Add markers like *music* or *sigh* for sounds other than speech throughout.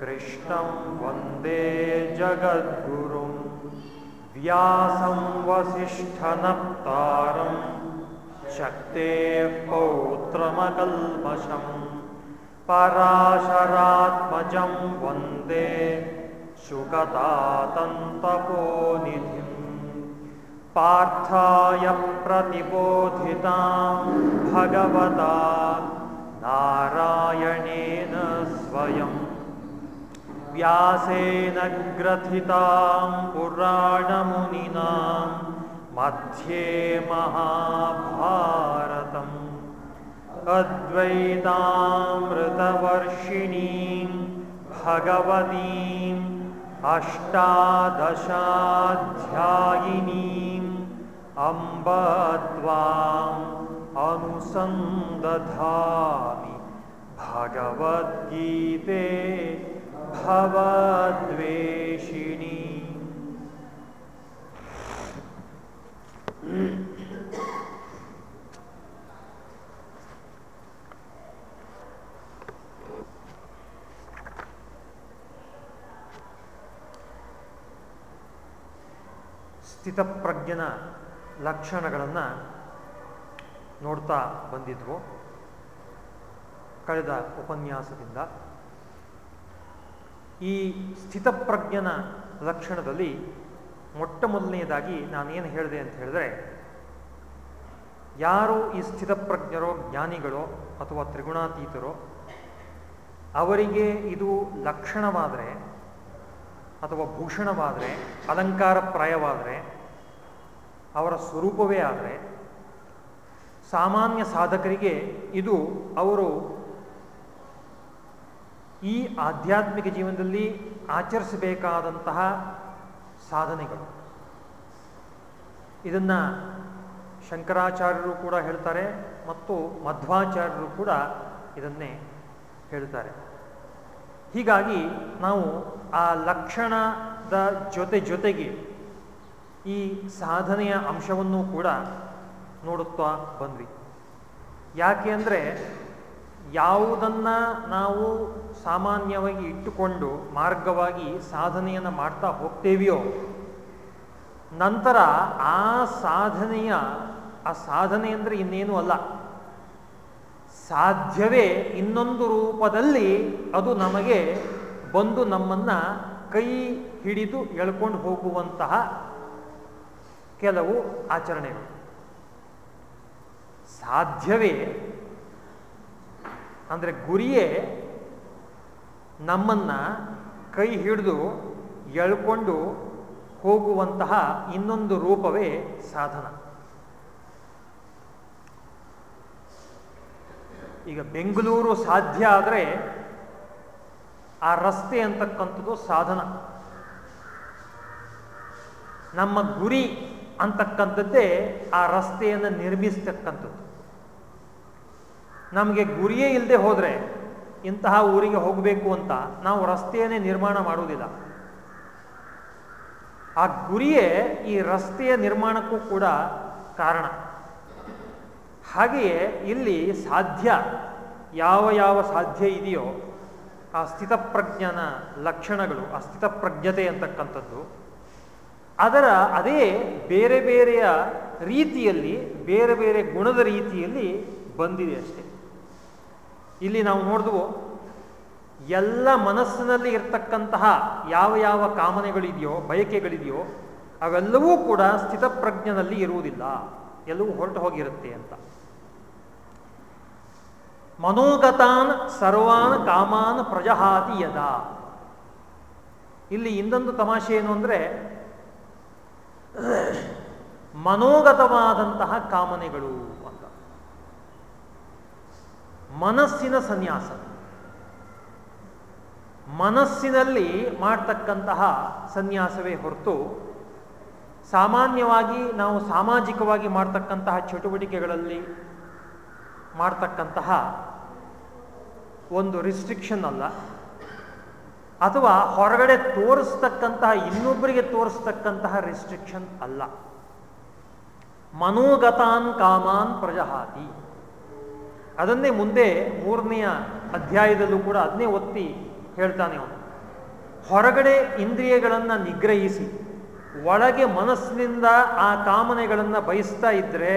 कृष्णं वन्दे जगद्गुरुं व्यासं वसिष्ठनप्तारं शक्तेः पौत्रमकल्मषम् पराशरात्मजं वन्दे शुकतातन्तपोनिधिं पार्थाय प्रतिबोधितां भगवता नारायणेन स्वयं व्यासेन ग्रथितां पुराणमुनिना मध्ये महाभारतम्। अद्वैतामृतवर्षिणीं भगवतीम् अष्टादशाध्यायिनीम् अम्ब त्वाम् अनुसन्दधामि। भगवद्गीते ಭವದ್ವೇಷಿಣಿ ಸ್ಥಿತಪ್ರಜ್ಞನ ಲಕ್ಷಣಗಳನ್ನು ನೋಡ್ತಾ ಬಂದಿದ್ವು ಕಳೆದ ಉಪನ್ಯಾಸದಿಂದ. ಈ ಸ್ಥಿತಪ್ರಜ್ಞನ ಲಕ್ಷಣದಲ್ಲಿ ಮೊಟ್ಟ ಮೊದಲನೆಯದಾಗಿ ನಾನೇನು ಹೇಳಿದೆ ಅಂತ ಹೇಳಿದ್ರೆ, ಯಾರು ಈ ಸ್ಥಿತಪ್ರಜ್ಞರೋ, ಜ್ಞಾನಿಗಳೋ ಅಥವಾ ತ್ರಿಗುಣಾತೀತರೋ, ಅವರಿಗೆ ಇದು ಲಕ್ಷಣವಾದರೆ ಅಥವಾ ಭೂಷಣವಾದರೆ, ಅಲಂಕಾರಪ್ರಾಯವಾದರೆ, ಅವರ ಸ್ವರೂಪವೇ ಆದರೆ, ಸಾಮಾನ್ಯ ಸಾಧಕರಿಗೆ ಇದು ಅವರು ಈ ಆಧ್ಯಾತ್ಮಿಕ ಜೀವನದಲ್ಲಿ ಆಚರಿಸಬೇಕಾದಂತಹ ಸಾಧನೆಗಳು. ಇದನ್ನು ಶಂಕರಾಚಾರ್ಯರು ಕೂಡ ಹೇಳ್ತಾರೆ ಮತ್ತು ಮಧ್ವಾಚಾರ್ಯರು ಕೂಡ ಇದನ್ನೇ ಹೇಳ್ತಾರೆ. ಹೀಗಾಗಿ ನಾವು ಆ ಲಕ್ಷಣದ ಜೊತೆ ಜೊತೆಗೆ ಈ ಸಾಧನೆಯ ಅಂಶವನ್ನು ಕೂಡ ನೋಡುತ್ತಾ ಬಂದ್ವಿ. ಯಾಕೆ ಅಂದರೆ ಯಾವುದನ್ನು ನಾವು ಸಾಮಾನ್ಯವಾಗಿ ಇಟ್ಟುಕೊಂಡು ಮಾರ್ಗವಾಗಿ ಸಾಧನೆಯನ್ನು ಮಾಡ್ತಾ ಹೋಗ್ತೇವೆಯೋ, ನಂತರ ಆ ಸಾಧನೆಯ, ಆ ಸಾಧನೆ ಅಂದರೆ ಇನ್ನೇನು ಅಲ್ಲ. ಸಾಧ್ಯವೇ ಇನ್ನೊಂದು ರೂಪದಲ್ಲಿ ಅದು ನಮಗೆ ಬಂದು ನಮ್ಮನ್ನು ಕೈ ಹಿಡಿದು ಎಳ್ಕೊಂಡು ಹೋಗುವಂತಹ ಕೆಲವು ಆಚರಣೆಗಳು. ಸಾಧ್ಯವೇ ಅಂದರೆ ಗುರಿಯೇ ನಮ್ಮನ್ನು ಕೈ ಹಿಡಿದು ಎಳ್ಕೊಂಡು ಹೋಗುವಂತಹ ಇನ್ನೊಂದು ರೂಪವೇ ಸಾಧನ. ಈಗ ಬೆಂಗಳೂರು ಸಾಧ್ಯ ಆದರೆ ಆ ರಸ್ತೆ ಅಂತಕ್ಕಂಥದ್ದು ಸಾಧನ. ನಮ್ಮ ಗುರಿ ಅಂತಕ್ಕಂಥದ್ದೇ ಆ ರಸ್ತೆಯನ್ನು ನಿರ್ಮಿಸ್ತಕ್ಕಂಥದ್ದು. ನಮಗೆ ಗುರಿಯೇ ಇಲ್ಲದೆ ಹೋದರೆ ಇಂತಹ ಊರಿಗೆ ಹೋಗಬೇಕು ಅಂತ ನಾವು ರಸ್ತೆಯನ್ನೇ ನಿರ್ಮಾಣ ಮಾಡುವುದಿಲ್ಲ. ಆ ಗುರಿಯೇ ಈ ರಸ್ತೆಯ ನಿರ್ಮಾಣಕ್ಕೂ ಕೂಡ ಕಾರಣ. ಹಾಗೆಯೇ ಇಲ್ಲಿ ಸಾಧ್ಯ ಯಾವ ಯಾವ ಸಾಧ್ಯ ಇದೆಯೋ ಆ ಸ್ಥಿತಪ್ರಜ್ಞನ ಲಕ್ಷಣಗಳು, ಆ ಸ್ಥಿತಪ್ರಜ್ಞತೆ ಅಂತಕ್ಕಂಥದ್ದು, ಅದರ ಅದೇ ಬೇರೆ ಬೇರೆಯ ರೀತಿಯಲ್ಲಿ, ಬೇರೆ ಬೇರೆ ಗುಣದ ರೀತಿಯಲ್ಲಿ ಬಂದಿದೆ ಅಷ್ಟೆ. ಇಲ್ಲಿ ನಾವು ನೋಡಿದ್ವು, ಎಲ್ಲ ಮನಸ್ಸಿನಲ್ಲಿ ಇರ್ತಕ್ಕಂತಹ ಯಾವ ಯಾವ ಕಾಮನೆಗಳಿದೆಯೋ, ಬಯಕೆಗಳಿದೆಯೋ, ಅವೆಲ್ಲವೂ ಕೂಡ ಸ್ಥಿತಪ್ರಜ್ಞನಲ್ಲಿ ಇರುವುದಿಲ್ಲ. ಎಲ್ಲವೂ ಹೊರಟು ಹೋಗಿರುತ್ತೆ ಅಂತ. ಮನೋಗತಾನ್ ಸರ್ವಾನ್ ಕಾಮಾನ್ ಪ್ರಜಹಾತಿ ಯದ. ಇಲ್ಲಿ ಇನ್ನೊಂದು ತಮಾಷೆ ಏನು ಅಂದರೆ, ಮನೋಗತವಾದಂತಹ ಕಾಮನೆಗಳು. ಮನಸ್ಸಿನ ಸನ್ಯಾಸ. ಮನಸ್ಸಿನಲ್ಲಿ ಮಾಡ್ತಕ್ಕಂತಹ ಸನ್ಯಾಸವೇ ಹೊರತು ಸಾಮಾನ್ಯವಾಗಿ ನಾವು ಸಾಮಾಜಿಕವಾಗಿ ಮಾಡ್ತಕ್ಕಂತಹ ಚಟುವಟಿಕೆಗಳಲ್ಲಿ ಮಾಡ್ತಕ್ಕಂತಹ ಒಂದು ರಿಸ್ಟ್ರಿಕ್ಷನ್ ಅಲ್ಲ. ಅಥವಾ ಹೊರಗಡೆ ತೋರಿಸ್ತಕ್ಕಂತಹ ಇನ್ನೊಬ್ಬರಿಗೆ ತೋರಿಸ್ತಕ್ಕಂತಹ ರಿಸ್ಟ್ರಿಕ್ಷನ್ ಅಲ್ಲ. ಮನೋಗತಾನ್ ಕಾಮಾನ್ ಪ್ರಜಹಾತಿ. ಅದನ್ನೇ ಮುಂದೆ ಮೂರನೆಯ ಅಧ್ಯಾಯದಲ್ಲೂ ಕೂಡ ಅದನ್ನೇ ಒತ್ತಿ ಹೇಳ್ತಾನೆ ಅವನು. ಹೊರಗಡೆ ಇಂದ್ರಿಯಗಳನ್ನು ನಿಗ್ರಹಿಸಿ, ಒಳಗೆ ಮನಸ್ಸಿನಿಂದ ಆ ಕಾಮನೆಗಳನ್ನು ಬಯಸ್ತಾ ಇದ್ರೆ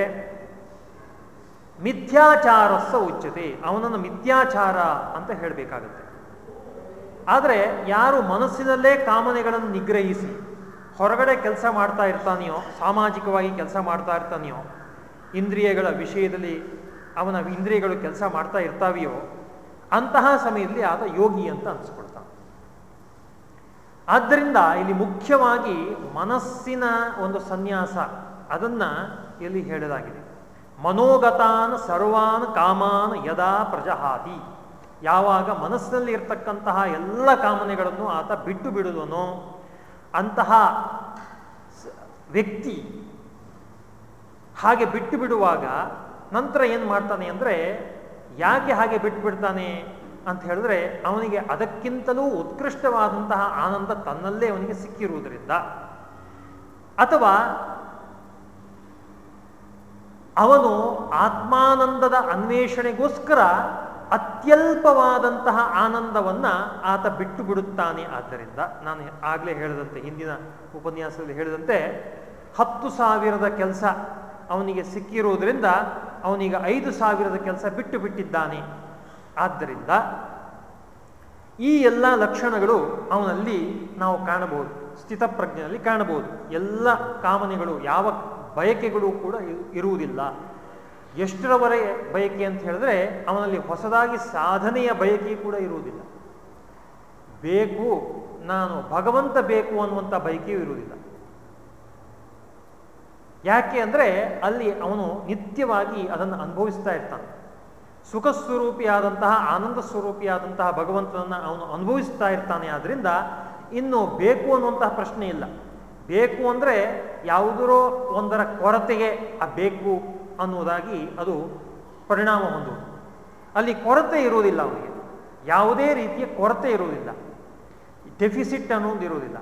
ಮಿಥ್ಯಾಚಾರಸ್ಸ ಉಚ್ಚತೆ ಅವನನ್ನು ಮಿಥ್ಯಾಚಾರ ಅಂತ ಹೇಳಬೇಕಾಗತ್ತೆ. ಆದರೆ ಯಾರು ಮನಸ್ಸಿನಲ್ಲೇ ಕಾಮನೆಗಳನ್ನು ನಿಗ್ರಹಿಸಿ, ಹೊರಗಡೆ ಕೆಲಸ ಮಾಡ್ತಾ ಇರ್ತಾನೆಯೋ, ಸಾಮಾಜಿಕವಾಗಿ ಕೆಲಸ ಮಾಡ್ತಾ ಇರ್ತಾನೆಯೋ, ಇಂದ್ರಿಯಗಳ ವಿಷಯದಲ್ಲಿ ಅವನ ಇಂದ್ರಿಯಗಳು ಕೆಲಸ ಮಾಡ್ತಾ ಇರ್ತಾವೆಯೋ, ಅಂತಹ ಸಮಯದಲ್ಲಿ ಆತ ಯೋಗಿ ಅಂತ ಅನಿಸ್ಕೊಳ್ತಾನೆ. ಆದ್ದರಿಂದ ಇಲ್ಲಿ ಮುಖ್ಯವಾಗಿ ಮನಸ್ಸಿನ ಒಂದು ಸನ್ಯಾಸ, ಅದನ್ನ ಇಲ್ಲಿ ಹೇಳಲಾಗಿದೆ. ಮನೋಗತಾನ್ ಸರ್ವಾನ್ ಕಾಮಾನ್ ಯದಾ ಪ್ರಜಹಾತಿ. ಯಾವಾಗ ಮನಸ್ಸಿನಲ್ಲಿ ಇರ್ತಕ್ಕಂತಹ ಎಲ್ಲ ಕಾಮನೆಗಳನ್ನು ಆತ ಬಿಟ್ಟು ಬಿಡುವನೋ, ಅಂತಹ ವ್ಯಕ್ತಿ ಹಾಗೆ ಬಿಟ್ಟು ಬಿಡುವಾಗ ನಂತರ ಏನು ಮಾಡ್ತಾನೆ ಅಂದರೆ, ಯಾಕೆ ಹಾಗೆ ಬಿಟ್ಬಿಡ್ತಾನೆ ಅಂತ ಹೇಳಿದ್ರೆ, ಅವನಿಗೆ ಅದಕ್ಕಿಂತಲೂ ಉತ್ಕೃಷ್ಟವಾದಂತಹ ಆನಂದ ತನ್ನಲ್ಲೇ ಅವನಿಗೆ ಸಿಕ್ಕಿರುವುದರಿಂದ. ಅಥವಾ ಅವನು ಆತ್ಮಾನಂದದ ಅನ್ವೇಷಣೆಗೋಸ್ಕರ ಅತ್ಯಲ್ಪವಾದಂತಹ ಆನಂದವನ್ನ ಆತ ಬಿಟ್ಟು ಬಿಡುತ್ತಾನೆ. ಆದ್ದರಿಂದ ನಾನು ಆಗಲೇ ಹೇಳಿದಂತೆ, ಹಿಂದಿನ ಉಪನ್ಯಾಸದಲ್ಲಿ ಹೇಳಿದಂತೆ, ಹತ್ತು ಸಾವಿರದ ಕೆಲಸ ಅವನಿಗೆ ಸಿಕ್ಕಿರುವುದರಿಂದ ಅವನಿಗೆ ಐದು ಸಾವಿರದ ಕೆಲಸ ಬಿಟ್ಟು ಬಿಟ್ಟಿದ್ದಾನೆ. ಆದ್ದರಿಂದ ಈ ಎಲ್ಲ ಲಕ್ಷಣಗಳು ಅವನಲ್ಲಿ ನಾವು ಕಾಣಬಹುದು, ಸ್ಥಿತಪ್ರಜ್ಞೆಯಲ್ಲಿ ಕಾಣಬಹುದು. ಎಲ್ಲ ಕಾಮನೆಗಳು, ಯಾವ ಬಯಕೆಗಳು ಕೂಡ ಇರುವುದಿಲ್ಲ. ಎಷ್ಟರವರೆಗೆ ಬಯಕೆ ಅಂತ ಹೇಳಿದ್ರೆ ಅವನಲ್ಲಿ ಹೊಸದಾಗಿ ಸಾಧನೆಯ ಬಯಕೆ ಕೂಡ ಇರುವುದಿಲ್ಲ. ಬೇಕು, ನಾನು ಭಗವಂತ ಬೇಕು ಅನ್ನುವಂಥ ಬಯಕೆಯೂ ಇರುವುದಿಲ್ಲ. ಯಾಕೆ ಅಂದರೆ ಅಲ್ಲಿ ಅವನು ನಿತ್ಯವಾಗಿ ಅದನ್ನು ಅನುಭವಿಸ್ತಾ ಇರ್ತಾನೆ. ಸುಖ ಸ್ವರೂಪಿಯಾದಂತಹ ಆನಂದ ಸ್ವರೂಪಿಯಾದಂತಹ ಭಗವಂತನನ್ನು ಅವನು ಅನುಭವಿಸ್ತಾ ಇರ್ತಾನೆ. ಆದ್ದರಿಂದ ಇನ್ನು ಬೇಕು ಅನ್ನುವಂತಹ ಪ್ರಶ್ನೆ ಇಲ್ಲ. ಬೇಕು ಅಂದರೆ ಯಾವುದರೋ ಒಂದರ ಕೊರತೆಗೆ ಆ ಬೇಕು ಅನ್ನುವುದಾಗಿ ಅದು ಪರಿಣಾಮ ಹೊಂದುವುದು. ಅಲ್ಲಿ ಕೊರತೆ ಇರುವುದಿಲ್ಲ ಅವನಿಗೆ. ಯಾವುದೇ ರೀತಿಯ ಕೊರತೆ ಇರುವುದಿಲ್ಲ. ಡೆಫಿಸಿಟ್ ಅನ್ನೋದು ಇರುವುದಿಲ್ಲ.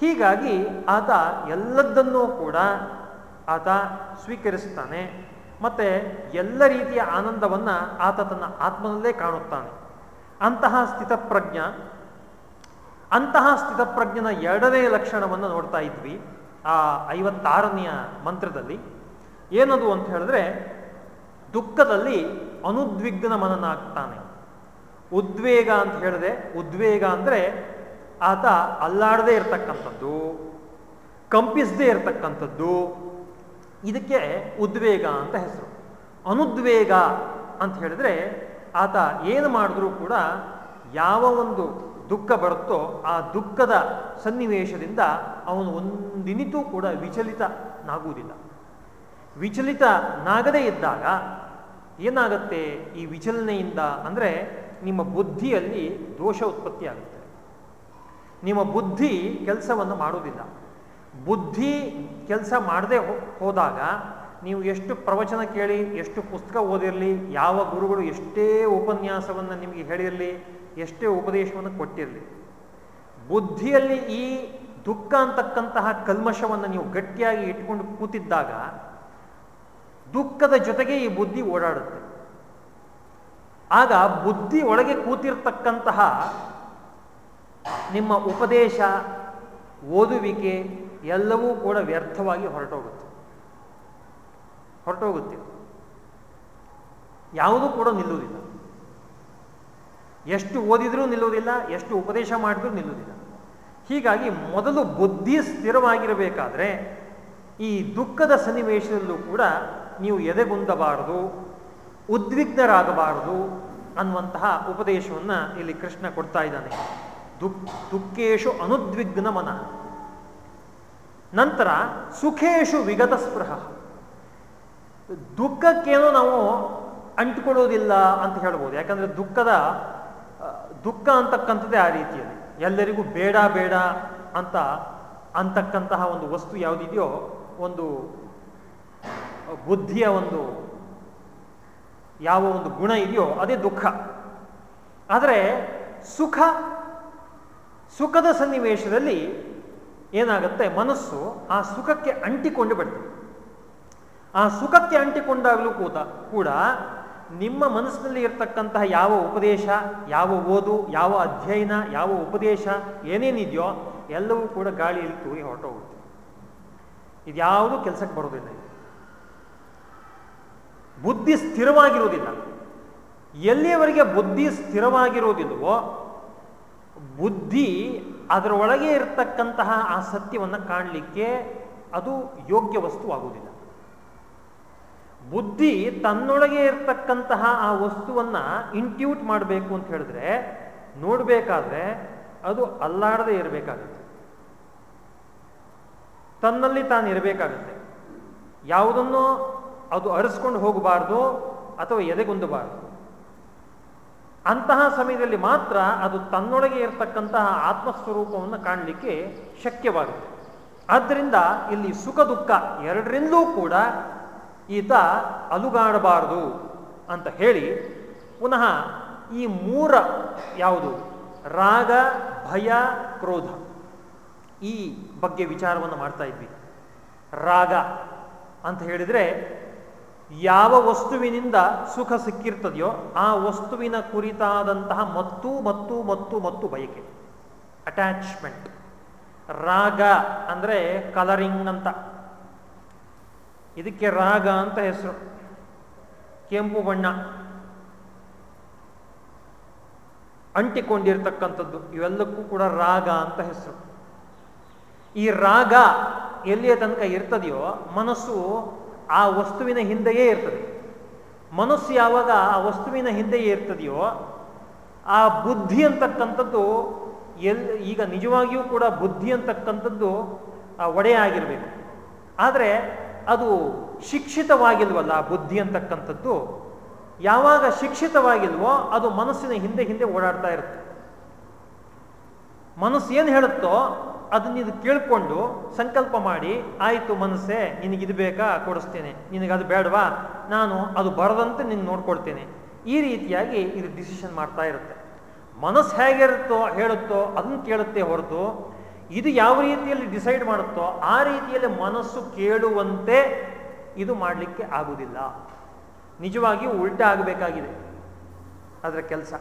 ಹೀಗಾಗಿ ಆತ ಎಲ್ಲದನ್ನೂ ಕೂಡ ಆತ ಸ್ವೀಕರಿಸ್ತಾನೆ ಮತ್ತೆ ಎಲ್ಲ ರೀತಿಯ ಆನಂದವನ್ನು ಆತ ತನ್ನ ಆತ್ಮನಲ್ಲೇ ಕಾಣುತ್ತಾನೆ. ಅಂತಹ ಸ್ಥಿತಪ್ರಜ್ಞ, ಅಂತಹ ಸ್ಥಿತಪ್ರಜ್ಞನ ಎರಡನೇ ಲಕ್ಷಣವನ್ನು ನೋಡ್ತಾ ಇದ್ವಿ ಆ ಐವತ್ತಾರನೆಯ ಮಂತ್ರದಲ್ಲಿ. ಏನದು ಅಂತ ಹೇಳಿದ್ರೆ, ದುಃಖದಲ್ಲಿ ಅನುದ್ವಿಗ್ನ ಮನನಾಗ್ತಾನೆ. ಉದ್ವೇಗ ಅಂತ ಹೇಳಿದೆ ಉದ್ವೇಗ ಅಂದರೆ ಆತ ಅಲ್ಲಾಡದೇ ಇರತಕ್ಕಂಥದ್ದು, ಕಂಪಿಸದೇ ಇರತಕ್ಕಂಥದ್ದು ಇದಕ್ಕೆ ಉದ್ವೇಗ ಅಂತ ಹೆಸರು. ಅನುದ್ವೇಗ ಅಂತ ಹೇಳಿದ್ರೆ ಆತ ಏನು ಮಾಡಿದ್ರೂ ಕೂಡ ಯಾವ ಒಂದು ದುಃಖ ಬರುತ್ತೋ ಆ ದುಃಖದ ಸನ್ನಿವೇಶದಿಂದ ಅವನು ಒಂದಿನಿತೂ ಕೂಡ ವಿಚಲಿತನಾಗುವುದಿಲ್ಲ. ವಿಚಲಿತನಾಗದೇ ಇದ್ದಾಗ ಏನಾಗುತ್ತೆ? ಈ ವಿಚಲನೆಯಿಂದ ಅಂದರೆ ನಿಮ್ಮ ಬುದ್ಧಿಯಲ್ಲಿ ದೋಷ ಉತ್ಪತ್ತಿ ಆಗುತ್ತೆ ನಿಮ್ಮ ಬುದ್ಧಿ ಕೆಲಸವನ್ನು ಮಾಡೋದಿಲ್ಲ ಬುದ್ಧಿ ಕೆಲಸ ಮಾಡದೆ ಹೋದಾಗ ನೀವು ಎಷ್ಟು ಪ್ರವಚನ ಕೇಳಿ, ಎಷ್ಟು ಪುಸ್ತಕ ಓದಿರಲಿ, ಯಾವ ಗುರುಗಳು ಎಷ್ಟೇ ಉಪನ್ಯಾಸವನ್ನು ನಿಮಗೆ ಹೇಳಿರಲಿ, ಎಷ್ಟೇ ಉಪದೇಶವನ್ನು ಕೊಟ್ಟಿರಲಿ. ಬುದ್ಧಿಯಲ್ಲಿ ಈ ದುಃಖ ಅಂತಕ್ಕಂತಹ ಕಲ್ಮಶವನ್ನು ನೀವು ಗಟ್ಟಿಯಾಗಿ ಇಟ್ಕೊಂಡು ಕೂತಿದ್ದಾಗ ದುಃಖದ ಜೊತೆಗೆ ಈ ಬುದ್ಧಿ ಓಡಾಡುತ್ತೆ. ಆಗ ಬುದ್ಧಿ ಒಳಗೆ ಕೂತಿರ್ತಕ್ಕಂತಹ ನಿಮ್ಮ ಉಪದೇಶ, ಓದುವಿಕೆ ಎಲ್ಲವೂ ಕೂಡ ವ್ಯರ್ಥವಾಗಿ ಹೊರಟೋಗುತ್ತೆ. ಹೊರಟೋಗುತ್ತೆ. ಯಾವುದೂ ಕೂಡ ನಿಲ್ಲುವುದಿಲ್ಲ. ಎಷ್ಟು ಓದಿದ್ರೂ ನಿಲ್ಲುವುದಿಲ್ಲ, ಎಷ್ಟು ಉಪದೇಶ ಮಾಡಿದ್ರೂ ನಿಲ್ಲುವುದಿಲ್ಲ. ಹೀಗಾಗಿ ಮೊದಲು ಬುದ್ಧಿ ಸ್ಥಿರವಾಗಿರಬೇಕಾದ್ರೆ ಈ ದುಃಖದ ಸನ್ನಿವೇಶದಲ್ಲೂ ಕೂಡ ನೀವು ಎದೆಗುಂದಬಾರದು, ಉದ್ವಿಗ್ನರಾಗಬಾರದು ಅನ್ನುವಂತಹ ಉಪದೇಶವನ್ನ ಇಲ್ಲಿ ಕೃಷ್ಣ ಕೊಡ್ತಾ ಇದ್ದಾನೆ. ದುಃಖ, ದುಃಖೇಶು ಅನುದ್ವಿಗ್ನ ಮನ ನಂತರ ಸುಖೇಶು ವಿಗತ ಸ್ಪೃಹ. ದುಃಖಕ್ಕೇನೋ ನಾವು ಅಂಟಿಕೊಳ್ಳೋದಿಲ್ಲ ಅಂತ ಹೇಳ್ಬೋದು. ಯಾಕಂದರೆ ದುಃಖದ ದುಃಖ ಅಂತಕ್ಕಂಥದ್ದೇ ಆ ರೀತಿಯಲ್ಲಿ. ಎಲ್ಲರಿಗೂ ಬೇಡ ಬೇಡ ಅಂತ ಅಂತಕ್ಕಂತಹ ಒಂದು ವಸ್ತು ಯಾವುದಿದೆಯೋ ಒಂದು ಬುದ್ಧಿಯ ಒಂದು, ಯಾವ ಒಂದು ಗುಣ ಇದೆಯೋ ಅದೇ ದುಃಖ. ಆದರೆ ಸುಖ, ಸುಖದ ಸನ್ನಿವೇಶದಲ್ಲಿ ಏನಾಗುತ್ತೆ? ಮನಸ್ಸು ಆ ಸುಖಕ್ಕೆ ಅಂಟಿಕೊಂಡು ಬಿಡ್ತದೆ ಆ ಸುಖಕ್ಕೆ ಅಂಟಿಕೊಂಡಾಗಲೂ ಕೂಡ ಕೂಡ ನಿಮ್ಮ ಮನಸ್ಸಿನಲ್ಲಿ ಇರತಕ್ಕಂತಹ ಯಾವ ಉಪದೇಶ, ಯಾವ ಓದು, ಯಾವ ಅಧ್ಯಯನ, ಯಾವ ಉಪದೇಶ ಏನೇನಿದೆಯೋ ಎಲ್ಲವೂ ಕೂಡ ಗಾಳಿಯಲ್ಲಿ ತೂರಿ ಹೊರಟೋಗುತ್ತೆ. ಇದ್ಯಾವುದೂ ಕೆಲಸಕ್ಕೆ ಬರೋದಿಲ್ಲ ಬುದ್ಧಿ ಸ್ಥಿರವಾಗಿರುವುದಿಲ್ಲ. ಎಲ್ಲಿಯವರೆಗೆ ಬುದ್ಧಿ ಸ್ಥಿರವಾಗಿರುವುದಿಲ್ಲವೋ, ಬುದ್ಧಿ ಅದರ ಒಳಗೆ ಇರತಕ್ಕಂತಹ ಆ ಸತ್ಯವನ್ನು ಕಾಣಲಿಕ್ಕೆ ಅದು ಯೋಗ್ಯ ವಸ್ತುವಾಗುವುದಿಲ್ಲ. ಬುದ್ಧಿ ತನ್ನೊಳಗೆ ಇರತಕ್ಕಂತಹ ಆ ವಸ್ತುವನ್ನ ಇಂಟ್ಯೂಟ್ ಮಾಡಬೇಕು ಅಂತ ಹೇಳಿದ್ರೆ ನೋಡಬೇಕಾದ್ರೆ ಅದು ಅಲ್ಲಾಡದೆ ಇರಬೇಕಾಗುತ್ತೆ. ತನ್ನಲ್ಲಿ ತಾನು ಇರಬೇಕಾಗುತ್ತೆ. ಯಾವುದನ್ನು ಅದು ಅರಿಸ್ಕೊಂಡು ಹೋಗಬಾರ್ದು ಅಥವಾ ಎದೆಗುಂದಬಾರ್ದು. ಅಂತಹ ಸಮಯದಲ್ಲಿ ಮಾತ್ರ ಅದು ತನ್ನೊಳಗೆ ಇರತಕ್ಕಂತಹ ಆತ್ಮಸ್ವರೂಪವನ್ನು ಕಾಣಲಿಕ್ಕೆ ಶಕ್ಯವಾಗುತ್ತೆ. ಆದ್ದರಿಂದ ಇಲ್ಲಿ ಸುಖ ದುಃಖ ಎರಡರಿಂದಲೂ ಕೂಡ ಈತ ಅಲುಗಾಡಬಾರದು ಅಂತ ಹೇಳಿ ಪುನಃ ಈ ಮೂರ ಯಾವುದು? ರಾಗ, ಭಯ, ಕ್ರೋಧ. ಈ ಬಗ್ಗೆ ವಿಚಾರವನ್ನು ಮಾಡ್ತಾ ಇದ್ವಿ. ರಾಗ ಅಂತ ಹೇಳಿದರೆ ಯಾವ ವಸ್ತುವಿನಿಂದ ಸುಖ ಸಿಕ್ಕಿರ್ತದೆಯೋ ಆ ವಸ್ತುವಿನ ಕುರಿತಾದಂತಹ ಮತ್ತು ಮತ್ತು ಮತ್ತು ಮತ್ತು ಬಯಕೆ. ಅಟ್ಯಾಚ್ಮೆಂಟ್ ರಾಗ ಅಂದರೆ ಕಲರಿಂಗ್ ಅಂತ. ಇದಕ್ಕೆ ರಾಗ ಅಂತ ಹೆಸರು. ಕೆಂಪು ಬಣ್ಣ. ಅಂಟಿಕೊಂಡಿರ್ತಕ್ಕಂಥದ್ದು. ಇವೆಲ್ಲಕ್ಕೂ ಕೂಡ ರಾಗ ಅಂತ ಹೆಸರು. ಈ ರಾಗ ಎಲ್ಲಿಯ ತನಕ ಇರ್ತದೆಯೋ ಮನಸ್ಸು ಆ ವಸ್ತುವಿನ ಹಿಂದೆಯೇ ಇರ್ತದೆ. ಮನಸ್ಸು ಯಾವಾಗ ಆ ವಸ್ತುವಿನ ಹಿಂದೆಯೇ ಇರ್ತದೆಯೋ, ಆ ಬುದ್ಧಿ ಅಂತಕ್ಕಂಥದ್ದು ಎಲ್, ಈಗ ನಿಜವಾಗಿಯೂ ಕೂಡ ಬುದ್ಧಿ ಅಂತಕ್ಕಂಥದ್ದು ಒಡೆಯ ಆಗಿರಬೇಕು. ಆದರೆ ಅದು ಶಿಕ್ಷಿತವಾಗಿಲ್ವಲ್ಲ ಬುದ್ಧಿ ಅಂತಕ್ಕಂಥದ್ದು? ಯಾವಾಗ ಶಿಕ್ಷಿತವಾಗಿಲ್ವೋ, ಅದು ಮನಸ್ಸಿನ ಹಿಂದೆ ಹಿಂದೆ ಓಡಾಡ್ತಾ ಇರುತ್ತೆ. ಮನಸ್ಸು ಏನು ಹೇಳುತ್ತೋ ಅದನ್ನ ಇದು ಕೇಳಿಕೊಂಡು ಸಂಕಲ್ಪ ಮಾಡಿ, ಆಯಿತು ಮನಸ್ಸೇ ನಿನಗಿದು ಬೇಕಾ? ಕೊಡಿಸ್ತೇನೆ. ಅದು ಬೇಡವಾ? ನಾನು ಅದು ಬರದಂತೆ ನಿನ್ನ ನೋಡ್ಕೊಳ್ತೇನೆ. ಈ ರೀತಿಯಾಗಿ ಇದು ಡಿಸಿಷನ್ ಮಾಡ್ತಾ ಇರುತ್ತೆ. ಮನಸ್ಸು ಹೇಗಿರುತ್ತೋ, ಹೇಳುತ್ತೋ, ಅದನ್ನು ಕೇಳುತ್ತೆ ಹೊರತು ಇದು ಯಾವ ರೀತಿಯಲ್ಲಿ ಡಿಸೈಡ್ ಮಾಡುತ್ತೋ, ಆ ರೀತಿಯಲ್ಲಿ ಮನಸ್ಸು ಕೇಳುವಂತೆ ಇದು ಮಾಡಲಿಕ್ಕೆ ಆಗುವುದಿಲ್ಲ. ನಿಜವಾಗಿಯೂ ಉಲ್ಟ ಆಗಬೇಕಾಗಿದೆ. ಅದರ ಕೆಲಸ.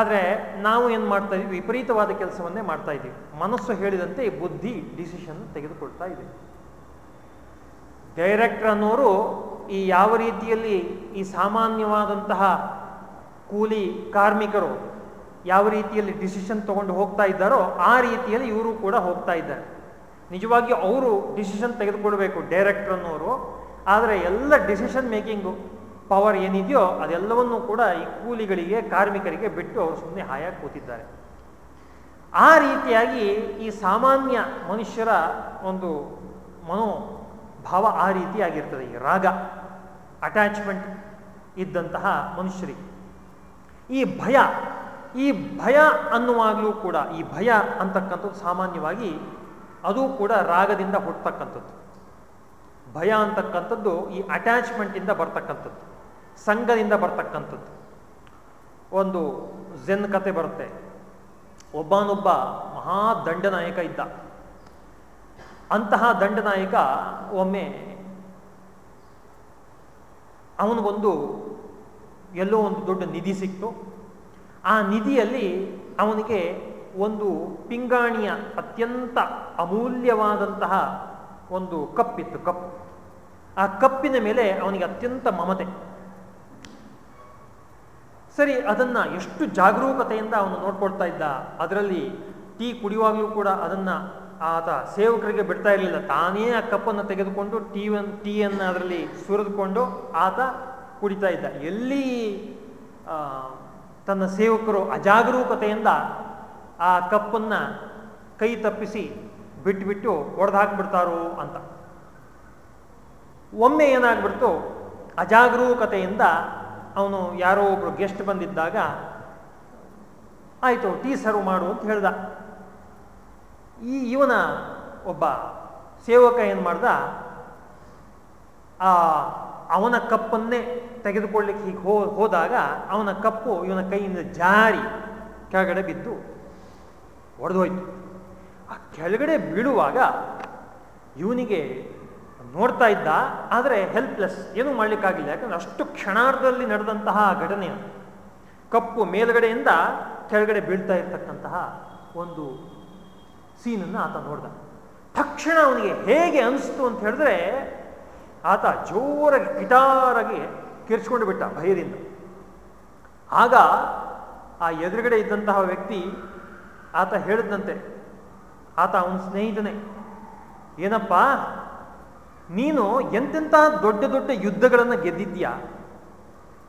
ಆದರೆ ನಾವು ಏನು ಮಾಡ್ತಾ ಇದ್ವಿ? ವಿಪರೀತವಾದ ಕೆಲಸವನ್ನೇ ಮಾಡ್ತಾ ಇದ್ದೀವಿ ಮನಸ್ಸು ಹೇಳಿದಂತೆ ಬುದ್ಧಿ ಡಿಸಿಷನ್ ತೆಗೆದುಕೊಳ್ತಾ ಇದೆ. ಡೈರೆಕ್ಟರ್ ಅನ್ನೋರು ಈ ಯಾವ ರೀತಿಯಲ್ಲಿ ಈ ಸಾಮಾನ್ಯವಾದಂತಹ ಕೂಲಿ ಕಾರ್ಮಿಕರು ಯಾವ ರೀತಿಯಲ್ಲಿ ಡಿಸಿಷನ್ ತಗೊಂಡು ಹೋಗ್ತಾ ಇದ್ದಾರೋ ಆ ರೀತಿಯಲ್ಲಿ ಇವರು ಕೂಡ ಹೋಗ್ತಾ ಇದ್ದಾರೆ. ನಿಜವಾಗಿ ಅವರು ಡಿಸಿಷನ್ ತೆಗೆದುಕೊಳ್ಬೇಕು ಡೈರೆಕ್ಟರ್ ಅನ್ನೋರು. ಆದರೆ ಎಲ್ಲ ಡಿಸಿಷನ್ ಮೇಕಿಂಗು ಪವರ್ ಏನಿದೆಯೋ ಅದೆಲ್ಲವನ್ನೂ ಕೂಡ ಈ ಕೂಲಿಗಳಿಗೆ, ಕಾರ್ಮಿಕರಿಗೆ ಬಿಟ್ಟು ಅವರು ಸುಮ್ಮನೆ ಹಾಯಾಗಿ ಕೂತಿದ್ದಾರೆ. ಆ ರೀತಿಯಾಗಿ ಈ ಸಾಮಾನ್ಯ ಮನುಷ್ಯರ ಒಂದು ಮನೋಭಾವ ಆ ರೀತಿಯಾಗಿರ್ತದೆ ಈ ರಾಗ ಅಟ್ಯಾಚ್ಮೆಂಟ್ ಇದ್ದಂತಹ ಮನುಷ್ಯರಿಗೆ. ಈ ಭಯ ಈ ಭಯ ಅನ್ನುವಾಗಲೂ ಕೂಡ, ಈ ಭಯ ಅಂತಕ್ಕಂಥದ್ದು ಸಾಮಾನ್ಯವಾಗಿ ಅದು ಕೂಡ ರಾಗದಿಂದ ಹುಟ್ಟತಕ್ಕಂಥದ್ದು. ಭಯ ಅಂತಕ್ಕಂಥದ್ದು ಈ ಅಟ್ಯಾಚ್ಮೆಂಟಿಂದ ಬರ್ತಕ್ಕಂಥದ್ದು. ಸಂಘದಿಂದ ಬರ್ತಕ್ಕಂಥದ್ದು. ಒಂದು ಜೆನ್ ಕತೆ ಬರುತ್ತೆ. ಒಬ್ಬನೊಬ್ಬ ಮಹಾ ದಂಡನಾಯಕ ಇದ್ದ. ಅಂತಹ ದಂಡನಾಯಕ ಒಮ್ಮೆ ಅವನಿಗೊಂದು ಎಲ್ಲೋ ಒಂದು ದೊಡ್ಡ ನಿಧಿ ಸಿಕ್ತು. ಆ ನಿಧಿಯಲ್ಲಿ ಅವನಿಗೆ ಒಂದು ಪಿಂಗಾಣಿಯ ಅತ್ಯಂತ ಅಮೂಲ್ಯವಾದಂತಹ ಒಂದು ಕಪ್ಪಿತ್ತು, ಕಪ್. ಆ ಕಪ್ಪಿನ ಮೇಲೆ ಅವನಿಗೆ ಅತ್ಯಂತ ಮಮತೆ. ಸರಿ, ಅದನ್ನ ಎಷ್ಟು ಜಾಗರೂಕತೆಯಿಂದ ಅವನು ನೋಡ್ಕೊಳ್ತಾ ಇದ್ದ, ಅದರಲ್ಲಿ ಟೀ ಕುಡಿಯುವಾಗಲೂ ಕೂಡ ಅದನ್ನ ಆತ ಸೇವಕರಿಗೆ ಬಿಡ್ತಾ ಇರಲಿಲ್ಲ. ತಾನೇ ಆ ಕಪ್ಪನ್ನು ತೆಗೆದುಕೊಂಡು ಟೀ ಟೀಯನ್ನು ಅದರಲ್ಲಿ ಸುರಿದುಕೊಂಡು ಆತ ಕುಡಿತಾ ಇದ್ದ. ಎಲ್ಲಿ ತನ್ನ ಸೇವಕರು ಅಜಾಗರೂಕತೆಯಿಂದ ಆ ಕಪ್ಪನ್ನು ಕೈ ತಪ್ಪಿಸಿ ಬಿಟ್ಟುಬಿಟ್ಟು ಹೊಡೆದು ಹಾಕ್ಬಿಡ್ತಾರೋ ಅಂತ. ಒಮ್ಮೆ ಏನಾಗ್ಬಿಡ್ತು? ಅಜಾಗರೂಕತೆಯಿಂದ ಅವನು ಯಾರೋ ಒಬ್ರು ಗೆಸ್ಟ್ ಬಂದಿದ್ದಾಗ, ಆಯಿತು ಟೀ ಸರ್ವ್ ಮಾಡು ಅಂತ ಹೇಳ್ದ. ಈ ಇವನ ಒಬ್ಬ ಸೇವಕ ಏನು ಮಾಡ್ದ? ಆ, ಅವನ ಕಪ್ಪನ್ನೇ ತೆಗೆದುಕೊಳ್ಳಿಕ್ಕೆ ಹೀಗೆ ಹೋ, ಹೋದಾಗ ಅವನ ಕಪ್ಪು ಇವನ ಕೈಯಿಂದ ಜಾರಿ ಕೆಳಗಡೆ ಬಿದ್ದು ಒಡೆದೋಯ್ತು. ಆ ಕೆಳಗಡೆ ಬೀಳುವಾಗ ಇವನಿಗೆ ನೋಡ್ತಾ ಇದ್ದ, ಆದರೆ ಹೆಲ್ಪ್ಲೆಸ್ ಏನೂ ಮಾಡಲಿಕ್ಕಾಗಿಲ್ಲ. ಯಾಕಂದ್ರೆ ಅಷ್ಟು ಕ್ಷಣಾರ್ಧದಲ್ಲಿ ನಡೆದಂತಹ ಘಟನೆ ಕಪ್ಪು ಮೇಲ್ಗಡೆಯಿಂದ ಕೆಳಗಡೆ ಬೀಳ್ತಾ ಇರ್ತಕ್ಕಂತಹ ಒಂದು ಸೀನನ್ನು ಆತ ನೋಡ್ದ. ತಕ್ಷಣ ಅವನಿಗೆ ಹೇಗೆ ಅನಿಸ್ತು ಅಂತ ಹೇಳಿದ್ರೆ, ಆತ ಜೋರಾಗಿ ಗಿಟಾರಾಗಿ ಕಿರ್ಚ್ಕೊಂಡು ಬಿಟ್ಟ ಭಯದಿಂದ. ಆಗ ಆ ಎದುರುಗಡೆ ಇದ್ದಂತಹ ವ್ಯಕ್ತಿ ಆತ ಹೇಳಿದಂತೆ, ಆತ ಅವನ ಸ್ನೇಹಿತನೇ, ಏನಪ್ಪ ನೀನು ಎಂತೆಂಥ ದೊಡ್ಡ ದೊಡ್ಡ ಯುದ್ಧಗಳನ್ನು ಗೆದ್ದಿದ್ಯಾ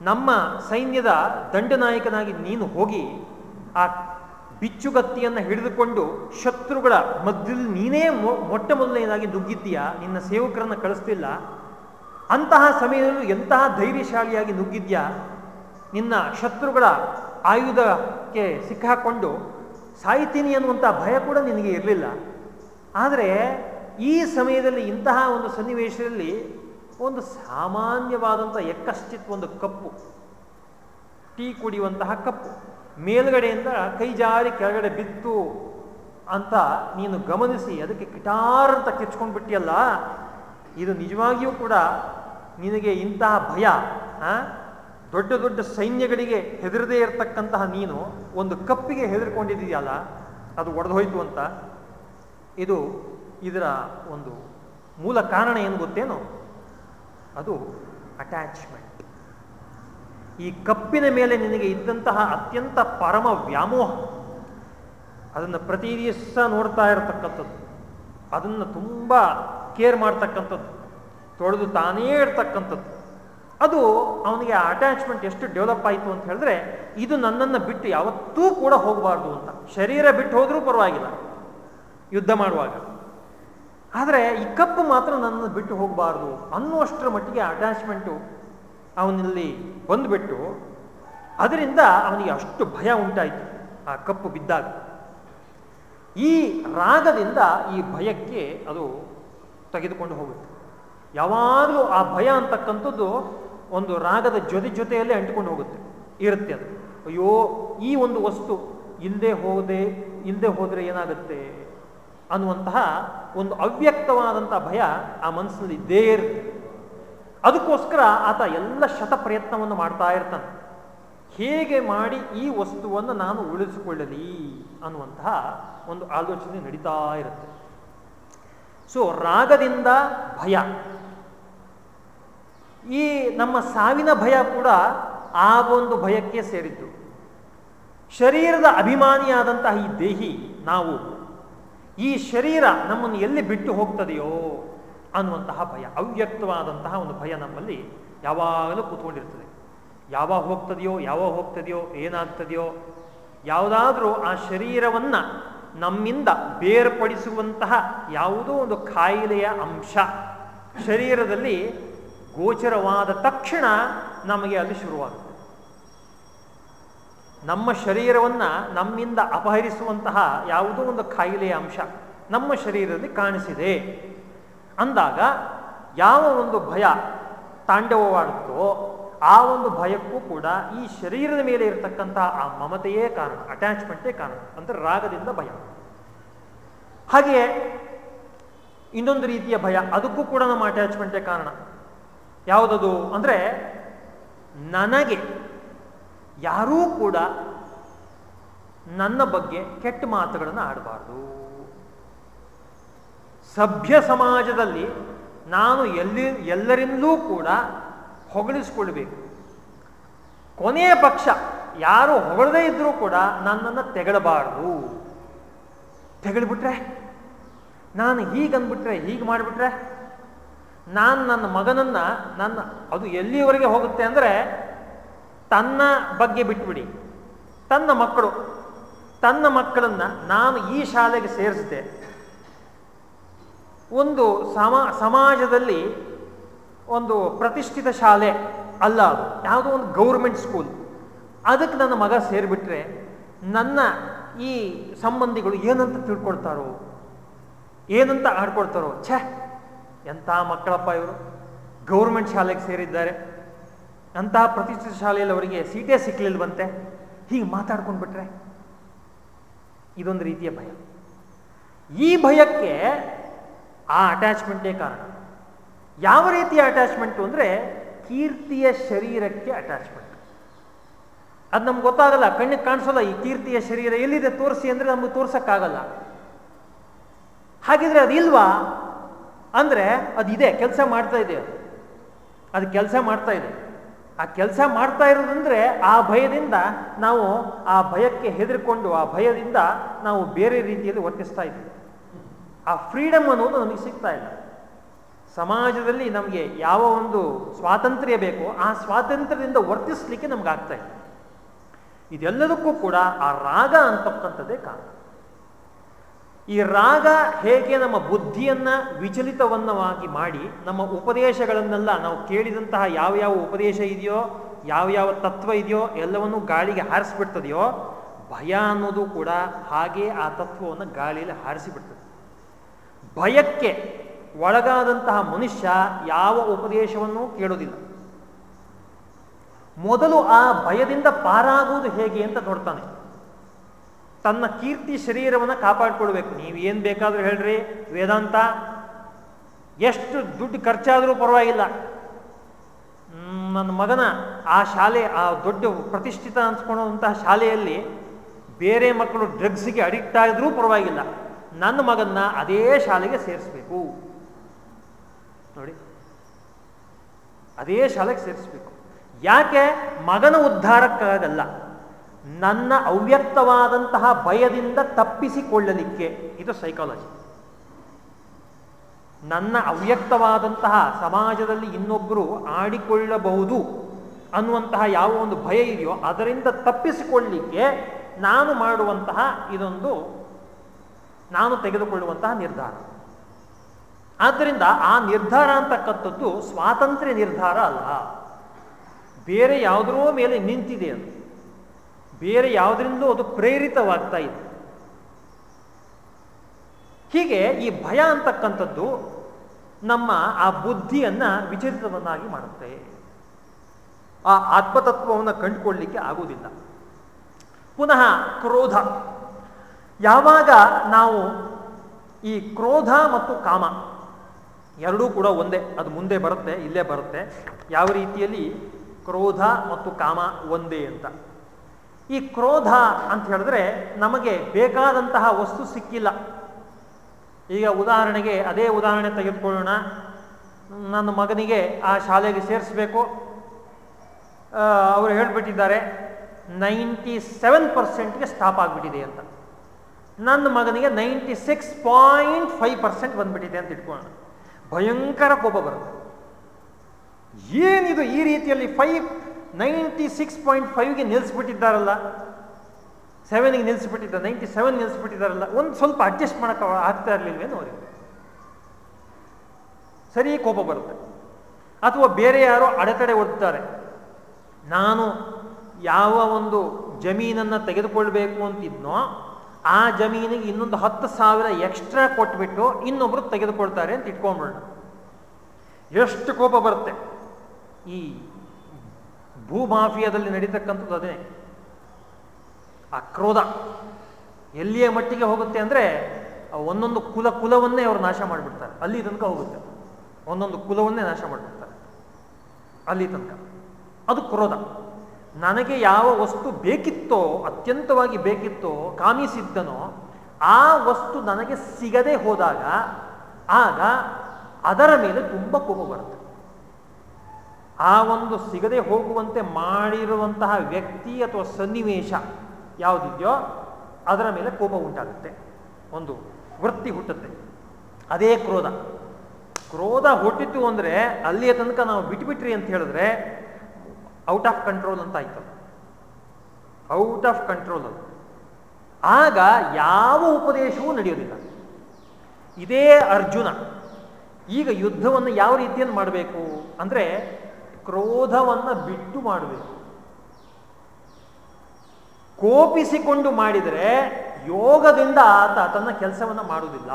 ನಮ್ಮ ಸೈನ್ಯದ ದಂಡನಾಯಕನಾಗಿ ನೀನು ಹೋಗಿ ಆ ಬಿಚ್ಚುಗತ್ತಿಯನ್ನು ಹಿಡಿದುಕೊಂಡು ಶತ್ರುಗಳ ಮಧ್ಯದಲ್ಲಿ ನೀನೇ ಮೊಟ್ಟ ಮೊದಲನೇದಾಗಿ ನುಗ್ಗಿದ್ದೀಯಾ? ನಿನ್ನ ಸೇವಕರನ್ನು ಕಳಿಸ್ತಿಲ್ಲ? ಅಂತಹ ಸಮಯದಲ್ಲೂ ಎಂತಹ ಧೈರ್ಯಶಾಲಿಯಾಗಿ ನುಗ್ಗಿದ್ಯಾ ನಿನ್ನ ಶತ್ರುಗಳ ಆಯುಧಕ್ಕೆ ಸಿಕ್ಕಾಕೊಂಡು ಸಾಯ್ತೀನಿ ಅನ್ನುವಂಥ ಭಯ ಕೂಡ ನಿನಗೆ ಇರಲಿಲ್ಲ. ಆದರೆ ಈ ಸಮಯದಲ್ಲಿ ಇಂತಹ ಒಂದು ಸನ್ನಿವೇಶದಲ್ಲಿ ಒಂದು ಸಾಮಾನ್ಯವಾದಂಥ ಎಕ್ಕಶ್ಚಿತ್ ಒಂದು ಕಪ್ಪು, ಟೀ ಕುಡಿಯುವಂತಹ ಕಪ್ಪು, ಮೇಲ್ಗಡೆಯಿಂದ ಕೈ ಜಾರಿ ಕೆಳಗಡೆ ಬಿತ್ತು ಅಂತ ನೀನು ಗಮನಿಸಿ, ಅದಕ್ಕೆ ಕಿಟಾರ್ ಅಂತ ಕೆಚ್ಕೊಂಡು ಬಿಟ್ಟಿಯಲ್ಲ ಇದು ನಿಜವಾಗಿಯೂ ಕೂಡ ನಿನಗೆ ಇಂತಹ ಭಯ ದೊಡ್ಡ ದೊಡ್ಡ ಸೈನ್ಯಗಳಿಗೆ ಹೆದರದೇ ಇರತಕ್ಕಂತಹ ನೀನು ಒಂದು ಕಪ್ಪಿಗೆ ಹೆದರ್ಕೊಂಡಿದ್ದೀಯಲ್ಲ, ಅದು ಒಡೆದೋಯ್ತು ಅಂತ. ಇದು ಇದರ ಒಂದು ಮೂಲ ಕಾರಣ ಏನು ಗೊತ್ತೇನು? ಅದು ಅಟ್ಯಾಚ್ಮೆಂಟ್ ಈ ಕಪ್ಪಿನ ಮೇಲೆ ನಿನಗೆ ಇದ್ದಂತಹ ಅತ್ಯಂತ ಪರಮ ವ್ಯಾಮೋಹ, ಅದನ್ನು ಪ್ರತಿ ದಿವಸ ನೋಡ್ತಾ ಇರತಕ್ಕಂಥದ್ದು, ಅದನ್ನು ತುಂಬ ಕೇರ್ ಮಾಡ್ತಕ್ಕಂಥದ್ದು, ತೊಳೆದು ತಾನೇ ಇರ್ತಕ್ಕಂಥದ್ದು ಅದು ಅವನಿಗೆ ಅಟ್ಯಾಚ್ಮೆಂಟ್ ಎಷ್ಟು ಡೆವಲಪ್ ಆಯಿತು ಅಂತ ಹೇಳಿದ್ರೆ, ಇದು ನನ್ನನ್ನು ಬಿಟ್ಟು ಯಾವತ್ತೂ ಕೂಡ ಹೋಗಬಾರ್ದು ಅಂತ. ಶರೀರ ಬಿಟ್ಟು ಹೋದರೂ ಪರವಾಗಿಲ್ಲ. ಯುದ್ಧ ಮಾಡುವಾಗ. ಆದರೆ ಈ ಕಪ್ಪು ಮಾತ್ರ ನನ್ನನ್ನು ಬಿಟ್ಟು ಹೋಗಬಾರ್ದು ಅನ್ನುವಷ್ಟರ ಮಟ್ಟಿಗೆ ಅಟ್ಯಾಚ್ಮೆಂಟು ಅವನಲ್ಲಿ ಬಂದುಬಿಟ್ಟು ಅದರಿಂದ ಅವನಿಗೆ ಅಷ್ಟು ಭಯ ಉಂಟಾಯಿತು ಆ ಕಪ್ಪು ಬಿದ್ದಾಗ. ಈ ರಾಗದಿಂದ ಈ ಭಯಕ್ಕೆ ಅದು ತೆಗೆದುಕೊಂಡು ಹೋಗುತ್ತೆ. ಯಾವಾಗಲೂ ಆ ಭಯ ಅಂತಕ್ಕಂಥದ್ದು ಒಂದು ರಾಗದ ಜೊತೆ ಜೊತೆಯಲ್ಲೇ ಅಂಟಿಕೊಂಡು ಹೋಗುತ್ತೆ, ಇರುತ್ತೆ ಅದು. ಅಯ್ಯೋ, ಈ ಒಂದು ವಸ್ತು ಇಲ್ಲದೆ ಹೋದೆ ಇಲ್ಲದೆ ಹೋದರೆ ಏನಾಗುತ್ತೆ? ಅನ್ನುವಂತಹ ಒಂದು ಅವ್ಯಕ್ತವಾದಂತಹ ಭಯ ಆ ಮನಸ್ಸಿನಲ್ಲಿ ಇದ್ದೇ ಇರುತ್ತೆ. ಅದಕ್ಕೋಸ್ಕರ ಆತ ಎಲ್ಲ ಶತ ಪ್ರಯತ್ನವನ್ನು ಮಾಡ್ತಾ ಇರ್ತಾನೆ. ಹೇಗೆ ಮಾಡಿ ಈ ವಸ್ತುವನ್ನು ನಾನು ಉಳಿಸಿಕೊಳ್ಳಲಿ ಅನ್ನುವಂತಹ ಒಂದು ಆಲೋಚನೆ ನಡೀತಾ ಇರುತ್ತೆ. ಸೊ ರಾಗದಿಂದ ಭಯ. ಈ ನಮ್ಮ ಸಾವಿನ ಭಯ ಕೂಡ ಆ ಒಂದು ಭಯಕ್ಕೆ ಸೇರಿದ್ದು. ಶರೀರದ ಅಭಿಮಾನಿಯಾದಂತಹ ಈ ದೇಹಿ, ನಾವು ಈ ಶರೀರ ನಮ್ಮನ್ನು ಎಲ್ಲಿ ಬಿಟ್ಟು ಹೋಗ್ತದೆಯೋ ಅನ್ನುವಂತಹ ಭಯ, ಅವ್ಯಕ್ತವಾದಂತಹ ಒಂದು ಭಯ ನಮ್ಮಲ್ಲಿ ಯಾವಾಗಲೂ ಕೂತ್ಕೊಂಡಿರ್ತದೆ. ಯಾವಾಗ ಹೋಗ್ತದೆಯೋ ಯಾವಾಗ ಹೋಗ್ತದೆಯೋ, ಏನಾಗ್ತದೆಯೋ, ಯಾವುದಾದ್ರೂ ಆ ಶರೀರವನ್ನು ನಮ್ಮಿಂದ ಬೇರ್ಪಡಿಸುವಂತಹ ಯಾವುದೋ ಒಂದು ಕಾಯಿಲೆಯ ಅಂಶ ಶರೀರದಲ್ಲಿ ಗೋಚರವಾದ ತಕ್ಷಣ ನಮಗೆ ಅಲ್ಲಿ ಶುರುವಾಗುತ್ತೆ. ನಮ್ಮ ಶರೀರವನ್ನು ನಮ್ಮಿಂದ ಅಪಹರಿಸುವಂತಹ ಯಾವುದೋ ಒಂದು ಕಾಯಿಲೆಯ ಅಂಶ ನಮ್ಮ ಶರೀರದಲ್ಲಿ ಕಾಣಿಸಿದೆ. ಅಂದಾಗ ಯಾವ ಒಂದು ಭಯ ತಾಂಡವವಾಡುತ್ತೋ ಆ ಒಂದು ಭಯಕ್ಕೂ ಕೂಡ ಈ ಶರೀರದ ಮೇಲೆ ಇರತಕ್ಕಂತಹ ಆ ಮಮತೆಯೇ ಕಾರಣ ಅಟ್ಯಾಚ್ಮೆಂಟೇ ಕಾರಣ, ಅಂದರೆ ರಾಗದಿಂದ ಭಯ. ಹಾಗೆಯೇ ಇನ್ನೊಂದು ರೀತಿಯ ಭಯ, ಅದಕ್ಕೂ ಕೂಡ ನಮ್ಮ ಅಟ್ಯಾಚ್ಮೆಂಟೇ ಕಾರಣ. ಯಾವುದದು? ಅಂದರೆ ನನಗೆ ಯಾರೂ ಕೂಡ ನನ್ನ ಬಗ್ಗೆ ಕೆಟ್ಟ ಮಾತುಗಳನ್ನು ಆಡಬಾರ್ದು. ಸಭ್ಯ ಸಮಾಜದಲ್ಲಿ ನಾನು ಎಲ್ಲಿ, ಎಲ್ಲರಿಂದಲೂ ಕೂಡ ಹೊಗಳಿಸ್ಕೊಳ್ಬೇಕು. ಕೊನೆಯ ಪಕ್ಷ ಯಾರು ಹೊಗಳದೇ ಇದ್ರೂ ಕೂಡ ನನ್ನನ್ನು ತೆಗಳಬಾರ್ದು. ತೆಗಳ್ಬಿಟ್ರೆ? ನಾನು ಹೀಗೆ ಅಂದ್ಬಿಟ್ರೆ ಹೀಗೆ ಮಾಡಿಬಿಟ್ರೆ? ನಾನು ನನ್ನ ಮಗನನ್ನು ನನ್ನ, ಅದು ಎಲ್ಲಿಯವರೆಗೆ ಹೋಗುತ್ತೆ ಅಂದರೆ ತನ್ನ ಬಗ್ಗೆ ಬಿಟ್ಬಿಡಿ. ತನ್ನ ಮಕ್ಕಳು. ತನ್ನ ಮಕ್ಕಳನ್ನ ನಾನು ಈ ಶಾಲೆಗೆ ಸೇರಿಸಿದೆ ಒಂದು ಸಮ, ಸಮಾಜದಲ್ಲಿ ಒಂದು ಪ್ರತಿಷ್ಠಿತ ಶಾಲೆ ಅಲ್ಲ ಅದು. ಯಾವುದೋ ಒಂದು ಗೌರ್ಮೆಂಟ್ ಸ್ಕೂಲ್. ಅದಕ್ಕೆ ನನ್ನ ಮಗ ಸೇರಿಬಿಟ್ರೆ ನನ್ನ ಈ ಸಂಬಂಧಿಗಳು ಏನಂತ ತಿಳ್ಕೊಳ್ತಾರೋ? ಏನಂತ ಆಡ್ಕೊಳ್ತಾರೋ? ಛೆ, ಎಂಥ ಮಕ್ಕಳಪ್ಪ ಇವರು. ಗೌರ್ಮೆಂಟ್ ಶಾಲೆಗೆ ಸೇರಿದ್ದಾರೆ. ಅಂತಹ ಪ್ರತಿಷ್ಠಿತ ಶಾಲೆಯಲ್ಲಿ ಅವರಿಗೆ ಸೀಟೇ ಸಿಕ್ಕಲಿಲ್ವಂತೆ ಹೀಗೆ ಮಾತಾಡ್ಕೊಂಡು ಬಿಟ್ರೆ ಇದೊಂದು ರೀತಿಯ ಭಯ. ಈ ಭಯಕ್ಕೆ ಆ ಅಟ್ಯಾಚ್ಮೆಂಟೇ ಕಾರಣ. ಯಾವ ರೀತಿಯ ಅಟ್ಯಾಚ್ಮೆಂಟು ಅಂದರೆ ಕೀರ್ತಿಯ ಶರೀರಕ್ಕೆ ಅಟ್ಯಾಚ್ಮೆಂಟ್ ಅದು ನಮ್ಗೆ ಗೊತ್ತಾಗಲ್ಲ, ಕಣ್ಣಿಗೆ ಕಾಣಿಸೋಲ್ಲ, ಈ ಕೀರ್ತಿಯ ಶರೀರ ಎಲ್ಲಿದೆ ತೋರಿಸಿ ಅಂದರೆ ನಮಗೆ ತೋರ್ಸಕ್ಕಾಗಲ್ಲ. ಹಾಗಿದ್ರೆ ಅದಿಲ್ವಾ ಅಂದರೆ ಅದಿದೆ ಕೆಲಸ ಮಾಡ್ತಾ ಇದೆ. ಅದು ಅದು ಕೆಲಸ ಮಾಡ್ತಾ ಇದೆ. ಆ ಕೆಲಸ ಮಾಡ್ತಾ ಇರೋದಂದ್ರೆ ಆ ಭಯದಿಂದ ನಾವು ಆ ಭಯಕ್ಕೆ ಹೆದರಿಕೊಂಡು ಆ ಭಯದಿಂದ ನಾವು ಬೇರೆ ರೀತಿಯಲ್ಲಿ ವರ್ತಿಸ್ತಾ ಇದ್ದೀವಿ. ಆ ಫ್ರೀಡಮ್ ಅನ್ನೋದು ನಮಗೆ ಸಿಗ್ತಾ ಇಲ್ಲ. ಸಮಾಜದಲ್ಲಿ ನಮಗೆ ಯಾವ ಒಂದು ಸ್ವಾತಂತ್ರ್ಯ ಬೇಕೋ ಆ ಸ್ವಾತಂತ್ರ್ಯದಿಂದ ವರ್ತಿಸ್ಲಿಕ್ಕೆ ನಮ್ಗೆ ಆಗ್ತಾ ಇದೆ ಇದೆಲ್ಲದಕ್ಕೂ ಕೂಡ ಆ ರಾಗ ಅಂತಕ್ಕಂಥದ್ದೇ ಕಾರಣ. ಈ ರಾಗ ಹೇಗೆ ನಮ್ಮ ಬುದ್ಧಿಯನ್ನ ವಿಚಲಿತವನ್ನವಾಗಿ ಮಾಡಿ ನಮ್ಮ ಉಪದೇಶಗಳನ್ನೆಲ್ಲ ನಾವು ಕೇಳಿದಂತಹ ಯಾವ ಯಾವ ಉಪದೇಶ ಇದೆಯೋ, ಯಾವ ಯಾವ ತತ್ವ ಇದೆಯೋ ಎಲ್ಲವನ್ನು ಗಾಳಿಗೆ ಹಾರಿಸ್ಬಿಡ್ತದೆಯೋ, ಭಯ ಅನ್ನೋದು ಕೂಡ ಹಾಗೆ ಆ ತತ್ವವನ್ನು ಗಾಳಿಯಲ್ಲಿ ಹಾರಿಸಿಬಿಡ್ತದೆ. ಭಯಕ್ಕೆ ಒಳಗಾದಂತಹ ಮನುಷ್ಯ ಯಾವ ಉಪದೇಶವನ್ನು ಕೇಳೋದಿಲ್ಲ ಮೊದಲು ಆ ಭಯದಿಂದ ಪಾರಾಗುವುದು ಹೇಗೆ ಅಂತ ನೋಡ್ತಾನೆ. ತನ್ನ ಕೀರ್ತಿ ಶರೀರವನ್ನು ಕಾಪಾಡಿಕೊಳ್ಬೇಕು. ನೀವು ಏನು ಬೇಕಾದರೂ ಹೇಳ್ರಿ, ವೇದಾಂತ. ಎಷ್ಟು ದುಡ್ಡು ಖರ್ಚಾದರೂ ಪರವಾಗಿಲ್ಲ. ನನ್ನ ಮಗನ ಆ ಶಾಲೆ, ಆ ದೊಡ್ಡ ಪ್ರತಿಷ್ಠಿತ ಅನ್ಸ್ಕೊಳ್ಳುವಂತಹ ಶಾಲೆಯಲ್ಲಿ ಬೇರೆ ಮಕ್ಕಳು ಡ್ರಗ್ಸ್ಗೆ ಅಡಿಕ್ಟ್ ಆಗಿದ್ರೂ ಪರವಾಗಿಲ್ಲ. ನನ್ನ ಮಗನ್ನ ಅದೇ ಶಾಲೆಗೆ ಸೇರಿಸ್ಬೇಕು. ನೋಡಿ. ಅದೇ ಶಾಲೆಗೆ ಸೇರಿಸ್ಬೇಕು. ಯಾಕೆ? ಮಗನ ಉದ್ಧಾರಕ್ಕಾಗಲ್ಲ. ನನ್ನ ಅವ್ಯಕ್ತವಾದಂತಹ ಭಯದಿಂದ ತಪ್ಪಿಸಿಕೊಳ್ಳಲಿಕ್ಕೆ. ಇದು ಸೈಕಾಲಜಿ ನನ್ನ ಅವ್ಯಕ್ತವಾದಂತಹ ಸಮಾಜದಲ್ಲಿ ಇನ್ನೊಬ್ಬರು ಆಡಿಕೊಳ್ಳಬಹುದು ಅನ್ನುವಂತಹ ಯಾವ ಒಂದು ಭಯ ಇದೆಯೋ ಅದರಿಂದ ತಪ್ಪಿಸಿಕೊಳ್ಳಲಿಕ್ಕೆ ನಾನು ಮಾಡುವಂತಹ ಇದೊಂದು, ನಾನು ತೆಗೆದುಕೊಳ್ಳುವಂತಹ ನಿರ್ಧಾರ. ಆದ್ದರಿಂದ ಆ ನಿರ್ಧಾರ ಅಂತಕ್ಕಂಥದ್ದು ಸ್ವಾತಂತ್ರ್ಯ ನಿರ್ಧಾರ ಅಲ್ಲ. ಬೇರೆ ಯಾವುದರೋ ಮೇಲೆ ನಿಂತಿದೆ ಅದು ಬೇರೆ ಯಾವುದರಿಂದಲೂ ಅದು ಪ್ರೇರಿತವಾಗ್ತಾ ಇದೆ. ಹೀಗೆ ಈ ಭಯ ಅಂತಕ್ಕಂಥದ್ದು ನಮ್ಮ ಆ ಬುದ್ಧಿಯನ್ನ ವಿಚಲಿತವನ್ನಾಗಿ ಮಾಡುತ್ತೆ. ಆ ಆತ್ಮತತ್ವವನ್ನು ಕಂಡುಕೊಳ್ಳಲಿಕ್ಕೆ ಆಗುವುದಿಲ್ಲ. ಪುನಃ ಕ್ರೋಧ. ಯಾವಾಗ ನಾವು ಈ ಕ್ರೋಧ ಮತ್ತು ಕಾಮ ಎರಡೂ ಕೂಡ ಒಂದೇ, ಅದು ಮುಂದೆ ಬರುತ್ತೆ, ಇಲ್ಲೇ ಬರುತ್ತೆ, ಯಾವ ರೀತಿಯಲ್ಲಿ ಕ್ರೋಧ ಮತ್ತು ಕಾಮ ಒಂದೇ ಅಂತ. ಈ ಕ್ರೋಧ ಅಂತ ಹೇಳಿದ್ರೆ ನಮಗೆ ಬೇಕಾದಂತಹ ವಸ್ತು ಸಿಕ್ಕಿಲ್ಲ. ಈಗ ಉದಾಹರಣೆಗೆ ಅದೇ ಉದಾಹರಣೆ ತೆಗೆದುಕೊಳ್ಳೋಣ. ನನ್ನ ಮಗನಿಗೆ ಆ ಶಾಲೆಗೆ ಸೇರಿಸಬೇಕು. ಅವರು ಹೇಳಿಬಿಟ್ಟಿದ್ದಾರೆ, ನೈಂಟಿ ಸೆವೆನ್ ಪರ್ಸೆಂಟ್ಗೆ ಸ್ಟಾಪ್ ಆಗಿಬಿಟ್ಟಿದೆ ಅಂತ. ನನ್ನ ಮಗನಿಗೆ ninety six point five percent ಬಂದ್ಬಿಟ್ಟಿದೆ ಅಂತ ಇಟ್ಕೊಳ್ಳೋಣ. ಭಯಂಕರ ಕೋಪ ಬರುತ್ತೆ. ಏನಿದು ಈ ರೀತಿಯಲ್ಲಿ ಫೈವ್ ನೈಂಟಿ ಸಿಕ್ಸ್ ಪಾಯಿಂಟ್ ಫೈವ್ಗೆ ನಿಲ್ಲಿಸ್ಬಿಟ್ಟಿದ್ದಾರಲ್ಲ. ಸೆವೆನ್ಗೆ ನಿಲ್ಲಿಸ್ಬಿಟ್ಟಿದ್ದ, ನೈಂಟಿ ಸೆವೆನ್ ನಿಲ್ಲಿಸ್ಬಿಟ್ಟಿದ್ದಾರಲ್ಲ. ಒಂದು ಸ್ವಲ್ಪ ಅಡ್ಜಸ್ಟ್ ಮಾಡೋಕೆ ಆಗ್ತಾ ಇರಲಿಲ್ವೇ ಅವರಿಗೆ. ಸರಿ ಕೋಪ ಬರುತ್ತೆ. ಅಥವಾ ಬೇರೆ ಯಾರೋ ಅಡೆತಡೆ ಒಡ್ತಾರೆ ನಾನು ಯಾವ ಒಂದು ಜಮೀನನ್ನು ತೆಗೆದುಕೊಳ್ಬೇಕು ಅಂತಿದ್ನೋ, ಆ ಜಮೀನಿಗೆ ಇನ್ನೊಂದು ಹತ್ತು ಸಾವಿರ ಎಕ್ಸ್ಟ್ರಾ ಕೊಟ್ಬಿಟ್ಟು ಇನ್ನೊಬ್ರು ತೆಗೆದುಕೊಳ್ತಾರೆ ಅಂತ ಇಟ್ಕೊಂಡ್ಬಿಡೋಣ. ಎಷ್ಟು ಕೋಪ ಬರುತ್ತೆ. ಈ ಭೂಮಾಫಿಯಾದಲ್ಲಿ ನಡೀತಕ್ಕಂಥದ್ದು ಅದೇ. ಆ ಕ್ರೋಧ ಎಲ್ಲಿಯ ಮಟ್ಟಿಗೆ ಹೋಗುತ್ತೆ ಅಂದರೆ ಒಂದೊಂದು ಕುಲ ಕುಲವನ್ನೇ ಅವರು ನಾಶ ಮಾಡಿಬಿಡ್ತಾರೆ. ಅಲ್ಲಿ ತನಕ ಹೋಗುತ್ತೆ. ಒಂದೊಂದು ಕುಲವನ್ನೇ ನಾಶ ಮಾಡಿಬಿಡ್ತಾರೆ. ಅಲ್ಲಿ ತನಕ. ಅದು ಕ್ರೋಧ. ನನಗೆ ಯಾವ ವಸ್ತು ಬೇಕಿತ್ತೋ, ಅತ್ಯಂತವಾಗಿ ಬೇಕಿತ್ತೋ, ಕಾಮಿಸಿದ್ದನೋ, ಆ ವಸ್ತು ನನಗೆ ಸಿಗದೆ ಹೋದಾಗ ಆಗ ಅದರ ಮೇಲೆ ತುಂಬ ಕೋಪ ಬರುತ್ತೆ. ಆ ಒಂದು ಸಿಗದೆ ಹೋಗುವಂತೆ ಮಾಡಿರುವಂತಹ ವ್ಯಕ್ತಿ ಅಥವಾ ಸನ್ನಿವೇಶ ಯಾವುದಿದೆಯೋ ಅದರ ಮೇಲೆ ಕೋಪ ಉಂಟಾಗುತ್ತೆ. ಒಂದು ವೃತ್ತಿ ಹುಟ್ಟುತ್ತೆ. ಅದೇ ಕ್ರೋಧ. ಕ್ರೋಧ ಹುಟ್ಟಿತು ಅಂದರೆ ಅಲ್ಲಿಯ ತನಕ ನಾವು ಬಿಟ್ಬಿಟ್ರಿ ಅಂತ ಹೇಳಿದ್ರೆ ಔಟ್ ಆಫ್ ಕಂಟ್ರೋಲ್ ಅಂತ ಆಯ್ತು ಔಟ್ ಆಫ್ ಕಂಟ್ರೋಲ್ ಅದು. ಆಗ ಯಾವ ಉಪದೇಶವೂ ನಡೆಯೋದಿಲ್ಲ. ಇದೇ ಅರ್ಜುನ. ಈಗ ಯುದ್ಧವನ್ನು ಯಾವ ರೀತಿಯನ್ನು ಮಾಡಬೇಕು? ಅಂದರೆ ಕ್ರೋಧವನ್ನು ಬಿಟ್ಟು ಮಾಡಬೇಕು ಕೋಪಿಸಿಕೊಂಡು ಮಾಡಿದರೆ ಯೋಗದಿಂದ ಆತ ತನ್ನ ಕೆಲಸವನ್ನು ಮಾಡುವುದಿಲ್ಲ.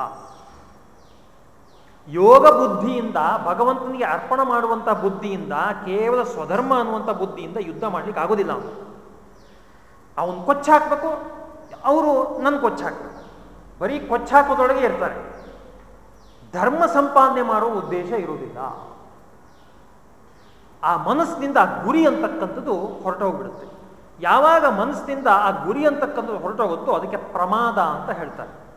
ಯೋಗ ಬುದ್ಧಿಯಿಂದ, ಭಗವಂತನಿಗೆ ಅರ್ಪಣ ಮಾಡುವಂಥ ಬುದ್ಧಿಯಿಂದ, ಕೇವಲ ಸ್ವಧರ್ಮ ಅನ್ನುವಂಥ ಬುದ್ಧಿಯಿಂದ ಯುದ್ಧ ಮಾಡ್ಲಿಕ್ಕೆ ಆಗೋದಿಲ್ಲ ಅವನು. ಅವನು ಕೊಚ್ಚಾಕ್ಬೇಕು, ಅವರು ನನ್ನ ಕೊಚ್ಚಾಕ್ಬೇಕು. ಬರೀ ಕೊಚ್ಚಾಕೋದೊಳಗೆ ಇರ್ತಾರೆ. ಧರ್ಮ ಸಂಪಾದನೆ ಮಾಡುವ ಉದ್ದೇಶ ಇರುವುದಿಲ್ಲ. ಆ ಮನಸ್ಸಿನಿಂದ ಆ ಗುರಿ ಅಂತಕ್ಕಂಥದ್ದು ಹೊರಟೋಗ್ಬಿಡುತ್ತೆ. ಯಾವಾಗ ಮನಸ್ಸಿನಿಂದ ಆ ಗುರಿ ಅಂತಕ್ಕಂಥದ್ದು ಹೊರಟೋಗುತ್ತೋ ಅದಕ್ಕೆ ಪ್ರಮಾದ ಅಂತ ಹೇಳ್ತಾರೆ.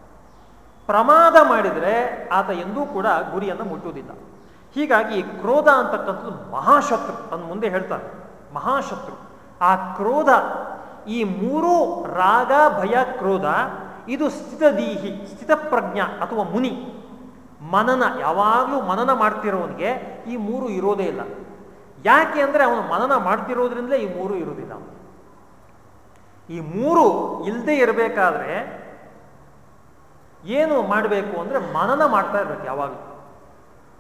ಪ್ರಮಾದ ಮಾಡಿದರೆ ಆತ ಎಂದೂ ಕೂಡ ಗುರಿಯನ್ನು ಮುಟ್ಟುವುದಿಲ್ಲ. ಹೀಗಾಗಿ ಕ್ರೋಧ ಅಂತಕ್ಕಂಥದ್ದು ಮಹಾಶತ್ರು ಅನ್ನು ಮುಂದೆ ಹೇಳ್ತಾರೆ. ಮಹಾಶತ್ರು. ಆ ಕ್ರೋಧ, ಈ ಮೂರೂ ರಾಗ, ಭಯ, ಕ್ರೋಧ, ಇದು ಸ್ಥಿತದೀಹಿ, ಸ್ಥಿತಪ್ರಜ್ಞ ಅಥವಾ ಮುನಿ. ಮನನ, ಯಾವಾಗಲೂ ಮನನ ಮಾಡ್ತಿರೋವನಿಗೆ ಈ ಮೂರು ಇರೋದೇ ಇಲ್ಲ. ಯಾಕೆ ಅಂದರೆ ಅವನು ಮನನ ಮಾಡ್ತಿರೋದ್ರಿಂದಲೇ ಈ ಮೂರು ಇರೋದಿಲ್ಲ ಈ ಮೂರು ಇಲ್ಲದೆ ಇರಬೇಕಾದ್ರೆ ಏನು ಮಾಡಬೇಕು ಅಂದರೆ ಮನನ ಮಾಡ್ತಾ ಇರ್ಬೇಕು ಯಾವಾಗಲೂ.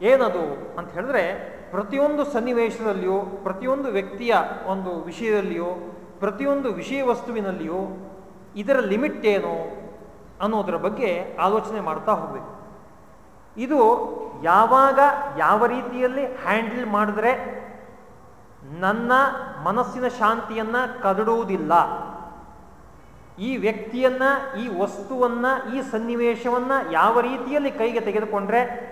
ಏನದು ಅಂತ ಹೇಳಿದ್ರೆ ಪ್ರತಿಯೊಂದು ಸನ್ನಿವೇಶದಲ್ಲಿಯೂ, ಪ್ರತಿಯೊಂದು ವ್ಯಕ್ತಿಯ ಒಂದು ವಿಷಯದಲ್ಲಿಯೋ, ಪ್ರತಿಯೊಂದು ವಿಷಯ ವಸ್ತುವಿನಲ್ಲಿಯೋ ಇದರ ಲಿಮಿಟ್ ಏನು ಅನ್ನೋದರ ಬಗ್ಗೆ ಆಲೋಚನೆ ಮಾಡ್ತಾ ಹೋಗಬೇಕು. ಇದು ಯಾವಾಗ ಯಾವ ರೀತಿಯಲ್ಲಿ ಹ್ಯಾಂಡಲ್ ಮಾಡಿದ್ರೆ ನನ್ನ ಮನಸ್ಸಿನ ಶಾಂತಿಯನ್ನ ಕದಡುವುದಿಲ್ಲ. ಈ ವ್ಯಕ್ತಿಯನ್ನ, ಈ ವಸ್ತುವನ್ನ, ಈ ಸನ್ನಿವೇಶವನ್ನ ಯಾವ ರೀತಿಯಲ್ಲಿ ಕೈಗೆ ತೆಗೆದುಕೊಂಡ್ರೆ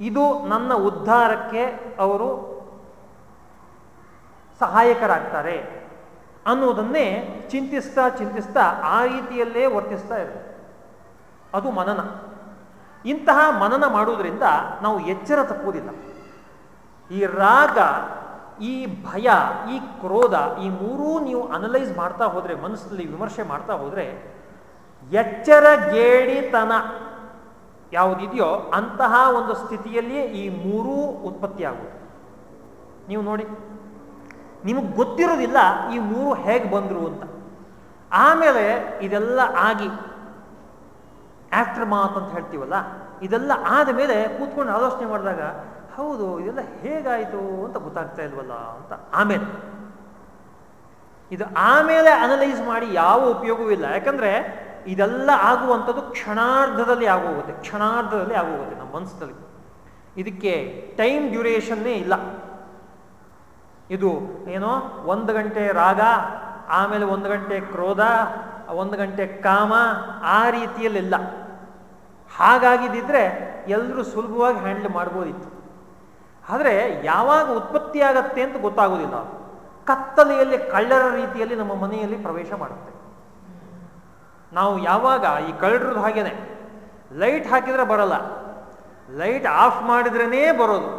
ಇದು ನನ್ನ ಉದ್ಧಾರಕ್ಕೆ ಅವರು ಸಹಾಯಕರಾಗ್ತಾರೆ ಅನ್ನೋದನ್ನೇ ಚಿಂತಿಸ್ತಾ ಚಿಂತಿಸ್ತಾ ಆ ರೀತಿಯಲ್ಲೇ ವರ್ತಿಸ್ತಾ ಇರಬೇಕು. ಅದು ಮನನ. ಇಂತಹ ಮನನ ಮಾಡುವುದರಿಂದ ನಾವು ಎಚ್ಚರ ತಪ್ಪುವುದಿಲ್ಲ. ಈ ರಾಗ ಈ ಭಯ, ಈ ಕ್ರೋಧ, ಈ ಮೂರೂ ನೀವು ಅನಲೈಸ್ ಮಾಡ್ತಾ ಹೋದರೆ, ಮನಸ್ಸಲ್ಲಿ ವಿಮರ್ಶೆ ಮಾಡ್ತಾ ಹೋದರೆ ಎಚ್ಚರ ಗೇಡಿತನ ಯಾವುದಿದೆಯೋ ಅಂತಹ ಒಂದು ಸ್ಥಿತಿಯಲ್ಲಿಯೇ ಈ ಮೂರೂ ಉತ್ಪತ್ತಿಯಾಗುತ್ತೆ ನೀವು ನೋಡಿ, ನಿಮಗೆ ಗೊತ್ತಿರೋದಿಲ್ಲ ಈ ಮೂರು ಹೇಗೆ ಬಂದರು ಅಂತ. ಆಮೇಲೆ ಇದೆಲ್ಲ ಆಗಿ ಆಫ್ಟರ್ ಮಾತ್ ಅಂತ ಹೇಳ್ತೀವಲ್ಲ, ಇದೆಲ್ಲ ಆದ ಮೇಲೆ ಕೂತ್ಕೊಂಡು ಆಲೋಚನೆ ಮಾಡಿದಾಗ ಹೌದು, ಇದೆಲ್ಲ ಹೇಗಾಯಿತು ಅಂತ ಗೊತ್ತಾಗ್ತಾ ಇಲ್ವಲ್ಲ ಅಂತ ಆಮೇಲೆ. ಇದು ಆಮೇಲೆ ಅನಲೈಸ್ ಮಾಡಿ ಯಾವ ಉಪಯೋಗವೂ ಇಲ್ಲ. ಯಾಕಂದ್ರೆ ಇದೆಲ್ಲ ಆಗುವಂಥದ್ದು ಕ್ಷಣಾರ್ಧದಲ್ಲಿ ಆಗೋಗುತ್ತೆ. ಕ್ಷಣಾರ್ಧದಲ್ಲಿ ಆಗೋಗುತ್ತೆ ನಮ್ಮ ಮನಸ್ಸಲ್ಲಿ. ಇದಕ್ಕೆ ಟೈಮ್ ಡ್ಯೂರೇಷನ್ನೇ ಇಲ್ಲ. ಇದು ಏನೋ? ಒಂದು ಗಂಟೆ ರಾಗ, ಆಮೇಲೆ ಒಂದು ಗಂಟೆ ಕ್ರೋಧ, ಒಂದು ಗಂಟೆ ಕಾಮ ಆ ರೀತಿಯಲ್ಲಿಲ್ಲ. ಹಾಗಾಗಿದ್ದಿದ್ರೆ ಎಲ್ಲರೂ ಸುಲಭವಾಗಿ ಹ್ಯಾಂಡಲ್ ಮಾಡ್ಬೋದಿತ್ತು. ಆದರೆ ಯಾವಾಗ ಉತ್ಪತ್ತಿ ಆಗತ್ತೆ ಅಂತ ಗೊತ್ತಾಗೋದಿಲ್ಲ. ಕತ್ತಲೆಯಲ್ಲಿ, ಕಳ್ಳರ ರೀತಿಯಲ್ಲಿ ನಮ್ಮ ಮನೆಯಲ್ಲಿ ಪ್ರವೇಶ ಮಾಡುತ್ತೆ. ನಾವು ಯಾವಾಗ ಈ ಕಳ್ಳರದ್ದು ಹಾಗೇನೆ, ಲೈಟ್ ಹಾಕಿದ್ರೆ ಬರಲ್ಲ. ಲೈಟ್ ಆಫ್ ಮಾಡಿದ್ರೇ ಬರೋದು.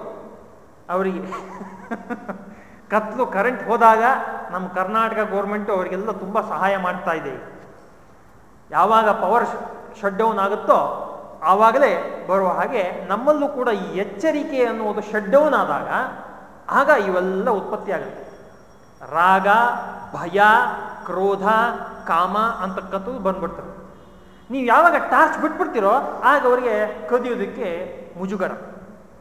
ಅವರಿಗೆ *laughs* ಕತ್ತಲು ಕರೆಂಟ್ ಹೋದಾಗ ನಮ್ಮ ಕರ್ನಾಟಕ ಗೋರ್ಮೆಂಟು ಅವರಿಗೆಲ್ಲ ತುಂಬ ಸಹಾಯ ಮಾಡ್ತಾ ಇದೆ. ಯಾವಾಗ ಪವರ್ ಶಟ್ ಡೌನ್ ಆಗುತ್ತೋ ಆವಾಗಲೇ ಬರುವ ಹಾಗೆ ನಮ್ಮಲ್ಲೂ ಕೂಡ ಈ ಎಚ್ಚರಿಕೆ ಅನ್ನುವುದು ಶಡ್ಡೌನ್ ಆದಾಗ ಆಗ ಇವೆಲ್ಲ ಉತ್ಪತ್ತಿ ಆಗುತ್ತೆ. ರಾಗ, ಭಯ, ಕ್ರೋಧ, ಕಾಮ ಅಂತಕ್ಕಂಥದ್ದು ಬಂದ್ಬಿಡ್ತದೆ. ನೀವು ಯಾವಾಗ ಟಾರ್ಚ್ ಬಿಟ್ಬಿಡ್ತೀರೋ ಆಗ ಅವರಿಗೆ ಕದಿಯೋದಕ್ಕೆ ಮುಜುಗರ.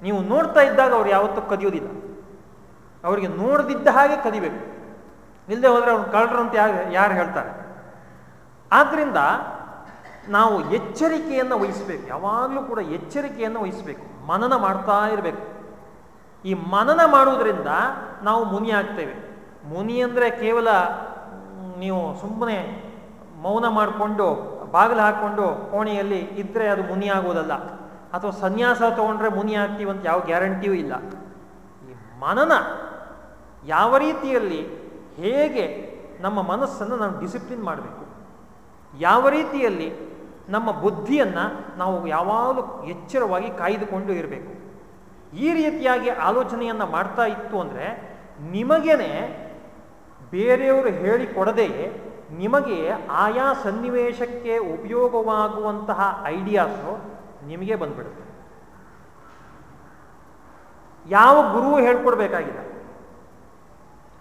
ನೀವು ನೋಡ್ತಾ ಇದ್ದಾಗ ಅವ್ರು ಯಾವತ್ತೂ ಕದಿಯೋದಿಲ್ಲ. ಅವರಿಗೆ ನೋಡದಿದ್ದ ಹಾಗೆ ಕದಿಬೇಕು. ಇಲ್ಲದೆ ಹೋದರೆ ಅವ್ರು ಕಳ್ಳರು ಅಂತ ಯಾರು ಯಾರು ಹೇಳ್ತಾರೆ. ಆದ್ರಿಂದ ನಾವು ಎಚ್ಚರಿಕೆಯನ್ನು ವಹಿಸಬೇಕು. ಯಾವಾಗಲೂ ಕೂಡ ಎಚ್ಚರಿಕೆಯನ್ನು ವಹಿಸಬೇಕು. ಮನನ ಮಾಡ್ತಾ ಇರಬೇಕು. ಈ ಮನನ ಮಾಡುವುದರಿಂದ ನಾವು ಮುನಿ ಆಗ್ತೇವೆ. ಮುನಿ ಅಂದರೆ ಕೇವಲ ನೀವು ಸುಮ್ಮನೆ ಮೌನ ಮಾಡಿಕೊಂಡು, ಬಾಗಿಲು ಹಾಕ್ಕೊಂಡು ಕೋಣೆಯಲ್ಲಿ ಇದ್ದರೆ ಅದು ಮುನಿ ಆಗೋದಲ್ಲ ಅಥವಾ ಸನ್ಯಾಸ ತಗೊಂಡ್ರೆ ಮುನಿ ಆಗ್ತೀವಿ ಅಂತ ಯಾವ ಗ್ಯಾರಂಟಿಯೂ ಇಲ್ಲ. ಈ ಮನನ ಯಾವ ರೀತಿಯಲ್ಲಿ ಹೇಗೆ ನಮ್ಮ ಮನಸ್ಸನ್ನು ನಾವು ಡಿಸಿಪ್ಲಿನ್ ಮಾಡಬೇಕು. ಯಾವ ರೀತಿಯಲ್ಲಿ ನಮ್ಮ ಬುದ್ಧಿಯನ್ನು ನಾವು ಯಾವಾಗಲೂ ಎಚ್ಚರವಾಗಿ ಕಾಯ್ದುಕೊಂಡು ಇರಬೇಕು. ಈ ರೀತಿಯಾಗಿ ಆಲೋಚನೆಯನ್ನು ಮಾಡ್ತಾ ಇತ್ತು ಅಂದರೆ ನಿಮಗೇನೆ ಬೇರೆಯವರು ಹೇಳಿಕೊಡದೆ ನಿಮಗೆ ಆಯಾ ಸನ್ನಿವೇಶಕ್ಕೆ ಉಪಯೋಗವಾಗುವಂತಹ ಐಡಿಯಾಸು ನಿಮಗೆ ಬಂದ್ಬಿಡುತ್ತೆ. ಯಾವ ಗುರು ಹೇಳ್ಕೊಡ್ಬೇಕಾಗಿಲ್ಲ.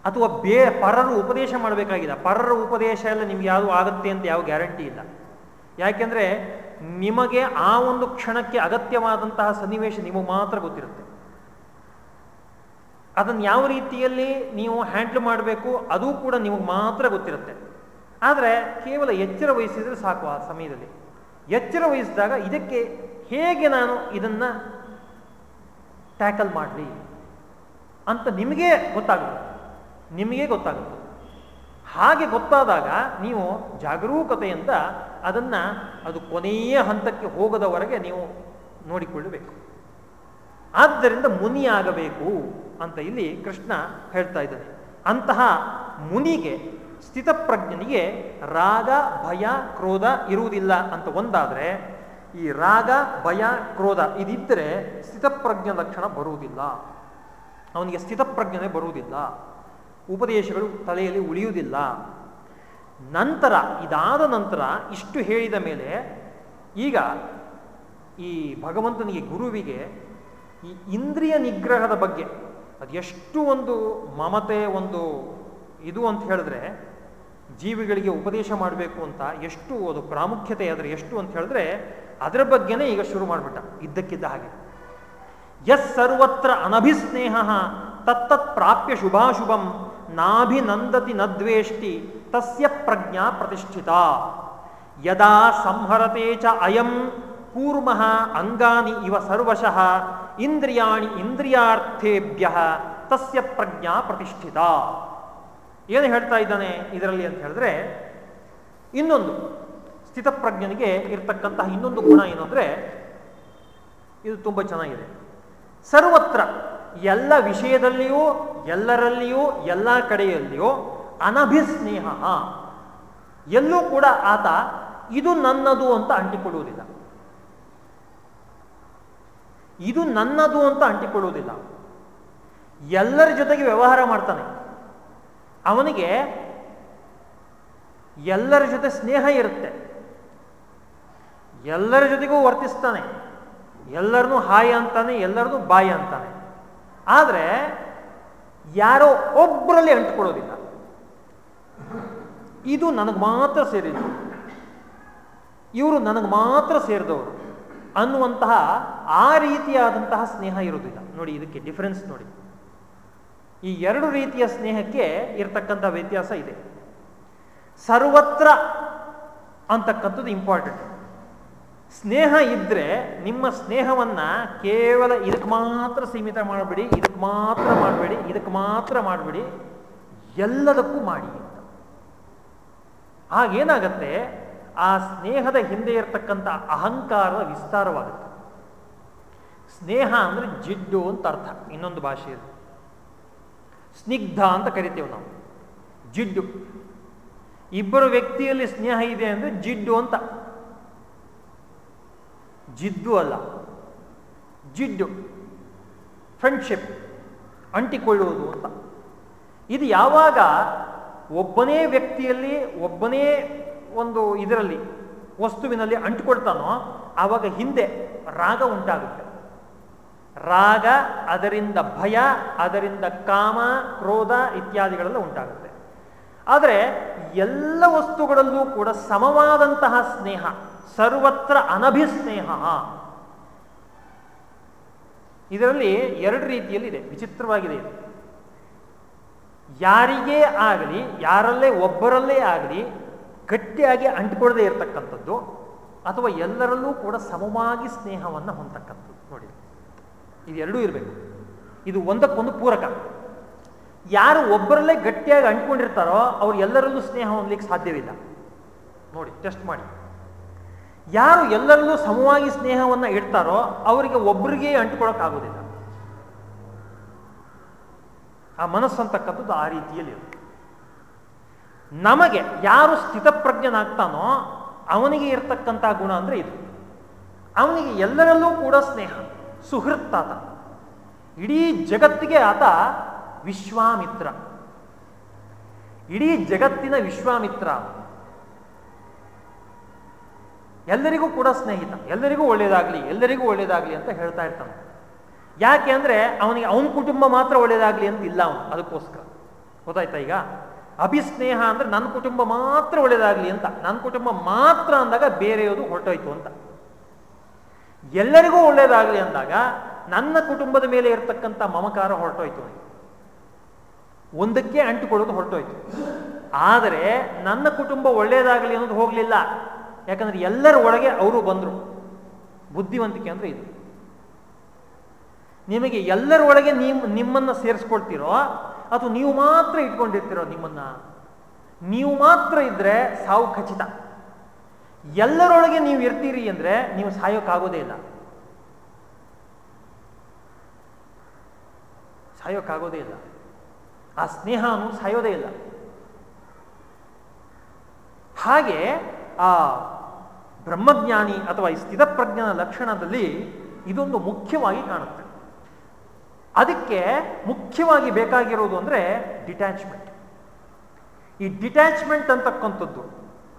ಅಥವಾ ಬೇ ಪರರು ಉಪದೇಶ ಮಾಡಬೇಕಾಗಿಲ್ಲ. ಪರರ ಉಪದೇಶ ಎಲ್ಲ ನಿಮ್ಗೆ ಯಾವುದು ಆಗುತ್ತೆ ಅಂತ ಯಾವ ಗ್ಯಾರಂಟಿ ಇಲ್ಲ. ಯಾಕೆಂದ್ರೆ ನಿಮಗೆ ಆ ಒಂದು ಕ್ಷಣಕ್ಕೆ ಅಗತ್ಯವಾದಂತಹ ಸನ್ನಿವೇಶ ನಿಮಗೆ ಮಾತ್ರ ಗೊತ್ತಿರುತ್ತೆ. ಅದನ್ನು ಯಾವ ರೀತಿಯಲ್ಲಿ ನೀವು ಹ್ಯಾಂಡಲ್ ಮಾಡಬೇಕು ಅದು ಕೂಡ ನಿಮಗೆ ಮಾತ್ರ ಗೊತ್ತಿರುತ್ತೆ. ಆದರೆ ಕೇವಲ ಎಚ್ಚರ ವಹಿಸಿದರೆ ಸಾಕು ಆ ಸಮಯದಲ್ಲಿ. ಎಚ್ಚರ ವಹಿಸಿದಾಗ ಇದಕ್ಕೆ ಹೇಗೆ ನಾನು ಇದನ್ನು ಟ್ಯಾಕಲ್ ಮಾಡಲಿ ಅಂತ ನಿಮಗೆ ಗೊತ್ತಾಗುತ್ತೆ. ನಿಮಗೆ ಗೊತ್ತಾಗುತ್ತೆ. ಹಾಗೆ ಗೊತ್ತಾದಾಗ ನೀವು ಜಾಗರೂಕತೆಯಿಂದ ಅದನ್ನು ಅದು ಕೊನೆಯ ಹಂತಕ್ಕೆ ಹೋಗದವರೆಗೆ ನೀವು ನೋಡಿಕೊಳ್ಳಬೇಕು. ಆದ್ದರಿಂದ ಮುನಿಯಾಗಬೇಕು ಅಂತ ಇಲ್ಲಿ ಕೃಷ್ಣ ಹೇಳ್ತಾ ಇದ್ದಾನೆ. ಅಂತಹ ಮುನಿಗೆ, ಸ್ಥಿತಪ್ರಜ್ಞನಿಗೆ ರಾಗ, ಭಯ, ಕ್ರೋಧ ಇರುವುದಿಲ್ಲ ಅಂತ ಒಂದಾದರೆ, ಈ ರಾಗ, ಭಯ, ಕ್ರೋಧ ಇದಿದ್ದರೆ ಸ್ಥಿತಪ್ರಜ್ಞ ಲಕ್ಷಣ ಬರುವುದಿಲ್ಲ. ಅವನಿಗೆ ಸ್ಥಿತಪ್ರಜ್ಞನೆ ಬರುವುದಿಲ್ಲ. ಉಪದೇಶಗಳು ತಲೆಯಲ್ಲಿ ಉಳಿಯುವುದಿಲ್ಲ. ನಂತರ, ಇದಾದ ನಂತರ ಇಷ್ಟು ಹೇಳಿದ ಮೇಲೆ ಈಗ ಈ ಭಗವಂತನಿಗೆ ಗುರುವಿಗೆ ಈ ಇಂದ್ರಿಯ ನಿಗ್ರಹದ ಬಗ್ಗೆ ಅದೆಷ್ಟು ಒಂದು ಮಮತೆ, ಒಂದು ಇದು ಅಂತ ಹೇಳಿದ್ರೆ, ಜೀವಿಗಳಿಗೆ ಉಪದೇಶ ಮಾಡಬೇಕು ಅಂತ ಎಷ್ಟು ಅದು ಪ್ರಾಮುಖ್ಯತೆ ಆದರೆ ಎಷ್ಟು ಅಂತ ಹೇಳಿದ್ರೆ, ಅದರ ಬಗ್ಗೆನೇ ಈಗ ಶುರು ಮಾಡಿಬಿಟ್ಟ, ಇದ್ದಕ್ಕಿದ್ದ ಹಾಗೆ. ಎಸ್ ಸರ್ವತ್ರ ಅನಭಿಸ್ನೇಹ ತತ್ತತ್ ಪ್ರಾಪ್ಯ ಶುಭಾಶುಭಂ ನಾಭಿನಂದತಿ ನದ್ವೇಷ್ಟಿ ತಸ್ಯ ಪ್ರಜ್ಞಾ ಪ್ರತಿಷ್ಠಿತ. ಯದಾ ಸಂಹರತೆ ಚ ಅಯಂ ಕೂರ್ಮಃ ಅಂಗಾನಿ ಇವ ಸರ್ವಶಃ ಇಂದ್ರಿಯಾಣಿ ಇಂದ್ರಿಯಾರ್ಥೇಭ್ಯ ತಸ್ಯ ಪ್ರಜ್ಞಾ ಪ್ರತಿಷ್ಠಿತ. ಏನು ಹೇಳ್ತಾ ಇದ್ದಾನೆ ಇದರಲ್ಲಿ ಅಂತ ಹೇಳಿದ್ರೆ, ಇನ್ನೊಂದು ಸ್ಥಿತಪ್ರಜ್ಞನಿಗೆ ಇರ್ತಕ್ಕಂತಹ ಇನ್ನೊಂದು ಗುಣ ಏನು ಅಂದರೆ, ಇದು ತುಂಬ ಚೆನ್ನಾಗಿದೆ. ಸರ್ವತ್ರ ಎಲ್ಲ ವಿಷಯದಲ್ಲಿಯೂ, ಎಲ್ಲರಲ್ಲಿಯೂ, ಎಲ್ಲ ಕಡೆಯಲ್ಲಿಯೂ ಅನಭಿಸ್ನೇಹ. ಎಲ್ಲೂ ಕೂಡ ಆತ ಇದು ನನ್ನದು ಅಂತ ಅಂಟಿಕೊಳ್ಳುವುದಿಲ್ಲ. ಇದು ನನ್ನದು ಅಂತ ಅಂಟಿಕೊಳ್ಳುವುದಿಲ್ಲ. ಎಲ್ಲರ ಜೊತೆಗೆ ವ್ಯವಹಾರ ಮಾಡ್ತಾನೆ. ಅವನಿಗೆ ಎಲ್ಲರ ಜೊತೆ ಸ್ನೇಹ ಇರುತ್ತೆ. ಎಲ್ಲರ ಜೊತೆಗೂ ವರ್ತಿಸ್ತಾನೆ. ಎಲ್ಲರನ್ನೂ ಹಾಯ್ ಅಂತಾನೆ, ಎಲ್ಲರನ್ನೂ ಬಾಯ್ ಅಂತಾನೆ. ಆದರೆ ಯಾರೋ ಒಬ್ಬರಲ್ಲಿ ಅಂಟ್ಕೊಳ್ಳೋದಿಲ್ಲ. ಇದು ನನಗೆ ಮಾತ್ರ ಸೇರಿದ್ದು. ಇವರು ನನಗೆ ಮಾತ್ರ ಸೇರಿದವರು ಅನ್ನುವಂತಹ ಆ ರೀತಿಯಾದಂತಹ ಸ್ನೇಹ ಇರುವುದಿಲ್ಲ. ನೋಡಿ ಇದಕ್ಕೆ ಡಿಫರೆನ್ಸ್ ನೋಡಿ. ಈ ಎರಡು ರೀತಿಯ ಸ್ನೇಹಕ್ಕೆ ಇರತಕ್ಕಂಥ ವ್ಯತ್ಯಾಸ ಇದೆ. ಸರ್ವತ್ರ ಅಂತಕ್ಕಂಥದ್ದು ಇಂಪಾರ್ಟೆಂಟ್ ಸ್ನೇಹ ಇದ್ರೆ ನಿಮ್ಮ ಸ್ನೇಹವನ್ನ ಕೇವಲ ಇದಕ್ಕೆ ಮಾತ್ರ ಸೀಮಿತ ಮಾಡಬೇಡಿ ಇದಕ್ಕೆ ಮಾತ್ರ ಮಾಡಬೇಡಿ ಇದಕ್ಕೆ ಮಾತ್ರ ಮಾಡಬೇಡಿ, ಎಲ್ಲದಕ್ಕೂ ಮಾಡಿ ಅಂತ. ಆಗೇನಾಗತ್ತೆ ಆ ಸ್ನೇಹದ ಹಿಂದೆ ಇರತಕ್ಕಂಥ ಅಹಂಕಾರದ ವಿಸ್ತಾರವಾಗುತ್ತೆ. ಸ್ನೇಹ ಅಂದ್ರೆ ಜಿಡ್ಡು ಅಂತ ಅರ್ಥ, ಇನ್ನೊಂದು ಭಾಷೆಯಲ್ಲಿ ಸ್ನಿಗ್ಧ ಅಂತ ಕರಿತೇವೆ ನಾವು. ಜಿಡ್ಡು. ಇಬ್ಬರು ವ್ಯಕ್ತಿಯಲ್ಲಿ ಸ್ನೇಹ ಇದೆ ಅಂದ್ರೆ ಜಿಡ್ಡು ಅಂತ ಜಿದ್ದು ಅಲ್ಲ. ಜಿಡ್ಡು. ಫ್ರೆಂಡ್ಶಿಪ್ ಅಂಟಿಕೊಳ್ಳುವುದು ಅಂತ. ಇದು ಯಾವಾಗ ಒಬ್ಬನೇ ವ್ಯಕ್ತಿಯಲ್ಲಿ ಒಬ್ಬನೇ ಒಂದು ಇದರಲ್ಲಿ, ವಸ್ತುವಿನಲ್ಲಿ ಅಂಟಿಕೊಳ್ತಾನೋ ಆವಾಗ ಹಿಂದೆ ರಾಗ ಉಂಟಾಗುತ್ತೆ. ರಾಗ ಅದರಿಂದ ಭಯ, ಅದರಿಂದ ಕಾಮ, ಕ್ರೋಧ ಇತ್ಯಾದಿಗಳೆಲ್ಲ ಉಂಟಾಗುತ್ತೆ. ಆದರೆ ಎಲ್ಲ ವಸ್ತುಗಳಲ್ಲೂ ಕೂಡ ಸಮವಾದಂತಹ ಸ್ನೇಹ, ಸರ್ವತ್ರ ಅನಭಿಸ್ನೇಹ. ಇದರಲ್ಲಿ ಎರಡು ರೀತಿಯಲ್ಲಿ ಇದೆ ವಿಚಿತ್ರವಾಗಿದೆ ಇದು. ಯಾರಿಗೇ ಆಗಲಿ, ಯಾರಲ್ಲೇ ಒಬ್ಬರಲ್ಲೇ ಆಗಲಿ ಗಟ್ಟಿಯಾಗಿ ಅಂಟಿಕೊಳ್ಳದೆ ಇರತಕ್ಕಂಥದ್ದು, ಅಥವಾ ಎಲ್ಲರಲ್ಲೂ ಕೂಡ ಸಮವಾಗಿ ಸ್ನೇಹವನ್ನು ಹೊಂದತಕ್ಕಂಥದ್ದು, ನೋಡಿ. ಇದೆರಡೂ ಇರಬೇಕು. ಇದು ಒಂದಕ್ಕೊಂದು ಪೂರಕ. ಯಾರು ಒಬ್ಬರಲ್ಲೇ ಗಟ್ಟಿಯಾಗಿ ಅಂಟ್ಕೊಂಡಿರ್ತಾರೋ ಅವ್ರು ಎಲ್ಲರಲ್ಲೂ ಸ್ನೇಹ ಹೊಂದ್ಲಿಕ್ಕೆ ಸಾಧ್ಯವಿಲ್ಲ. ನೋಡಿ ಟೆಸ್ಟ್ ಮಾಡಿ. ಯಾರು ಎಲ್ಲರಲ್ಲೂ ಸಮವಾಗಿ ಸ್ನೇಹವನ್ನು ಇಡ್ತಾರೋ ಅವರಿಗೆ ಒಬ್ಬರಿಗೆ ಆಗೋದಿಲ್ಲ. ಆ ಮನಸ್ಸು ಅಂತಕ್ಕಂಥದ್ದು ಆ ರೀತಿಯಲ್ಲಿ ನಮಗೆ ಯಾರು ಸ್ಥಿತಪ್ರಜ್ಞನಾಗ್ತಾನೋ ಅವನಿಗೆ ಇರ್ತಕ್ಕಂಥ ಗುಣ ಅಂದ್ರೆ ಇದು. ಅವನಿಗೆ ಎಲ್ಲರಲ್ಲೂ ಕೂಡ ಸ್ನೇಹ, ಸುಹೃತ್ತಾತ. ಇಡೀ ಜಗತ್ತಿಗೆ ಆತ ವಿಶ್ವಾಮಿತ್ರ. ಇಡೀ ಜಗತ್ತಿನ ವಿಶ್ವಾಮಿತ್ರ. ಎಲ್ಲರಿಗೂ ಕೂಡ ಸ್ನೇಹಿತ, ಎಲ್ಲರಿಗೂ ಒಳ್ಳೇದಾಗ್ಲಿ ಎಲ್ಲರಿಗೂ ಒಳ್ಳೇದಾಗ್ಲಿ ಅಂತ ಹೇಳ್ತಾ ಇರ್ತಾನೆ. ಯಾಕೆ ಅಂದ್ರೆ ಅವನಿಗೆ ಅವನ ಕುಟುಂಬ ಮಾತ್ರ ಒಳ್ಳೇದಾಗ್ಲಿ ಅಂತ ಇಲ್ಲ ಅವನು, ಅದಕ್ಕೋಸ್ಕರ. ಗೊತ್ತಾಯ್ತಾ ಈಗ? ಅಭಿಸ್ನೇಹ ಅಂದ್ರೆ ನನ್ನ ಕುಟುಂಬ ಮಾತ್ರ ಒಳ್ಳೇದಾಗ್ಲಿ ಅಂತ, ನನ್ನ ಕುಟುಂಬ ಮಾತ್ರ ಅಂದಾಗ ಬೇರೆಯದು ಹೊರಟೋಯ್ತು ಅಂತ. ಎಲ್ಲರಿಗೂ ಒಳ್ಳೇದಾಗ್ಲಿ ಅಂದಾಗ ನನ್ನ ಕುಟುಂಬದ ಮೇಲೆ ಇರತಕ್ಕಂಥ ಮಮಕಾರ ಹೊರಟೋಯ್ತು ಒಂದಕ್ಕೆ ಅಂಟಿಕೊಳ್ಳೋದು ಹೊರಟೋಯ್ತು. ಆದರೆ ನನ್ನ ಕುಟುಂಬ ಒಳ್ಳೆಯದಾಗಲಿ ಅನ್ನೋದು ಹೋಗಲಿಲ್ಲ. ಯಾಕಂದ್ರೆ ಎಲ್ಲರ ಒಳಗೆ ಅವರು ಬಂದರು. ಬುದ್ಧಿವಂತಿಕೆ ಅಂದ್ರೆ ಇದು. ನಿಮಗೆ ಎಲ್ಲರ ಒಳಗೆ ನೀವು ನಿಮ್ಮನ್ನು ಸೇರಿಸ್ಕೊಳ್ತೀರೋ, ಅಥವಾ ನೀವು ಮಾತ್ರ ಇಟ್ಕೊಂಡಿರ್ತೀರೋ ನಿಮ್ಮನ್ನ, ನೀವು ಮಾತ್ರ ಇದ್ರೆ ಸಾವು ಖಚಿತ. ಎಲ್ಲರೊಳಗೆ ನೀವು ಇರ್ತೀರಿ ಅಂದ್ರೆ ನೀವು ಸಾಯೋಕ್ಕಾಗೋದೇ ಇಲ್ಲ. ಸಾಯೋಕ್ಕಾಗೋದೇ ಇಲ್ಲ. ಆ ಸ್ನೇಹ ಅನ್ನೋದು ಸಾಯೋದೇ ಇಲ್ಲ. ಹಾಗೆ ಆ ಬ್ರಹ್ಮಜ್ಞಾನಿ ಅಥವಾ ಈ ಸ್ಥಿತಪ್ರಜ್ಞನ ಲಕ್ಷಣದಲ್ಲಿ ಇದೊಂದು ಮುಖ್ಯವಾಗಿ ಕಾಣುತ್ತೆ. ಅದಕ್ಕೆ ಮುಖ್ಯವಾಗಿ ಬೇಕಾಗಿರೋದು ಅಂದರೆ ಡಿಟ್ಯಾಚ್ಮೆಂಟ್. ಈ ಡಿಟ್ಯಾಚ್ಮೆಂಟ್ ಅಂತಕ್ಕಂಥದ್ದು,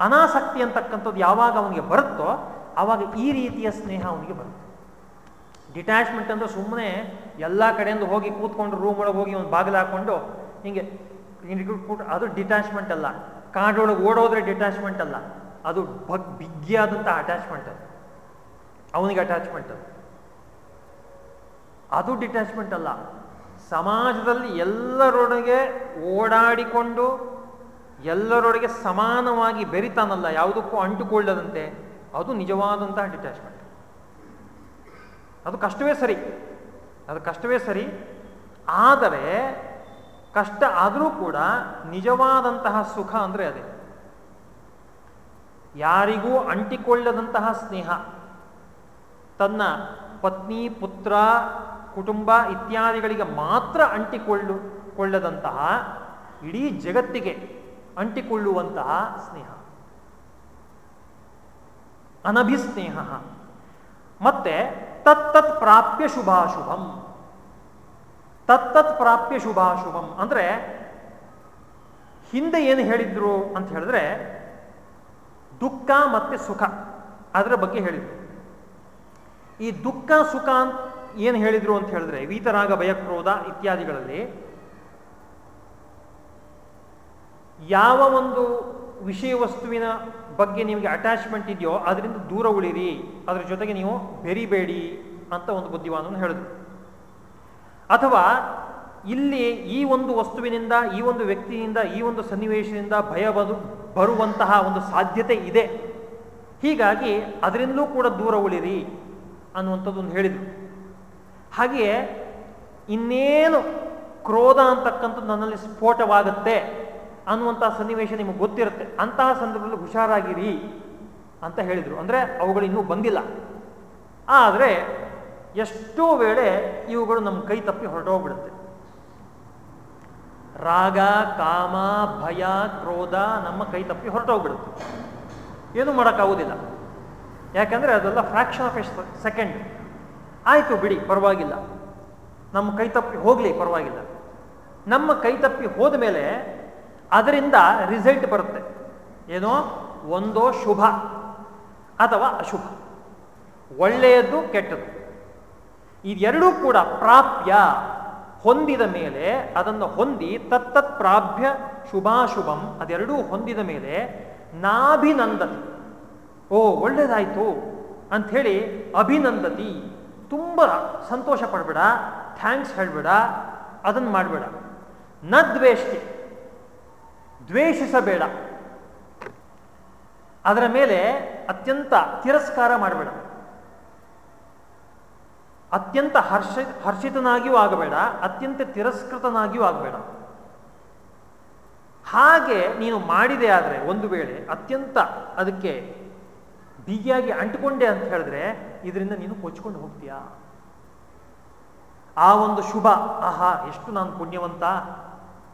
ಅನಾಸಕ್ತಿ ಅಂತಕ್ಕಂಥದ್ದು ಯಾವಾಗ ಅವನಿಗೆ ಬರುತ್ತೋ ಆವಾಗ ಈ ರೀತಿಯ ಸ್ನೇಹ ಅವನಿಗೆ ಬರುತ್ತೆ. ಡಿಟ್ಯಾಚ್ಮೆಂಟ್ ಅಂದ್ರೆ ಸುಮ್ಮನೆ ಎಲ್ಲ ಕಡೆಯಿಂದ ಹೋಗಿ ಕೂತ್ಕೊಂಡು ರೂಮ್ ಒಳಗೆ ಹೋಗಿ ಒಂದು ಬಾಗಿಲು ಹಾಕೊಂಡು ಹಿಂಗೆ ಅದು ಡಿಟ್ಯಾಚ್ಮೆಂಟ್ ಅಲ್ಲ. ಕಾಡೊಳಗೆ ಓಡೋದ್ರೆ ಡಿಟ್ಯಾಚ್ಮೆಂಟ್ ಅಲ್ಲ. ಅದು ಬಗ್ ಬಿಗ್ಗಿಯಾದಂಥ ಅಟ್ಯಾಚ್ಮೆಂಟ್ ಅದು. ಅವನಿಗೆ ಅಟ್ಯಾಚ್ಮೆಂಟ್ ಅದು. ಅದು ಡಿಟ್ಯಾಚ್ಮೆಂಟ್ ಅಲ್ಲ. ಸಮಾಜದಲ್ಲಿ ಎಲ್ಲರೊಳಗೆ ಓಡಾಡಿಕೊಂಡು ಎಲ್ಲರೊಳಗೆ ಸಮಾನವಾಗಿ ಬೆರಿತಾನಲ್ಲ, ಯಾವುದಕ್ಕೂ ಅಂಟುಕೊಳ್ಳದಂತೆ, ಅದು ನಿಜವಾದಂತಹ ಡಿಟ್ಯಾಚ್ಮೆಂಟ್ ಅದು ಕಷ್ಟವೇ ಸರಿ. ಅದು ಕಷ್ಟವೇ ಸರಿ. ಆದರೆ ಕಷ್ಟ ಆದರೂ ಕೂಡ ನಿಜವಾದಂತಹ ಸುಖ ಅಂದರೆ ಅದೇ. ಯಾರಿಗೂ ಅಂಟಿಕೊಳ್ಳದಂತಹ ಸ್ನೇಹ. ತನ್ನ ಪತ್ನಿ, ಪುತ್ರ, ಕುಟುಂಬ ಇತ್ಯಾದಿಗಳಿಗೆ ಮಾತ್ರ ಅಂಟಿಕೊಳ್ಳು, ಕೊಳ್ಳದಂತಹ ಇಡೀ ಜಗತ್ತಿಗೆ ಅಂಟಿಕೊಳ್ಳುವಂತಹ ಸ್ನೇಹ. ಅನಭಿಸ್ನೇಹ. ಮತ್ತೆ ತತ್ತತ್ ಪ್ರಾಪ್ಯ ಶುಭಾಶುಭಂ. ತತ್ತತ್ ಪ್ರಾಪ್ಯ ಶುಭಾಶುಭಂ. ಅಂದ್ರೆ ಹಿಂದೆ ಏನು ಹೇಳಿದ್ರು ಅಂತ ಹೇಳಿದ್ರೆ ದುಃಖ ಮತ್ತೆ ಸುಖ ಅದರ ಬಗ್ಗೆ ಹೇಳಿದ್ರು. ಈ ದುಃಖ, ಸುಖ ಅಂತ ಏನು ಹೇಳಿದ್ರು ಅಂತ ಹೇಳಿದ್ರೆ ವೀತರಾಗ ಭಯಕ್ರೋಧ ಇತ್ಯಾದಿಗಳಲ್ಲಿ ಯಾವ ಒಂದು ವಿಷಯ ವಸ್ತುವಿನ ಬಗ್ಗೆ ನಿಮಗೆ ಅಟ್ಯಾಚ್ಮೆಂಟ್ ಇದೆಯೋ ಅದರಿಂದ ದೂರ ಉಳಿರಿ. ಅದರ ಜೊತೆಗೆ ನೀವು ಬೆರಿಬೇಡಿ ಅಂತ ಒಂದು ಬುದ್ಧಿವಾದವನ್ನು ಹೇಳಿದ್ರು. ಅಥವಾ ಇಲ್ಲಿ ಈ ಒಂದು ವಸ್ತುವಿನಿಂದ, ಈ ಒಂದು ವ್ಯಕ್ತಿಯಿಂದ, ಈ ಒಂದು ಸನ್ನಿವೇಶದಿಂದ ಭಯ ಬದು, ಬರುವಂತಹ ಒಂದು ಸಾಧ್ಯತೆ ಇದೆ. ಹೀಗಾಗಿ ಅದರಿಂದಲೂ ಕೂಡ ದೂರ ಉಳಿರಿ ಅನ್ನುವಂಥದ್ದು ಒಂದು ಹೇಳಿದರು. ಹಾಗೆಯೇ ಇನ್ನೇನು ಕ್ರೋಧ ಅಂತಕ್ಕಂಥದ್ದು ನನ್ನಲ್ಲಿ ಸ್ಫೋಟವಾಗುತ್ತೆ ಅನ್ನುವಂತಹ ಸನ್ನಿವೇಶ ನಿಮಗೆ ಗೊತ್ತಿರುತ್ತೆ. ಅಂತಹ ಸಂದರ್ಭದಲ್ಲಿ ಹುಷಾರಾಗಿರಿ ಅಂತ ಹೇಳಿದರು. ಅಂದರೆ ಅವುಗಳು ಇನ್ನೂ ಬಂದಿಲ್ಲ. ಆದರೆ ಎಷ್ಟೋ ವೇಳೆ ಇವುಗಳು ನಮ್ಮ ಕೈ ತಪ್ಪಿ ಹೊರಟೋಗ್ಬಿಡುತ್ತೆ. ರಾಗ, ಕಾಮ, ಭಯ, ಕ್ರೋಧ ನಮ್ಮ ಕೈ ತಪ್ಪಿ ಹೊರಟೋಗ್ಬಿಡುತ್ತೆ. ಏನು ಮಾಡೋಕ್ಕಾಗೋದಿಲ್ಲ. ಯಾಕಂದರೆ ಅದೆಲ್ಲ ಫ್ರಾಕ್ಷನ್ ಆಫ್ ಎ ಸೆಕೆಂಡ್ ಆಯಿತು ಬಿಡಿ, ಪರವಾಗಿಲ್ಲ. ನಮ್ಮ ಕೈ ತಪ್ಪಿ ಹೋಗಲಿ, ಪರವಾಗಿಲ್ಲ. ನಮ್ಮ ಕೈ ತಪ್ಪಿ ಹೋದ ಮೇಲೆ ಅದರಿಂದ ರಿಸಲ್ಟ್ ಬರುತ್ತೆ. ಏನೋ? ಒಂದೋ ಶುಭ ಅಥವಾ ಅಶುಭ. ಒಳ್ಳೆಯದು ಕೆಟ್ಟದ್ದು. ಇದೆರಡೂ ಕೂಡ ಪ್ರಾಪ್ಯ ಹೊಂದಿದ ಮೇಲೆ ಅದನ್ನು ಹೊಂದಿ ತತ್ತತ್ ಪ್ರಾಭ್ಯ ಶುಭಾಶುಭಂ ಅದೆರಡೂ ಹೊಂದಿದ ಮೇಲೆ ನಾಭಿನಂದತಿ. ಓ, ಒಳ್ಳೇದಾಯ್ತು. ಅಂಥೇಳಿ ಅಭಿನಂದತಿ. ತುಂಬ ಸಂತೋಷ ಪಡಬೇಡ, ಥ್ಯಾಂಕ್ಸ್ ಹೇಳಬೇಡ ಅದನ್ನು ಮಾಡಬೇಡ. ನ ದ್ವೇಷಿ ದ್ವೇಷಿಸಬೇಡ. ಅದರ ಮೇಲೆ ಅತ್ಯಂತ ತಿರಸ್ಕಾರ ಮಾಡಬೇಡ. ಅತ್ಯಂತ ಹರ್ಷ, ಹರ್ಷಿತನಾಗಿಯೂ ಆಗಬೇಡ, ಅತ್ಯಂತ ತಿರಸ್ಕೃತನಾಗಿಯೂ ಆಗಬೇಡ. ಹಾಗೆ ನೀನು ಮಾಡಿದೆ ಆದರೆ ಒಂದು ವೇಳೆ ಅತ್ಯಂತ ಅದಕ್ಕೆ ಬಿಗಿಯಾಗಿ ಅಂಟಿಕೊಂಡೆ ಅಂತ ಹೇಳಿದ್ರೆ ಇದರಿಂದ ನೀನು ಕೊಚ್ಕೊಂಡು ಹೋಗ್ತೀಯಾ? ಆ ಒಂದು ಶುಭ, ಆಹಾ, ಎಷ್ಟು ನಾನು ಪುಣ್ಯವಂತ.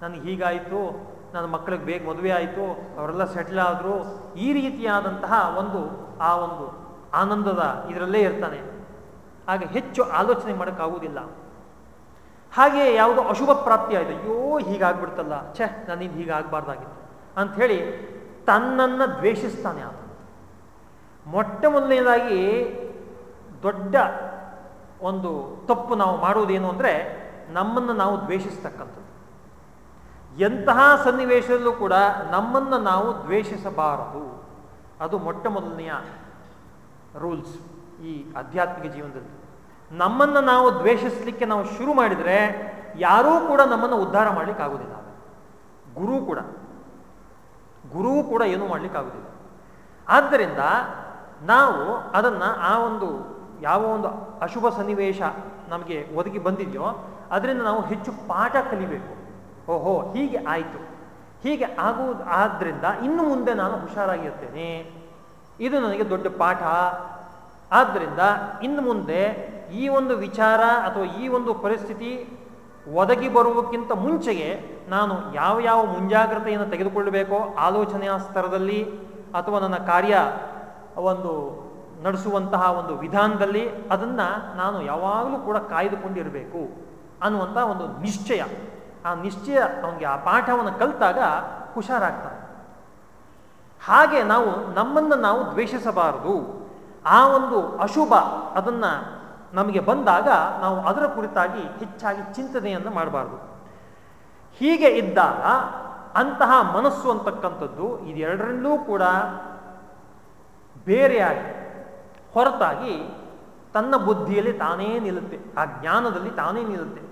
ನನಗೆ ಹೀಗಾಯಿತು, ನನ್ನ ಮಕ್ಕಳಿಗೆ ಬೇಗ ಮದುವೆ ಆಯಿತು, ಅವರೆಲ್ಲ ಸೆಟ್ಲ್ ಆದರು. ಈ ರೀತಿಯಾದಂತಹ ಒಂದು, ಆ ಒಂದು ಆನಂದದ ಇದರಲ್ಲೇ ಇರ್ತಾನೆ. ಹಾಗೆ ಹೆಚ್ಚು ಆಲೋಚನೆ ಮಾಡೋಕ್ಕಾಗುವುದಿಲ್ಲ. ಹಾಗೆ ಯಾವುದೋ ಅಶುಭ ಪ್ರಾಪ್ತಿ ಆಯಿತು. ಅಯ್ಯೋ, ಹೀಗಾಗ್ಬಿಡ್ತಲ್ಲ. ಛೆ, ನನ್ನಿಂದ ಹೀಗಾಗಬಾರ್ದಾಗಿತ್ತು ಅಂಥೇಳಿ ತನ್ನನ್ನು ದ್ವೇಷಿಸ್ತಾನೆ ಆತ. ಮೊಟ್ಟ ಮೊದಲನೇದಾಗಿ ದೊಡ್ಡ ಒಂದು ತಪ್ಪು ನಾವು ಮಾಡುವುದೇನು ಅಂದರೆ ನಮ್ಮನ್ನು ನಾವು ದ್ವೇಷಿಸ್ತಕ್ಕಂಥದ್ದು. ಎಂತಹ ಸನ್ನಿವೇಶದಲ್ಲೂ ಕೂಡ ನಮ್ಮನ್ನು ನಾವು ದ್ವೇಷಿಸಬಾರದು. ಅದು ಮೊಟ್ಟ ಮೊದಲನೆಯ ರೂಲ್ಸ್ ಈ ಆಧ್ಯಾತ್ಮಿಕ ಜೀವನದಲ್ಲಿ. ನಮ್ಮನ್ನು ನಾವು ದ್ವೇಷಿಸಲಿಕ್ಕೆ ನಾವು ಶುರು ಮಾಡಿದರೆ ಯಾರೂ ಕೂಡ ನಮ್ಮನ್ನು ಉದ್ಧಾರ ಮಾಡಲಿಕ್ಕೆ ಆಗುವುದಿಲ್ಲ ಗುರು ಕೂಡ. ಗುರುವು ಕೂಡ ಏನೂ ಮಾಡಲಿಕ್ಕಾಗುವುದಿಲ್ಲ ಆದ್ದರಿಂದ ನಾವು ಅದನ್ನು ಆ ಒಂದು ಯಾವ ಒಂದು ಅಶುಭ ಸನ್ನಿವೇಶ ನಮಗೆ ಒದಗಿ ಬಂದಿದೆಯೋ ಅದರಿಂದ ನಾವು ಹೆಚ್ಚು ಪಾಠ ಕಲಿಬೇಕು. ಓಹೋ, ಹೀಗೆ ಆಯಿತು. ಹೀಗೆ ಆಗುವುದು ಆದ್ದರಿಂದ ಇನ್ನು ಮುಂದೆ ನಾನು ಹುಷಾರಾಗಿರ್ತೇನೆ. ಇದು ನನಗೆ ದೊಡ್ಡ ಪಾಠ. ಆದ್ದರಿಂದ ಇನ್ನು ಮುಂದೆ ಈ ಒಂದು ವಿಚಾರ ಅಥವಾ ಈ ಒಂದು ಪರಿಸ್ಥಿತಿ ಒದಗಿ ಬರುವುದಕ್ಕಿಂತ ಮುಂಚೆಗೆ ನಾನು ಯಾವ ಯಾವ ಮುಂಜಾಗ್ರತೆಯನ್ನು ತೆಗೆದುಕೊಳ್ಳಬೇಕೋ ಆಲೋಚನೆಯ ಸ್ತರದಲ್ಲಿ ಅಥವಾ ನನ್ನ ಕಾರ್ಯ ಒಂದು ನಡೆಸುವಂತಹ ಒಂದು ವಿಧಾನದಲ್ಲಿ ಅದನ್ನು ನಾನು ಯಾವಾಗಲೂ ಕೂಡ ಕಾಯ್ದುಕೊಂಡಿರಬೇಕು ಅನ್ನುವಂಥ ಒಂದು ನಿಶ್ಚಯ. ಆ ನಿಶ್ಚಯ ಅವನಿಗೆ ಆ ಪಾಠವನ್ನು ಕಲಿತಾಗ ಹುಷಾರಾಗ್ತಾನೆ. ಹಾಗೆ ನಾವು ನಮ್ಮನ್ನು ನಾವು ದ್ವೇಷಿಸಬಾರದು. ಆ ಒಂದು ಅಶುಭ ಅದನ್ನು ನಮಗೆ ಬಂದಾಗ ನಾವು ಅದರ ಕುರಿತಾಗಿ ಹೆಚ್ಚಾಗಿ ಚಿಂತನೆಯನ್ನು ಮಾಡಬಾರ್ದು. ಹೀಗೆ ಇದ್ದಾಗ ಅಂತಹ ಮನಸ್ಸು ಅಂತಕ್ಕಂಥದ್ದು ಇದೆರಡರಲ್ಲೂ ಕೂಡ ಬೇರೆಯಾಗಿ, ಹೊರತಾಗಿ ತನ್ನ ಬುದ್ಧಿಯಲ್ಲಿ ತಾನೇ ನಿಲ್ಲುತ್ತೆ, ಆ ಜ್ಞಾನದಲ್ಲಿ ತಾನೇ ನಿಲ್ಲುತ್ತೆ.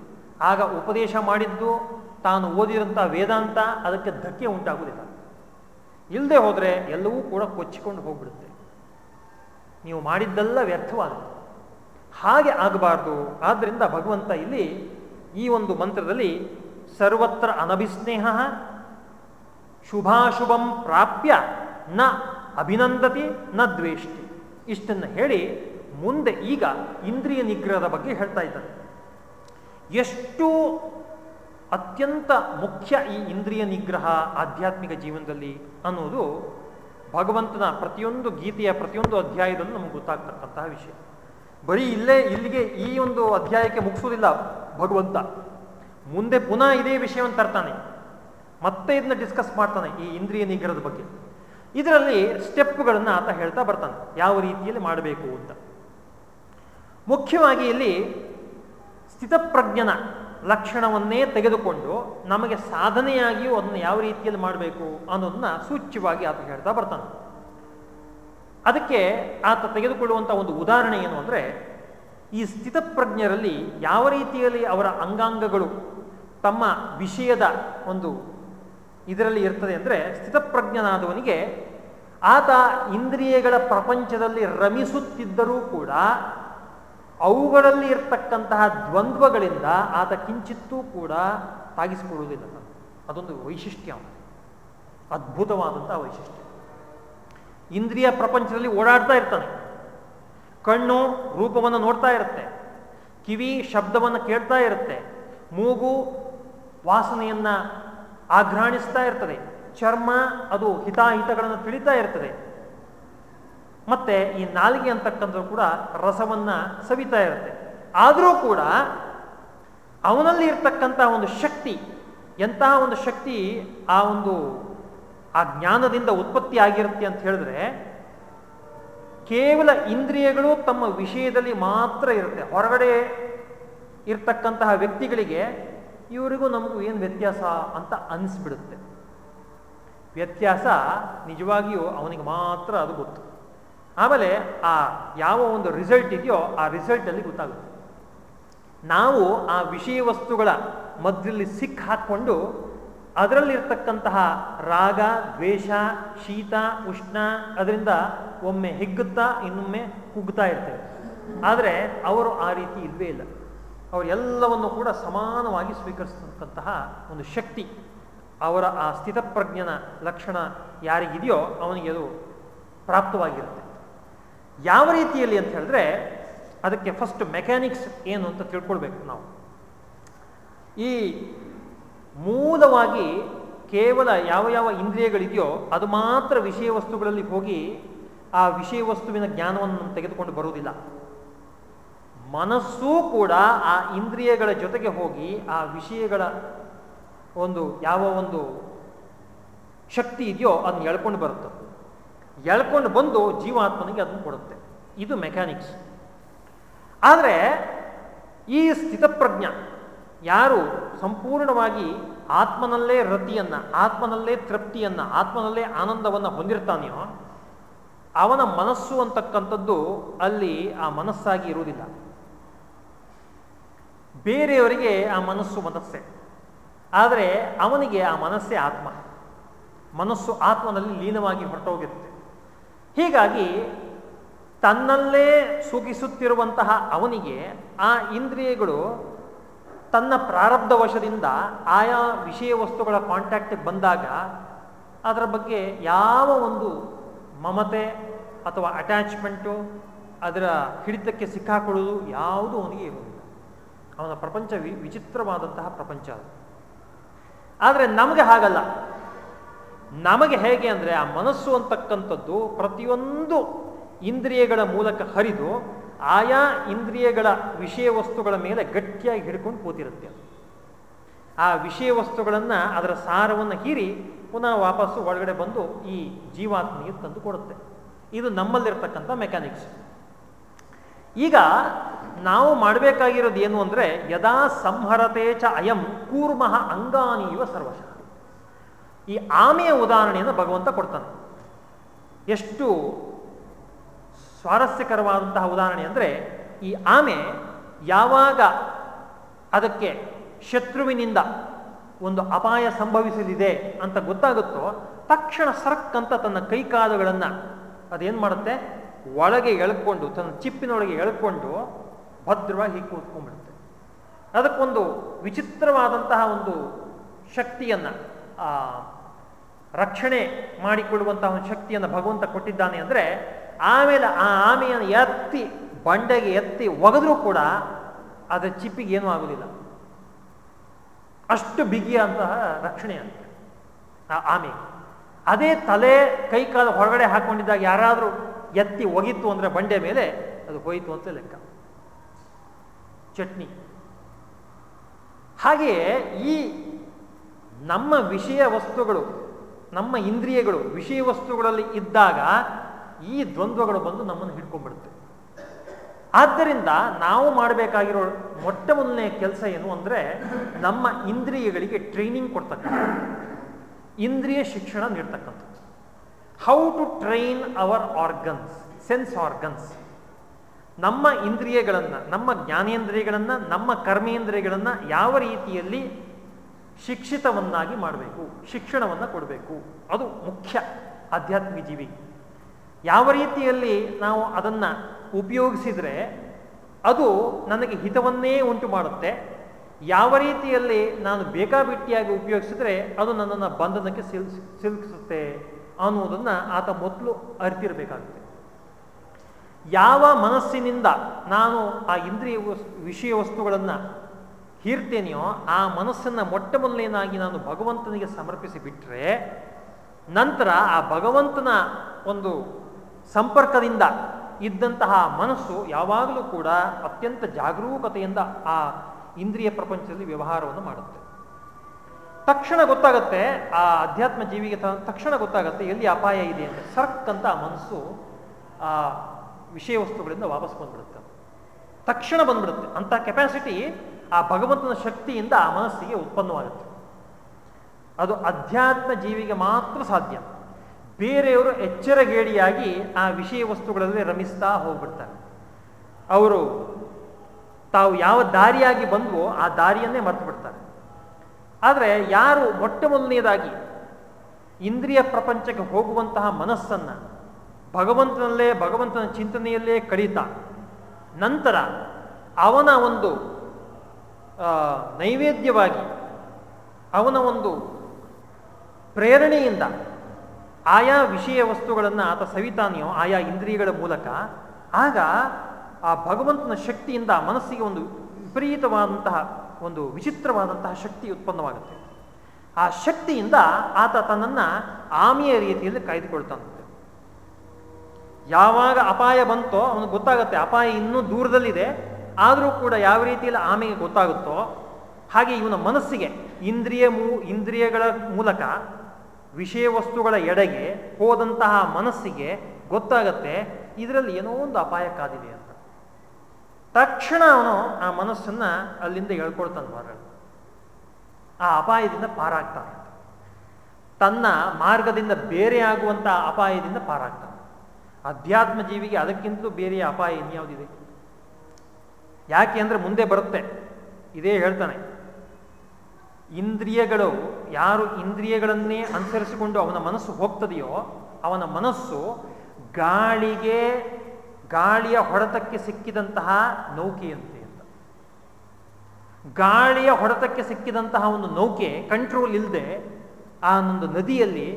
ಆಗ ಉಪದೇಶ ಮಾಡಿದ್ದು, ತಾನು ಓದಿದಂಥ ವೇದಾಂತ ಅದಕ್ಕೆ ಧಕ್ಕೆ ಉಂಟಾಗುವುದಿಲ್ಲ. ಇಲ್ಲದೆ ಹೋದರೆ ಎಲ್ಲವೂ ಕೂಡ ಕೊಚ್ಚಿಕೊಂಡು ಹೋಗ್ಬಿಡುತ್ತೆ. ನೀವು ಮಾಡಿದ್ದೆಲ್ಲ ವ್ಯರ್ಥವಾಗುತ್ತೆ. ಹಾಗೆ ಆಗಬಾರ್ದು. ಆದ್ದರಿಂದ ಭಗವಂತ ಇಲ್ಲಿ ಈ ಒಂದು ಮಂತ್ರದಲ್ಲಿ ಸರ್ವತ್ರ ಅನಭಿಸ್ನೇಹ ಶುಭಾಶುಭಂ ಪ್ರಾಪ್ಯ ನ ಅಭಿನಂದತಿ ನ ದ್ವೇಷ್ಟಿ. ಇಷ್ಟನ್ನು ಹೇಳಿ ಮುಂದೆ ಈಗ ಇಂದ್ರಿಯ ನಿಗ್ರಹದ ಬಗ್ಗೆ ಹೇಳ್ತಾ ಇದ್ದಾರೆ ಎಷ್ಟು ಅತ್ಯಂತ ಮುಖ್ಯ ಈ ಇಂದ್ರಿಯ ನಿಗ್ರಹ ಆಧ್ಯಾತ್ಮಿಕ ಜೀವನದಲ್ಲಿ ಅನ್ನೋದು ಭಗವಂತನ ಪ್ರತಿಯೊಂದು ಗೀತೆಯ ಪ್ರತಿಯೊಂದು ಅಧ್ಯಾಯದಲ್ಲೂ ನಮಗೆ ಗೊತ್ತಾಗ್ತಕ್ಕಂತಹ ವಿಷಯ. ಬರೀ ಇಲ್ಲೇ ಇಲ್ಲಿಗೆ ಈ ಒಂದು ಅಧ್ಯಾಯಕ್ಕೆ ಮುಗಿಸೋದಿಲ್ಲ ಭಗವಂತ. ಮುಂದೆ ಪುನಃ ಇದೇ ವಿಷಯವನ್ನು ತರ್ತಾನೆ. ಮತ್ತೆ ಇದನ್ನ ಡಿಸ್ಕಸ್ ಮಾಡ್ತಾನೆ ಈ ಇಂದ್ರಿಯ ನಿಗ್ರಹದ ಬಗ್ಗೆ. ಇದರಲ್ಲಿ ಸ್ಟೆಪ್ಗಳನ್ನು ಆತ ಹೇಳ್ತಾ ಬರ್ತಾನೆ. ಯಾವ ರೀತಿಯಲ್ಲಿ ಮಾಡಬೇಕು ಅಂತ. ಮುಖ್ಯವಾಗಿ ಇಲ್ಲಿ ಸ್ಥಿತಪ್ರಜ್ಞನ ಲಕ್ಷಣವನ್ನೇ ತೆಗೆದುಕೊಂಡು ನಮಗೆ ಸಾಧನೆಯಾಗಿಯೂ ಅದನ್ನು ಯಾವ ರೀತಿಯಲ್ಲಿ ಮಾಡಬೇಕು ಅನ್ನೋದನ್ನ ಸೂಚ್ಯವಾಗಿ ಆತ ಹೇಳ್ತಾ ಬರ್ತಾನೆ. ಅದಕ್ಕೆ ಆತ ತೆಗೆದುಕೊಳ್ಳುವಂಥ ಒಂದು ಉದಾಹರಣೆ ಏನು ಅಂದರೆ, ಈ ಸ್ಥಿತಪ್ರಜ್ಞರಲ್ಲಿ ಯಾವ ರೀತಿಯಲ್ಲಿ ಅವರ ಅಂಗಾಂಗಗಳು ತಮ್ಮ ವಿಷಯದ ಒಂದು ಇದರಲ್ಲಿ ಇರ್ತದೆ ಅಂದರೆ, ಸ್ಥಿತಪ್ರಜ್ಞನಾದವನಿಗೆ ಆತ ಇಂದ್ರಿಯಗಳ ಪ್ರಪಂಚದಲ್ಲಿ ರಮಿಸುತ್ತಿದ್ದರೂ ಕೂಡ, ಅವುಗಳಲ್ಲಿ ಇರ್ತಕ್ಕಂತಹ ದ್ವಂದ್ವಗಳಿಂದ ಆತ ಕಿಂಚಿತ್ತೂ ಕೂಡ ತಾಗಿಸಿಕೊಳ್ಳುವುದಿಲ್ಲ. ಅದೊಂದು ವೈಶಿಷ್ಟ್ಯ. ಅದ್ಭುತವಾದಂತಹ ವೈಶಿಷ್ಟ್ಯ. ಇಂದ್ರಿಯ ಪ್ರಪಂಚದಲ್ಲಿ ಓಡಾಡ್ತಾ ಇರ್ತಾನೆ ಕಣ್ಣು ರೂಪವನ್ನು ನೋಡ್ತಾ ಇರುತ್ತೆ. ಕಿವಿ ಶಬ್ದವನ್ನು ಕೇಳ್ತಾ ಇರುತ್ತೆ. ಮೂಗು ವಾಸನೆಯನ್ನ ಆಘ್ರಾಣಿಸ್ತಾ ಇರ್ತದೆ. ಚರ್ಮ ಅದು ಹಿತಾಹಿತಗಳನ್ನು ತಿಳಿತಾ ಇರ್ತದೆ. ಮತ್ತೆ ಈ ನಾಲಿಗೆ ಅಂತಕ್ಕಂಥದ್ದು ಕೂಡ ರಸವನ್ನ ಸವಿತಾ ಇರುತ್ತೆ. ಆದರೂ ಕೂಡ ಅವನಲ್ಲಿ ಇರ್ತಕ್ಕಂತಹ ಒಂದು ಶಕ್ತಿ, ಎಂತಹ ಒಂದು ಶಕ್ತಿ, ಆ ಒಂದು ಆ ಜ್ಞಾನದಿಂದ ಉತ್ಪತ್ತಿ ಆಗಿರುತ್ತೆ ಅಂತ ಹೇಳಿದ್ರೆ, ಕೇವಲ ಇಂದ್ರಿಯಗಳು ತಮ್ಮ ವಿಷಯದಲ್ಲಿ ಮಾತ್ರ ಇರುತ್ತೆ. ಹೊರಗಡೆ ಇರ್ತಕ್ಕಂತಹ ವ್ಯಕ್ತಿಗಳಿಗೆ ಇವರಿಗೂ ನಮಗೂ ಏನು ವ್ಯತ್ಯಾಸ ಅಂತ ಅನಿಸ್ಬಿಡುತ್ತೆ. ವ್ಯತ್ಯಾಸ ನಿಜವಾಗಿಯೂ ಅವನಿಗೆ ಮಾತ್ರ ಅದು ಗೊತ್ತು. ಆಮೇಲೆ ಆ ಯಾವ ಒಂದು ರಿಸಲ್ಟ್ ಇದೆಯೋ ಆ ರಿಸಲ್ಟಲ್ಲಿ ಗೊತ್ತಾಗುತ್ತೆ. ನಾವು ಆ ವಿಷಯ ವಸ್ತುಗಳ ಮಧ್ಯದಲ್ಲಿ ಸಿಕ್ ಹಾಕ್ಕೊಂಡು ಅದರಲ್ಲಿರ್ತಕ್ಕಂತಹ ರಾಗ, ದ್ವೇಷ, ಶೀತ, ಉಷ್ಣ, ಅದರಿಂದ ಒಮ್ಮೆ ಹಿಗ್ಗುತ್ತಾ ಇನ್ನೊಮ್ಮೆ ಕುಗ್ತಾ ಇರ್ತೇವೆ. ಆದರೆ ಅವರು ಆ ರೀತಿ ಇಲ್ವೇ ಇಲ್ಲ. ಅವರು ಎಲ್ಲವನ್ನು ಕೂಡ ಸಮಾನವಾಗಿ ಸ್ವೀಕರಿಸತಕ್ಕಂತಹ ಒಂದು ಶಕ್ತಿ, ಅವರ ಆ ಸ್ಥಿತಪ್ರಜ್ಞನ ಲಕ್ಷಣ ಯಾರಿಗಿದೆಯೋ ಅವನಿಗೆ ಅದು ಪ್ರಾಪ್ತವಾಗಿರುತ್ತೆ. ಯಾವ ರೀತಿಯಲ್ಲಿ ಅಂತ ಹೇಳಿದ್ರೆ ಅದಕ್ಕೆ ಫಸ್ಟ್ ಮೆಕ್ಯಾನಿಕ್ಸ್ ಏನು ಅಂತ ತಿಳ್ಕೊಳ್ಬೇಕು ನಾವು. ಈ ಮೂಲವಾಗಿ ಕೇವಲ ಯಾವ ಯಾವ ಇಂದ್ರಿಯಗಳಿದೆಯೋ ಅದು ಮಾತ್ರ ವಿಷಯ ವಸ್ತುಗಳಲ್ಲಿ ಹೋಗಿ ಆ ವಿಷಯ ವಸ್ತುವಿನ ಜ್ಞಾನವನ್ನು ತೆಗೆದುಕೊಂಡು ಬರುವುದಿಲ್ಲ. ಮನಸ್ಸೂ ಕೂಡ ಆ ಇಂದ್ರಿಯಗಳ ಜೊತೆಗೆ ಹೋಗಿ ಆ ವಿಷಯಗಳ ಒಂದು ಯಾವ ಒಂದು ಶಕ್ತಿ ಇದೆಯೋ ಅದನ್ನ ಎಳ್ಕೊಂಡು ಬರುತ್ತೆ. ಎಳ್ಕೊಂಡು ಬಂದು ಜೀವಾತ್ಮನಿಗೆ ಅದನ್ನು ಕೊಡುತ್ತೆ. ಇದು ಮೆಕ್ಯಾನಿಕ್ಸ್ ಆದರೆ ಈ ಸ್ಥಿತಪ್ರಜ್ಞ ಯಾರು ಸಂಪೂರ್ಣವಾಗಿ ಆತ್ಮನಲ್ಲೇ ರತಿಯನ್ನು ಆತ್ಮನಲ್ಲೇ ತೃಪ್ತಿಯನ್ನ, ಆತ್ಮನಲ್ಲೇ ಆನಂದವನ್ನು ಹೊಂದಿರ್ತಾನೆಯೋ, ಅವನ ಮನಸ್ಸು ಅಂತಕ್ಕಂಥದ್ದು ಅಲ್ಲಿ ಆ ಮನಸ್ಸಾಗಿ ಇರುವುದಿಲ್ಲ. ಬೇರೆಯವರಿಗೆ ಆ ಮನಸ್ಸು ಮನಸ್ಸೇ. ಆದರೆ ಅವನಿಗೆ ಆ ಮನಸ್ಸೇ ಆತ್ಮ. ಮನಸ್ಸು ಆತ್ಮನಲ್ಲಿ ಲೀನವಾಗಿ ಹೊರಟೋಗಿರುತ್ತೆ. ಹೀಗಾಗಿ ತನ್ನಲ್ಲೇ ಸುಖಿಸುತ್ತಿರುವಂತಹ ಅವನಿಗೆ ಆ ಇಂದ್ರಿಯಗಳು ತನ್ನ ಪ್ರಾರಬ್ಧ ವಶದಿಂದ ಆಯಾ ವಿಷಯ ವಸ್ತುಗಳ ಕಾಂಟ್ಯಾಕ್ಟಿಗೆ ಬಂದಾಗ ಅದರ ಬಗ್ಗೆ ಯಾವ ಒಂದು ಮಮತೆ ಅಥವಾ ಅಟ್ಯಾಚ್ಮೆಂಟು ಅದರ ಹಿಡಿತಕ್ಕೆ ಸಿಕ್ಕಾಕೊಳ್ಳುವುದು ಯಾವುದು ಅವನಿಗೆ ಇರುವುದಿಲ್ಲ. ಅವನ ಪ್ರಪಂಚ ವಿ, ವಿಚಿತ್ರವಾದಂತಹ ಪ್ರಪಂಚ ಅದು. ಆದರೆ ನಮಗೆ ಹಾಗಲ್ಲ. ನಮಗೆ ಹೇಗೆ ಅಂದರೆ ಆ ಮನಸ್ಸು ಅಂತಕ್ಕಂಥದ್ದು ಪ್ರತಿಯೊಂದು ಇಂದ್ರಿಯಗಳ ಮೂಲಕ ಹರಿದು ಆಯಾ ಇಂದ್ರಿಯಗಳ ವಿಷಯ ವಸ್ತುಗಳ ಮೇಲೆ ಗಟ್ಟಿಯಾಗಿ ಹಿಡ್ಕೊಂಡು ಕೂತಿರುತ್ತೆ. ಆ ವಿಷಯ ವಸ್ತುಗಳನ್ನು ಅದರ ಸಾರವನ್ನು ಹೀರಿ ಪುನಃ ವಾಪಸ್ಸು ಒಳಗಡೆ ಬಂದು ಈ ಜೀವಾತ್ಮಿಗೆ ತಂದು ಕೊಡುತ್ತೆ. ಇದು ನಮ್ಮಲ್ಲಿರ್ತಕ್ಕಂಥ ಮೆಕ್ಯಾನಿಕ್ಸ್ ಈಗ ನಾವು ಮಾಡಬೇಕಾಗಿರೋದು ಏನು ಅಂದರೆ, ಯದಾ ಸಂಹರತೆ ಚ ಅಯಂ ಕೂರ್ಮಃ ಅಂಗಾನೀವ ಸರ್ವಶಃ. ಈ ಆಮೆಯ ಉದಾಹರಣೆಯನ್ನು ಭಗವಂತ ಕೊಡ್ತಾನೆ. ಎಷ್ಟು ಸ್ವಾರಸ್ಯಕರವಾದಂತಹ ಉದಾಹರಣೆ ಅಂದರೆ ಈ ಆಮೆ ಯಾವಾಗ ಅದಕ್ಕೆ ಶತ್ರುವಿನಿಂದ ಒಂದು ಅಪಾಯ ಸಂಭವಿಸಲಿದೆ ಅಂತ ಗೊತ್ತಾಗುತ್ತೋ ತಕ್ಷಣ ಸರಕ್ಕಂತ ತನ್ನ ಕೈಕಾಲುಗಳನ್ನು ಅದೇನು ಮಾಡುತ್ತೆ? ಒಳಗೆ ಎಳ್ಕೊಂಡು, ತನ್ನ ಚಿಪ್ಪಿನೊಳಗೆ ಎಳ್ಕೊಂಡು ಭದ್ರವಾಗಿ ಕೂತ್ಕೊಂಡ್ಬಿಡುತ್ತೆ. ಅದಕ್ಕೊಂದು ವಿಚಿತ್ರವಾದಂತಹ ಒಂದು ಶಕ್ತಿಯನ್ನು ರಕ್ಷಣೆ ಮಾಡಿಕೊಳ್ಳುವಂತಹ ಒಂದು ಶಕ್ತಿಯನ್ನು ಭಗವಂತ ಕೊಟ್ಟಿದ್ದಾನೆ ಅಂದರೆ ಆಮೇಲೆ ಆ ಆಮೆಯನ್ನು ಎತ್ತಿ, ಬಂಡೆಗೆ ಎತ್ತಿ ಒಗೆದ್ರೂ ಕೂಡ ಅದರ ಚಿಪ್ಪಿಗೆ ಏನೂ ಆಗೋದಿಲ್ಲ. ಅಷ್ಟು ಬಿಗಿಯಂತಹ ರಕ್ಷಣೆ ಅಂತ ಆ ಆಮೆ. ಅದೇ ತಲೆ ಕೈ ಕಾಲು ಹೊರಗಡೆ ಹಾಕೊಂಡಿದ್ದಾಗ ಯಾರಾದರೂ ಎತ್ತಿ ಒಗಿತ್ತು ಅಂದರೆ ಬಂಡೆ ಮೇಲೆ ಅದು ಹೋಯಿತು ಅಂತ ಲೆಕ್ಕ. ಚಟ್ನಿ. ಹಾಗೆಯೇ ಈ ನಮ್ಮ ವಿಷಯ ವಸ್ತುಗಳು ನಮ್ಮ ಇಂದ್ರಿಯಗಳು ವಿಷಯ ವಸ್ತುಗಳಲ್ಲಿ ಇದ್ದಾಗ ಈ ದ್ವಂದ್ವಗಳು ಬಂದು ನಮ್ಮನ್ನು ಹಿಡ್ಕೊಂಡ್ಬಿಡುತ್ತೆ. ಆದ್ದರಿಂದ ನಾವು ಮಾಡಬೇಕಾಗಿರೋ ಮೊಟ್ಟ ಮೊದಲನೇ ಕೆಲಸ ಏನು ಅಂದರೆ ನಮ್ಮ ಇಂದ್ರಿಯಗಳಿಗೆ ಟ್ರೈನಿಂಗ್ ಕೊಡ್ತಕ್ಕಂಥದ್ದು. ಇಂದ್ರಿಯ ಶಿಕ್ಷಣ ನೀಡ್ತಕ್ಕಂಥದ್ದು. How to train our organs sense organs ನಮ್ಮ ಇಂದ್ರಿಯಗಳನ್ನು, ನಮ್ಮ ಜ್ಞಾನೇಂದ್ರಿಯಗಳನ್ನು, ನಮ್ಮ ಕರ್ಮೇಂದ್ರಿಯಗಳನ್ನು ಯಾವ ರೀತಿಯಲ್ಲಿ ಶಿಕ್ಷಿತವನ್ನಾಗಿ ಮಾಡಬೇಕು, ಶಿಕ್ಷಣವನ್ನು ಕೊಡಬೇಕು. ಅದು ಮುಖ್ಯ ಆಧ್ಯಾತ್ಮಿಕ ಜೀವಿ ಯಾವ ರೀತಿಯಲ್ಲಿ ನಾವು ಅದನ್ನು ಉಪಯೋಗಿಸಿದರೆ ಅದು ನನಗೆ ಹಿತವನ್ನೇ ಉಂಟು ಮಾಡುತ್ತೆ. ಯಾವ ರೀತಿಯಲ್ಲಿ ನಾನು ಬೇಕಾಬಿಟ್ಟಿಯಾಗಿ ಉಪಯೋಗಿಸಿದ್ರೆ ಅದು ನನ್ನನ್ನು ಬಂಧನಕ್ಕೆ ಸಿಲ್, ಸಿಲುಕಿಸುತ್ತೆ ಅನ್ನುವುದನ್ನು ಆತ ಮೊದಲು ಅರಿತಿರಬೇಕಾಗುತ್ತೆ. ಯಾವ ಮನಸ್ಸಿನಿಂದ ನಾನು ಆ ಇಂದ್ರಿಯ ವಿಷಯ ವಸ್ತುಗಳನ್ನು ಹೀರ್ತೇನೆಯೋ ಆ ಮನಸ್ಸನ್ನು ಮೊಟ್ಟ ಮೊದಲನೇನಾಗಿ ನಾನು ಭಗವಂತನಿಗೆ ಸಮರ್ಪಿಸಿ ಬಿಟ್ಟರೆ ನಂತರ ಆ ಭಗವಂತನ ಒಂದು ಸಂಪರ್ಕದಿಂದ ಇದ್ದಂತಹ ಮನಸ್ಸು ಯಾವಾಗಲೂ ಕೂಡ ಅತ್ಯಂತ ಜಾಗರೂಕತೆಯಿಂದ ಆ ಇಂದ್ರಿಯ ಪ್ರಪಂಚದಲ್ಲಿ ವ್ಯವಹಾರವನ್ನು ಮಾಡುತ್ತೆ. ತಕ್ಷಣ ಗೊತ್ತಾಗತ್ತೆ, ಆ ಅಧ್ಯಾತ್ಮ ಜೀವಿಗೆ ತಕ್ಷಣ ಗೊತ್ತಾಗತ್ತೆ, ಎಲ್ಲಿ ಅಪಾಯ ಇದೆ ಅಂತ. ಸರ್ಕ್ ಅಂತ ಆ ಮನಸ್ಸು ಆ ವಿಷಯ ವಸ್ತುಗಳಿಂದ ವಾಪಸ್ ಬಂದ್ಬಿಡುತ್ತೆ. ತಕ್ಷಣ ಬಂದ್ಬಿಡುತ್ತೆ. ಅಂತ ಕೆಪಾಸಿಟಿ ಆ ಭಗವಂತನ ಶಕ್ತಿಯಿಂದ ಆ ಮನಸ್ಸಿಗೆ ಉತ್ಪನ್ನವಾಗುತ್ತೆ. ಅದು ಅಧ್ಯಾತ್ಮ ಜೀವಿಗೆ ಮಾತ್ರ ಸಾಧ್ಯ. ಬೇರೆಯವರು ಎಚ್ಚರಗೇಡಿಯಾಗಿ ಆ ವಿಷಯ ವಸ್ತುಗಳಲ್ಲಿ ರಮಿಸ್ತಾ ಹೋಗ್ಬಿಡ್ತಾರೆ. ಅವರು ತಾವು ಯಾವ ದಾರಿಯಾಗಿ ಬಂದವೋ ಆ ದಾರಿಯನ್ನೇ ಮರೆತು ಬಿಡ್ತಾರೆ ಆದರೆ ಯಾರು ಮೊಟ್ಟ ಮೊದಲನೆಯದಾಗಿ ಇಂದ್ರಿಯ ಪ್ರಪಂಚಕ್ಕೆ ಹೋಗುವಂತಹ ಮನಸ್ಸನ್ನು ಭಗವಂತನಲ್ಲೇ ಭಗವಂತನ ಚಿಂತನೆಯಲ್ಲೇ ಕಳೀತ. ನಂತರ ಅವನ ಒಂದು ನೈವೇದ್ಯವಾಗಿ ಅವನ ಒಂದು ಪ್ರೇರಣೆಯಿಂದ ಆಯಾ ವಿಷಯ ವಸ್ತುಗಳನ್ನು ಆತ ಸವಿತಾನೆಯೋ ಆಯಾ ಇಂದ್ರಿಯಗಳ ಮೂಲಕ, ಆಗ ಆ ಭಗವಂತನ ಶಕ್ತಿಯಿಂದ ಮನಸ್ಸಿಗೆ ಒಂದು ವಿಪರೀತವಾದಂತಹ ಒಂದು ವಿಚಿತ್ರವಾದಂತಹ ಶಕ್ತಿ ಉತ್ಪನ್ನವಾಗುತ್ತೆ. ಆ ಶಕ್ತಿಯಿಂದ ಆತ ತನ್ನನ್ನು ಆಮೆಯ ರೀತಿಯಲ್ಲಿ ಕಾಯ್ದುಕೊಳ್ತಾನಂತೆ. ಯಾವಾಗ ಅಪಾಯ ಬಂತೋ ಅವನಿಗೆ ಗೊತ್ತಾಗುತ್ತೆ, ಅಪಾಯ ಇನ್ನೂ ದೂರದಲ್ಲಿದೆ, ಆದರೂ ಕೂಡ ಯಾವ ರೀತಿಯಲ್ಲಿ ಆಮೆಗೆ ಗೊತ್ತಾಗುತ್ತೋ ಹಾಗೆ ಇವನ ಮನಸ್ಸಿಗೆ ಇಂದ್ರಿಯ ಮೂ, ಇಂದ್ರಿಯಗಳ ಮೂಲಕ ವಿಷಯ ವಸ್ತುಗಳ ಎಡೆಗೆ ಹೋದಂತಹ ಮನಸ್ಸಿಗೆ ಗೊತ್ತಾಗತ್ತೆ, ಇದರಲ್ಲಿ ಏನೋ ಒಂದು ಅಪಾಯ ಕಾದಿದೆ ಅಂತ. ತಕ್ಷಣ ಅವನು ಆ ಮನಸ್ಸನ್ನ ಅಲ್ಲಿಂದ ಹೇಳ್ಕೊಳ್ತಾನೆ ಹೊರಗಡೆ ಆ ಅಪಾಯದಿಂದ ಪಾರಾಗ್ತಾನೆ. ತನ್ನ ಮಾರ್ಗದಿಂದ ಬೇರೆ ಆಗುವಂತ ಅಪಾಯದಿಂದ ಪಾರಾಗ್ತಾನೆ. ಅಧ್ಯಾತ್ಮ ಜೀವಿಗೆ ಅದಕ್ಕಿಂತಲೂ ಬೇರೆ ಅಪಾಯ ಇನ್ಯಾವುದಿದೆ? ಯಾಕೆ ಅಂದರೆ ಮುಂದೆ ಬರುತ್ತೆ. ಇದೇ ಹೇಳ್ತಾನೆ. ಇಂದ್ರಿಯಗಳು, ಯಾರು ಇಂದ್ರಿಯಗಳನ್ನೇ ಅನುಸರಿಸಿಕೊಂಡು ಅವನ ಮನಸ್ಸು ಹೋಗ್ತದೆಯೋ, ಅವನ ಮನಸ್ಸು ಗಾಳಿಗೆ, ಗಾಳಿಯ ಹೊಡೆತಕ್ಕೆ ಸಿಕ್ಕಿದಂತಹ ನೌಕೆಯಂತೆ ಅಂತ. ಗಾಳಿಯ ಹೊಡೆತಕ್ಕೆ ಸಿಕ್ಕಿದಂತಹ ಒಂದು ನೌಕೆ ಕಂಟ್ರೋಲ್ ಇಲ್ಲದೆ ಆ ಒಂದು ನದಿಯಲ್ಲಿ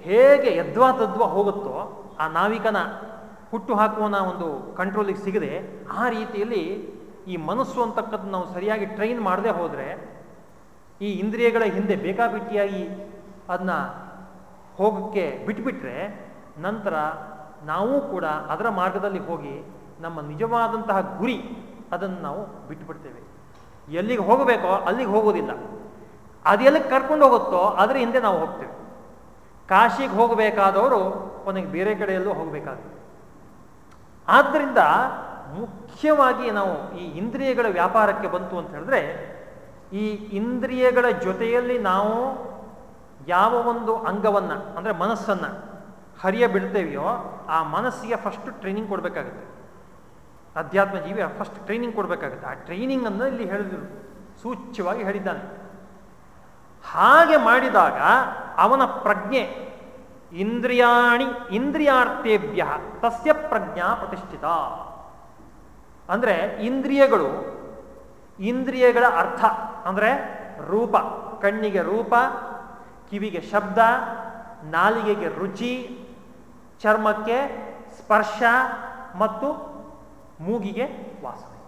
ಹೇಗೆ ಯದ್ವಾ ತದ್ವಾ ಹೋಗುತ್ತೋ, ಆ ನಾವಿಕನ ಹುಟ್ಟು ಹಾಕುವನ ಒಂದು ಕಂಟ್ರೋಲಿಗೆ ಸಿಗದೆ ಆ ರೀತಿಯಲ್ಲಿ ಈ ಮನಸ್ಸು ಅಂತಕ್ಕದ್ದು ನಾವು ಸರಿಯಾಗಿ ಟ್ರೈನ್ ಮಾಡದೆ ಹೋದರೆ ಈ ಇಂದ್ರಿಯಗಳ ಹಿಂದೆ ಬೇಕಾಬಿಟ್ಟಿಯಾಗಿ ಅದನ್ನ ಹೋಗಕ್ಕೆ ಬಿಟ್ಬಿಟ್ರೆ ನಂತರ ನಾವು ಕೂಡ ಅದರ ಮಾರ್ಗದಲ್ಲಿ ಹೋಗಿ ನಮ್ಮ ನಿಜವಾದಂತಹ ಗುರಿ ಅದನ್ನು ನಾವು ಬಿಟ್ಟುಬಿಡ್ತೇವೆ ಎಲ್ಲಿಗೆ ಹೋಗಬೇಕೋ ಅಲ್ಲಿಗೆ ಹೋಗೋದಿಲ್ಲ ಅದು ಎಲ್ಲಿಗೆ ಕರ್ಕೊಂಡು ಹೋಗುತ್ತೋ ಅದರ ಹಿಂದೆ ನಾವು ಹೋಗ್ತೇವೆ. ಕಾಶಿಗೆ ಹೋಗಬೇಕಾದವರು ಕೊನೆಗೆ ಬೇರೆ ಕಡೆಯಲ್ಲೂ ಹೋಗಬೇಕಾಗುತ್ತೆ. ಆದ್ದರಿಂದ ಮುಖ್ಯವಾಗಿ ನಾವು ಈ ಇಂದ್ರಿಯಗಳ ವ್ಯಾಪಾರಕ್ಕೆ ಬಂತು ಅಂತ ಹೇಳಿದ್ರೆ ಈ ಇಂದ್ರಿಯಗಳ ಜೊತೆಯಲ್ಲಿ ನಾವು ಯಾವ ಒಂದು ಅಂಗವನ್ನು, ಅಂದರೆ ಮನಸ್ಸನ್ನು ಹರಿಯ ಬಿಡ್ತೇವೆಯೋ ಆ ಮನಸ್ಸಿಗೆ ಫಸ್ಟ್ ಟ್ರೈನಿಂಗ್ ಕೊಡಬೇಕಾಗುತ್ತೆ. ಅಧ್ಯಾತ್ಮ ಜೀವಿ ಫಸ್ಟ್ ಟ್ರೈನಿಂಗ್ ಕೊಡಬೇಕಾಗುತ್ತೆ. ಆ ಟ್ರೈನಿಂಗ್ ಅನ್ನು ಇಲ್ಲಿ ಹೇಳಿದ್ರು. ಸೂಚ್ಯವಾಗಿ ಹೇಳಿದ್ದಾನೆ. ಹಾಗೆ ಮಾಡಿದಾಗ ಅವನ ಪ್ರಜ್ಞೆ ಇಂದ್ರಿಯಾಣಿ ಇಂದ್ರಿಯಾರ್ಥೇಭ್ಯ ತಸ್ಯ ಪ್ರಜ್ಞಾ ಪ್ರತಿಷ್ಠಿತ. ಅಂದರೆ ಇಂದ್ರಿಯಗಳು ಇಂದ್ರಿಯಗಳ ಅರ್ಥ, ಅಂದರೆ ರೂಪ, ಕಣ್ಣಿಗೆ ರೂಪ, ಕಿವಿಗೆ ಶಬ್ದ, ನಾಲಿಗೆಗೆ ರುಚಿ, ಚರ್ಮಕ್ಕೆ ಸ್ಪರ್ಶ ಮತ್ತು ಮೂಗಿಗೆ ವಾಸನೆ.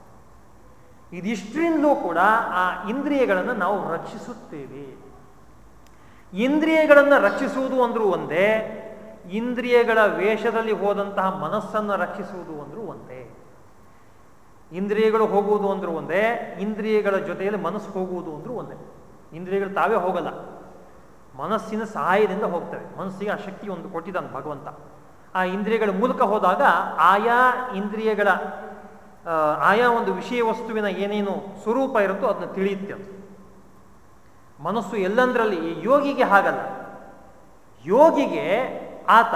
ಇದಿಷ್ಟರಿಂದಲೂ ಕೂಡ ಆ ಇಂದ್ರಿಯಗಳನ್ನು ನಾವು ರಕ್ಷಿಸುತ್ತೇವೆ. ಇಂದ್ರಿಯಗಳನ್ನು ರಕ್ಷಿಸುವುದು ಅಂದರೂ ಒಂದೇ, ಇಂದ್ರಿಯಗಳ ವೇಷದಲ್ಲಿ ಹೋದಂತಹ ಮನಸ್ಸನ್ನು ರಕ್ಷಿಸುವುದು ಅಂದರೂ ಒಂದೇ. ಇಂದ್ರಿಯಗಳು ಹೋಗುವುದು ಅಂದ್ರೂ ಒಂದೇ, ಇಂದ್ರಿಯಗಳ ಜೊತೆಯಲ್ಲಿ ಮನಸ್ಸು ಹೋಗುವುದು ಅಂದ್ರೂ ಒಂದೇ. ಇಂದ್ರಿಯಗಳು ತಾವೇ ಹೋಗಲ್ಲ. ಮನಸ್ಸಿನ ಸಹಾಯದಿಂದ ಹೋಗ್ತವೆ. ಮನಸ್ಸಿಗೆ ಆ ಶಕ್ತಿ ಒಂದು ಕೊಟ್ಟಿದ್ದಾನೆ ಭಗವಂತ. ಆ ಇಂದ್ರಿಯಗಳ ಮೂಲಕ ಹೋದಾಗ ಆಯಾ ಇಂದ್ರಿಯಗಳ ಆಯಾ ಒಂದು ವಿಷಯ ವಸ್ತುವಿನ ಏನೇನು ಸ್ವರೂಪ ಇರುತ್ತೋ ಅದನ್ನ ತಿಳಿಯುತ್ತೆ ಅದು. ಮನಸ್ಸು ಎಲ್ಲಂದ್ರಲ್ಲಿ ಯೋಗಿಗೆ ಹಾಗಲ್ಲ. ಯೋಗಿಗೆ ಆತ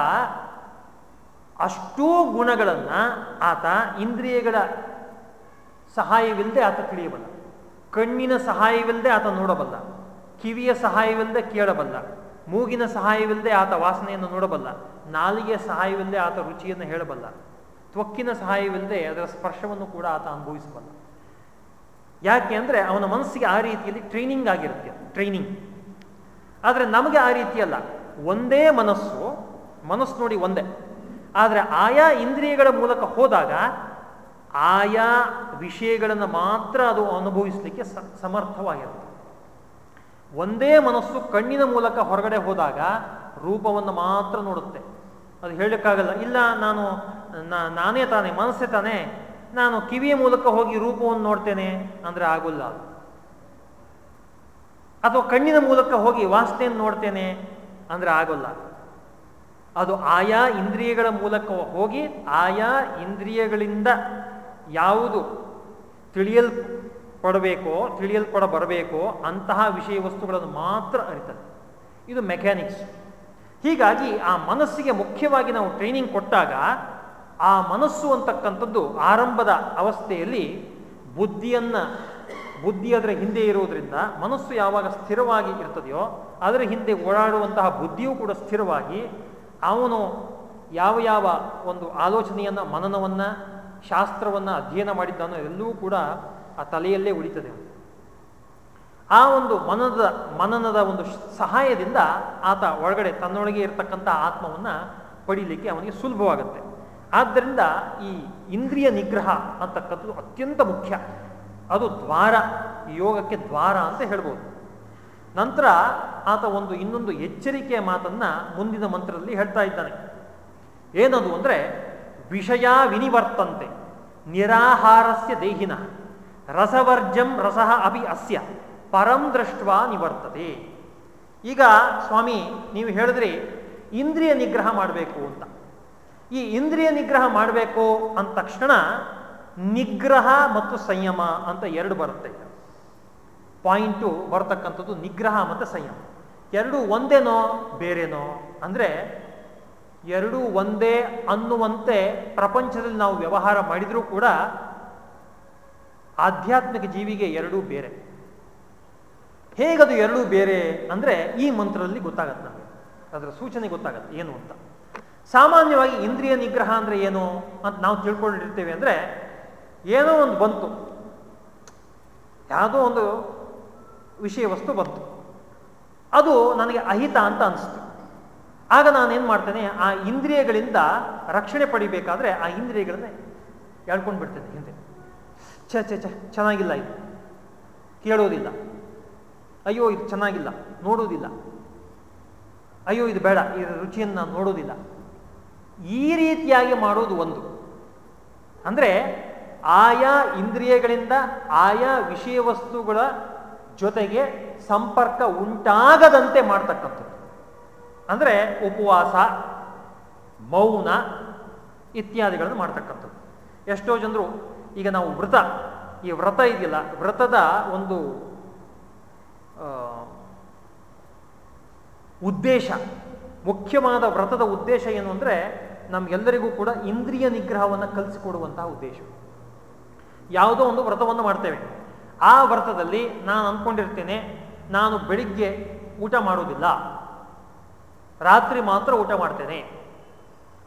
ಅಷ್ಟೂ ಗುಣಗಳನ್ನ ಆತ ಇಂದ್ರಿಯಗಳ ಸಹಾಯವಿಲ್ಲದೆ ಆತ ತಿಳಿಯಬಲ್ಲ. ಕಣ್ಣಿನ ಸಹಾಯವಿಲ್ಲದೆ ಆತ ನೋಡಬಲ್ಲ. ಕಿವಿಯ ಸಹಾಯವಿಲ್ಲದೆ ಕೇಳಬಲ್ಲ. ಮೂಗಿನ ಸಹಾಯವಿಲ್ಲದೆ ಆತ ವಾಸನೆಯನ್ನು ನೋಡಬಲ್ಲ. ನಾಲಿಗೆಯ ಸಹಾಯವಿಲ್ಲದೆ ಆತ ರುಚಿಯನ್ನು ಹೇಳಬಲ್ಲ. ತ್ವಕ್ಕಿನ ಸಹಾಯವಿಲ್ಲದೆ ಅದರ ಸ್ಪರ್ಶವನ್ನು ಕೂಡ ಆತ ಅನುಭವಿಸಬಲ್ಲ. ಯಾಕೆ ಅಂದರೆ ಅವನ ಮನಸ್ಸಿಗೆ ಆ ರೀತಿಯಲ್ಲಿ ಟ್ರೈನಿಂಗ್ ಆಗಿರುತ್ತೆ. ಟ್ರೈನಿಂಗ್ ಆದರೆ ನಮಗೆ ಆ ರೀತಿಯಲ್ಲ ಒಂದೇ ಮನಸ್ಸು ಮನಸ್ಸು ನೋಡಿ ಒಂದೇ. ಆದರೆ ಆಯಾ ಇಂದ್ರಿಯಗಳ ಮೂಲಕ ಹೋದಾಗ ಆಯಾ ವಿಷಯಗಳನ್ನು ಮಾತ್ರ ಅದು ಅನುಭವಿಸಲಿಕ್ಕೆ ಸಮರ್ಥವಾಗಿರುತ್ತೆ. ಒಂದೇ ಮನಸ್ಸು ಕಣ್ಣಿನ ಮೂಲಕ ಹೊರಗಡೆ ಹೋದಾಗ ರೂಪವನ್ನು ಮಾತ್ರ ನೋಡುತ್ತೆ. ಅದು ಹೇಳಲಿಕ್ಕಾಗಲ್ಲ, ಇಲ್ಲ ನಾನು ನಾನೇ ತಾನೆ, ಮನಸ್ಸೇ ತಾನೇ, ನಾನು ಕಿವಿಯ ಮೂಲಕ ಹೋಗಿ ರೂಪವನ್ನು ನೋಡ್ತೇನೆ ಅಂದ್ರೆ ಆಗೋಲ್ಲ ಅದು. ಅಥವಾ ಕಣ್ಣಿನ ಮೂಲಕ ಹೋಗಿ ವಾಸನೆಯನ್ನು ನೋಡ್ತೇನೆ ಅಂದ್ರೆ ಆಗೋಲ್ಲ ಅದು ಆಯಾ ಇಂದ್ರಿಯಗಳ ಮೂಲಕ ಹೋಗಿ ಆಯಾ ಇಂದ್ರಿಯಗಳಿಂದ ಯಾವುದು ತಿಳಿಯಲ್ಪಡಬೇಕೋ ತಿಳಿಯಲ್ಪಡ ಬರಬೇಕೋ ಅಂತಹ ವಿಷಯ ವಸ್ತುಗಳನ್ನು ಮಾತ್ರ ಅರಿತದೆ. ಇದು ಮೆಕ್ಯಾನಿಕ್ಸ್ ಹೀಗಾಗಿ ಆ ಮನಸ್ಸಿಗೆ ಮುಖ್ಯವಾಗಿ ನಾವು ಟ್ರೈನಿಂಗ್ ಕೊಟ್ಟಾಗ ಆ ಮನಸ್ಸು ಅಂತಕ್ಕಂಥದ್ದು ಆರಂಭದ ಅವಸ್ಥೆಯಲ್ಲಿ ಬುದ್ಧಿಯನ್ನು, ಬುದ್ಧಿ ಅದರ ಹಿಂದೆ ಇರುವುದರಿಂದ ಮನಸ್ಸು ಯಾವಾಗ ಸ್ಥಿರವಾಗಿ ಇರ್ತದೆಯೋ, ಅದರ ಹಿಂದೆ ಓಡಾಡುವಂತಹ ಬುದ್ಧಿಯೂ ಕೂಡ ಸ್ಥಿರವಾಗಿ ಅವನು ಯಾವ ಯಾವ ಒಂದು ಆಲೋಚನೆಯನ್ನು, ಮನನವನ್ನ ಶಾಸ್ತ್ರವನ್ನ ಅಧ್ಯಯನ ಮಾಡಿದ್ದಾನೋ ಎಲ್ಲವೂ ಕೂಡ ಆ ತಲೆಯಲ್ಲೇ ಉಳಿತದೆ. ಆ ಒಂದು ಮನದ, ಮನನದ ಒಂದು ಸಹಾಯದಿಂದ ಆತ ಒಳಗಡೆ ತನ್ನೊಳಗೆ ಇರತಕ್ಕಂಥ ಆತ್ಮವನ್ನು ಪಡೀಲಿಕ್ಕೆ ಅವನಿಗೆ ಸುಲಭವಾಗುತ್ತೆ. ಆದ್ದರಿಂದ ಈ ಇಂದ್ರಿಯ ನಿಗ್ರಹ ಅಂತಕ್ಕಂಥದ್ದು ಅತ್ಯಂತ ಮುಖ್ಯ. ಅದು ದ್ವಾರ, ಯೋಗಕ್ಕೆ ದ್ವಾರ ಅಂತ ಹೇಳ್ಬೋದು. ನಂತರ ಆತ ಒಂದು ಇನ್ನೊಂದು ಎಚ್ಚರಿಕೆಯ ಮಾತನ್ನ ಮುಂದಿನ ಮಂತ್ರದಲ್ಲಿ ಹೇಳ್ತಾ ಇದ್ದಾನೆ. ಏನದು ಅಂದರೆ ವಿಷಯ ವಿನಿವರ್ತಂತೆ. ನಿರಾಹಾರಸ್ಯ ದೇಹಿನ. ರಸವರ್ಜಂ ರಸಃ ಅಪಿ ಅಸ್ಯ. ಪರಂ ದೃಷ್ಟ ನಿವರ್ತತೆ. ಈಗ ಸ್ವಾಮಿ, ನೀವು ಹೇಳಿದ್ರಿ, ಇಂದ್ರಿಯ ನಿಗ್ರಹ ಮಾಡಬೇಕು ಅಂತ. ಈ ಇಂದ್ರಿಯ ನಿಗ್ರಹ ಮಾಡಬೇಕು ಅಂದ ತಕ್ಷಣ ನಿಗ್ರಹ ಮತ್ತು ಸಂಯಮ ಅಂತ ಎರಡು ಬರುತ್ತೆ ಪಾಯಿಂಟು ಬರತಕ್ಕಂಥದ್ದು ನಿಗ್ರಹ ಮತ್ತು ಸಂಯಮ. ಎರಡು ಒಂದೇನೋ, ಬೇರೆನೋ, ಅಂದರೆ ಎರಡೂ ಒಂದೇ ಅನ್ನುವಂತೆ ಪ್ರಪಂಚದಲ್ಲಿ ನಾವು ವ್ಯವಹಾರ ಮಾಡಿದರೂ ಕೂಡ ಆಧ್ಯಾತ್ಮಿಕ ಜೀವಿಗೆ ಎರಡೂ ಬೇರೆ. ಹೇಗದು ಎರಡೂ ಬೇರೆ ಅಂದರೆ ಈ ಮಂತ್ರದಲ್ಲಿ ಗೊತ್ತಾಗತ್ತೆ ನಮಗೆ. ಅದರ ಸೂಚನೆ ಗೊತ್ತಾಗತ್ತೆ ಏನು ಅಂತ. ಸಾಮಾನ್ಯವಾಗಿ ಇಂದ್ರಿಯ ನಿಗ್ರಹ ಅಂದರೆ ಏನು ಅಂತ ನಾವು ತಿಳ್ಕೊಂಡಿರ್ತೇವೆ ಅಂದರೆ ಏನೋ ಒಂದು ಬಂತು. ಯಾವುದೋ ಒಂದು ವಿಷಯ ವಸ್ತು ಬಂತು. ಅದು ನನಗೆ ಅಹಿತ ಅಂತ ಅನಿಸ್ತು. ಆಗ ನಾನೇನು ಮಾಡ್ತೇನೆ, ಆ ಇಂದ್ರಿಯಗಳಿಂದ ರಕ್ಷಣೆ ಪಡಿಬೇಕಾದ್ರೆ ಆ ಇಂದ್ರಿಯಗಳನ್ನ ಎಳ್ಕೊಂಡು ಬಿಡ್ತೇನೆ ಹಿಂದೆ. ಛ, ಛೆ ಚೆನ್ನಾಗಿಲ್ಲ ಇದು. ಕೇಳೋದಿಲ್ಲ. ಅಯ್ಯೋ, ಇದು ಚೆನ್ನಾಗಿಲ್ಲ. ನೋಡೋದಿಲ್ಲ. ಅಯ್ಯೋ, ಇದು ಬೇಡ. ಇದರ ರುಚಿಯನ್ನು ನಾನು ನೋಡೋದಿಲ್ಲ. ಈ ರೀತಿಯಾಗಿ ಮಾಡೋದು ಒಂದು. ಅಂದರೆ ಆಯಾ ಇಂದ್ರಿಯಗಳಿಂದ ಆಯಾ ವಿಷಯ ವಸ್ತುಗಳ ಜೊತೆಗೆ ಸಂಪರ್ಕ ಉಂಟಾಗದಂತೆ ಮಾಡ್ತಕ್ಕಂಥದ್ದು. ಅಂದರೆ ಉಪವಾಸ, ಮೌನ ಇತ್ಯಾದಿಗಳನ್ನು ಮಾಡ್ತಕ್ಕಂಥದ್ದು. ಎಷ್ಟೋ ಜನರು, ಈಗ ನಾವು ವ್ರತ, ಈ ವ್ರತ ಇದೆಯಲ್ಲ, ವ್ರತದ ಒಂದು ಉದ್ದೇಶ, ಮುಖ್ಯವಾದ ವ್ರತದ ಉದ್ದೇಶ ಏನು ಅಂದರೆ ನಮಗೆಲ್ಲರಿಗೂ ಕೂಡ ಇಂದ್ರಿಯ ನಿಗ್ರಹವನ್ನು ಕಲಿಸಿಕೊಡುವಂತಹ ಉದ್ದೇಶ. ಯಾವುದೋ ಒಂದು ವ್ರತವನ್ನು ಮಾಡ್ತೇವೆ. ಆ ವ್ರತದಲ್ಲಿ ನಾನು ಅಂದ್ಕೊಂಡಿರ್ತೇನೆ, ನಾನು ಬೆಳಿಗ್ಗೆ ಊಟ ಮಾಡೋದಿಲ್ಲ ರಾತ್ರಿ ಮಾತ್ರ ಊಟ ಮಾಡ್ತೇನೆ.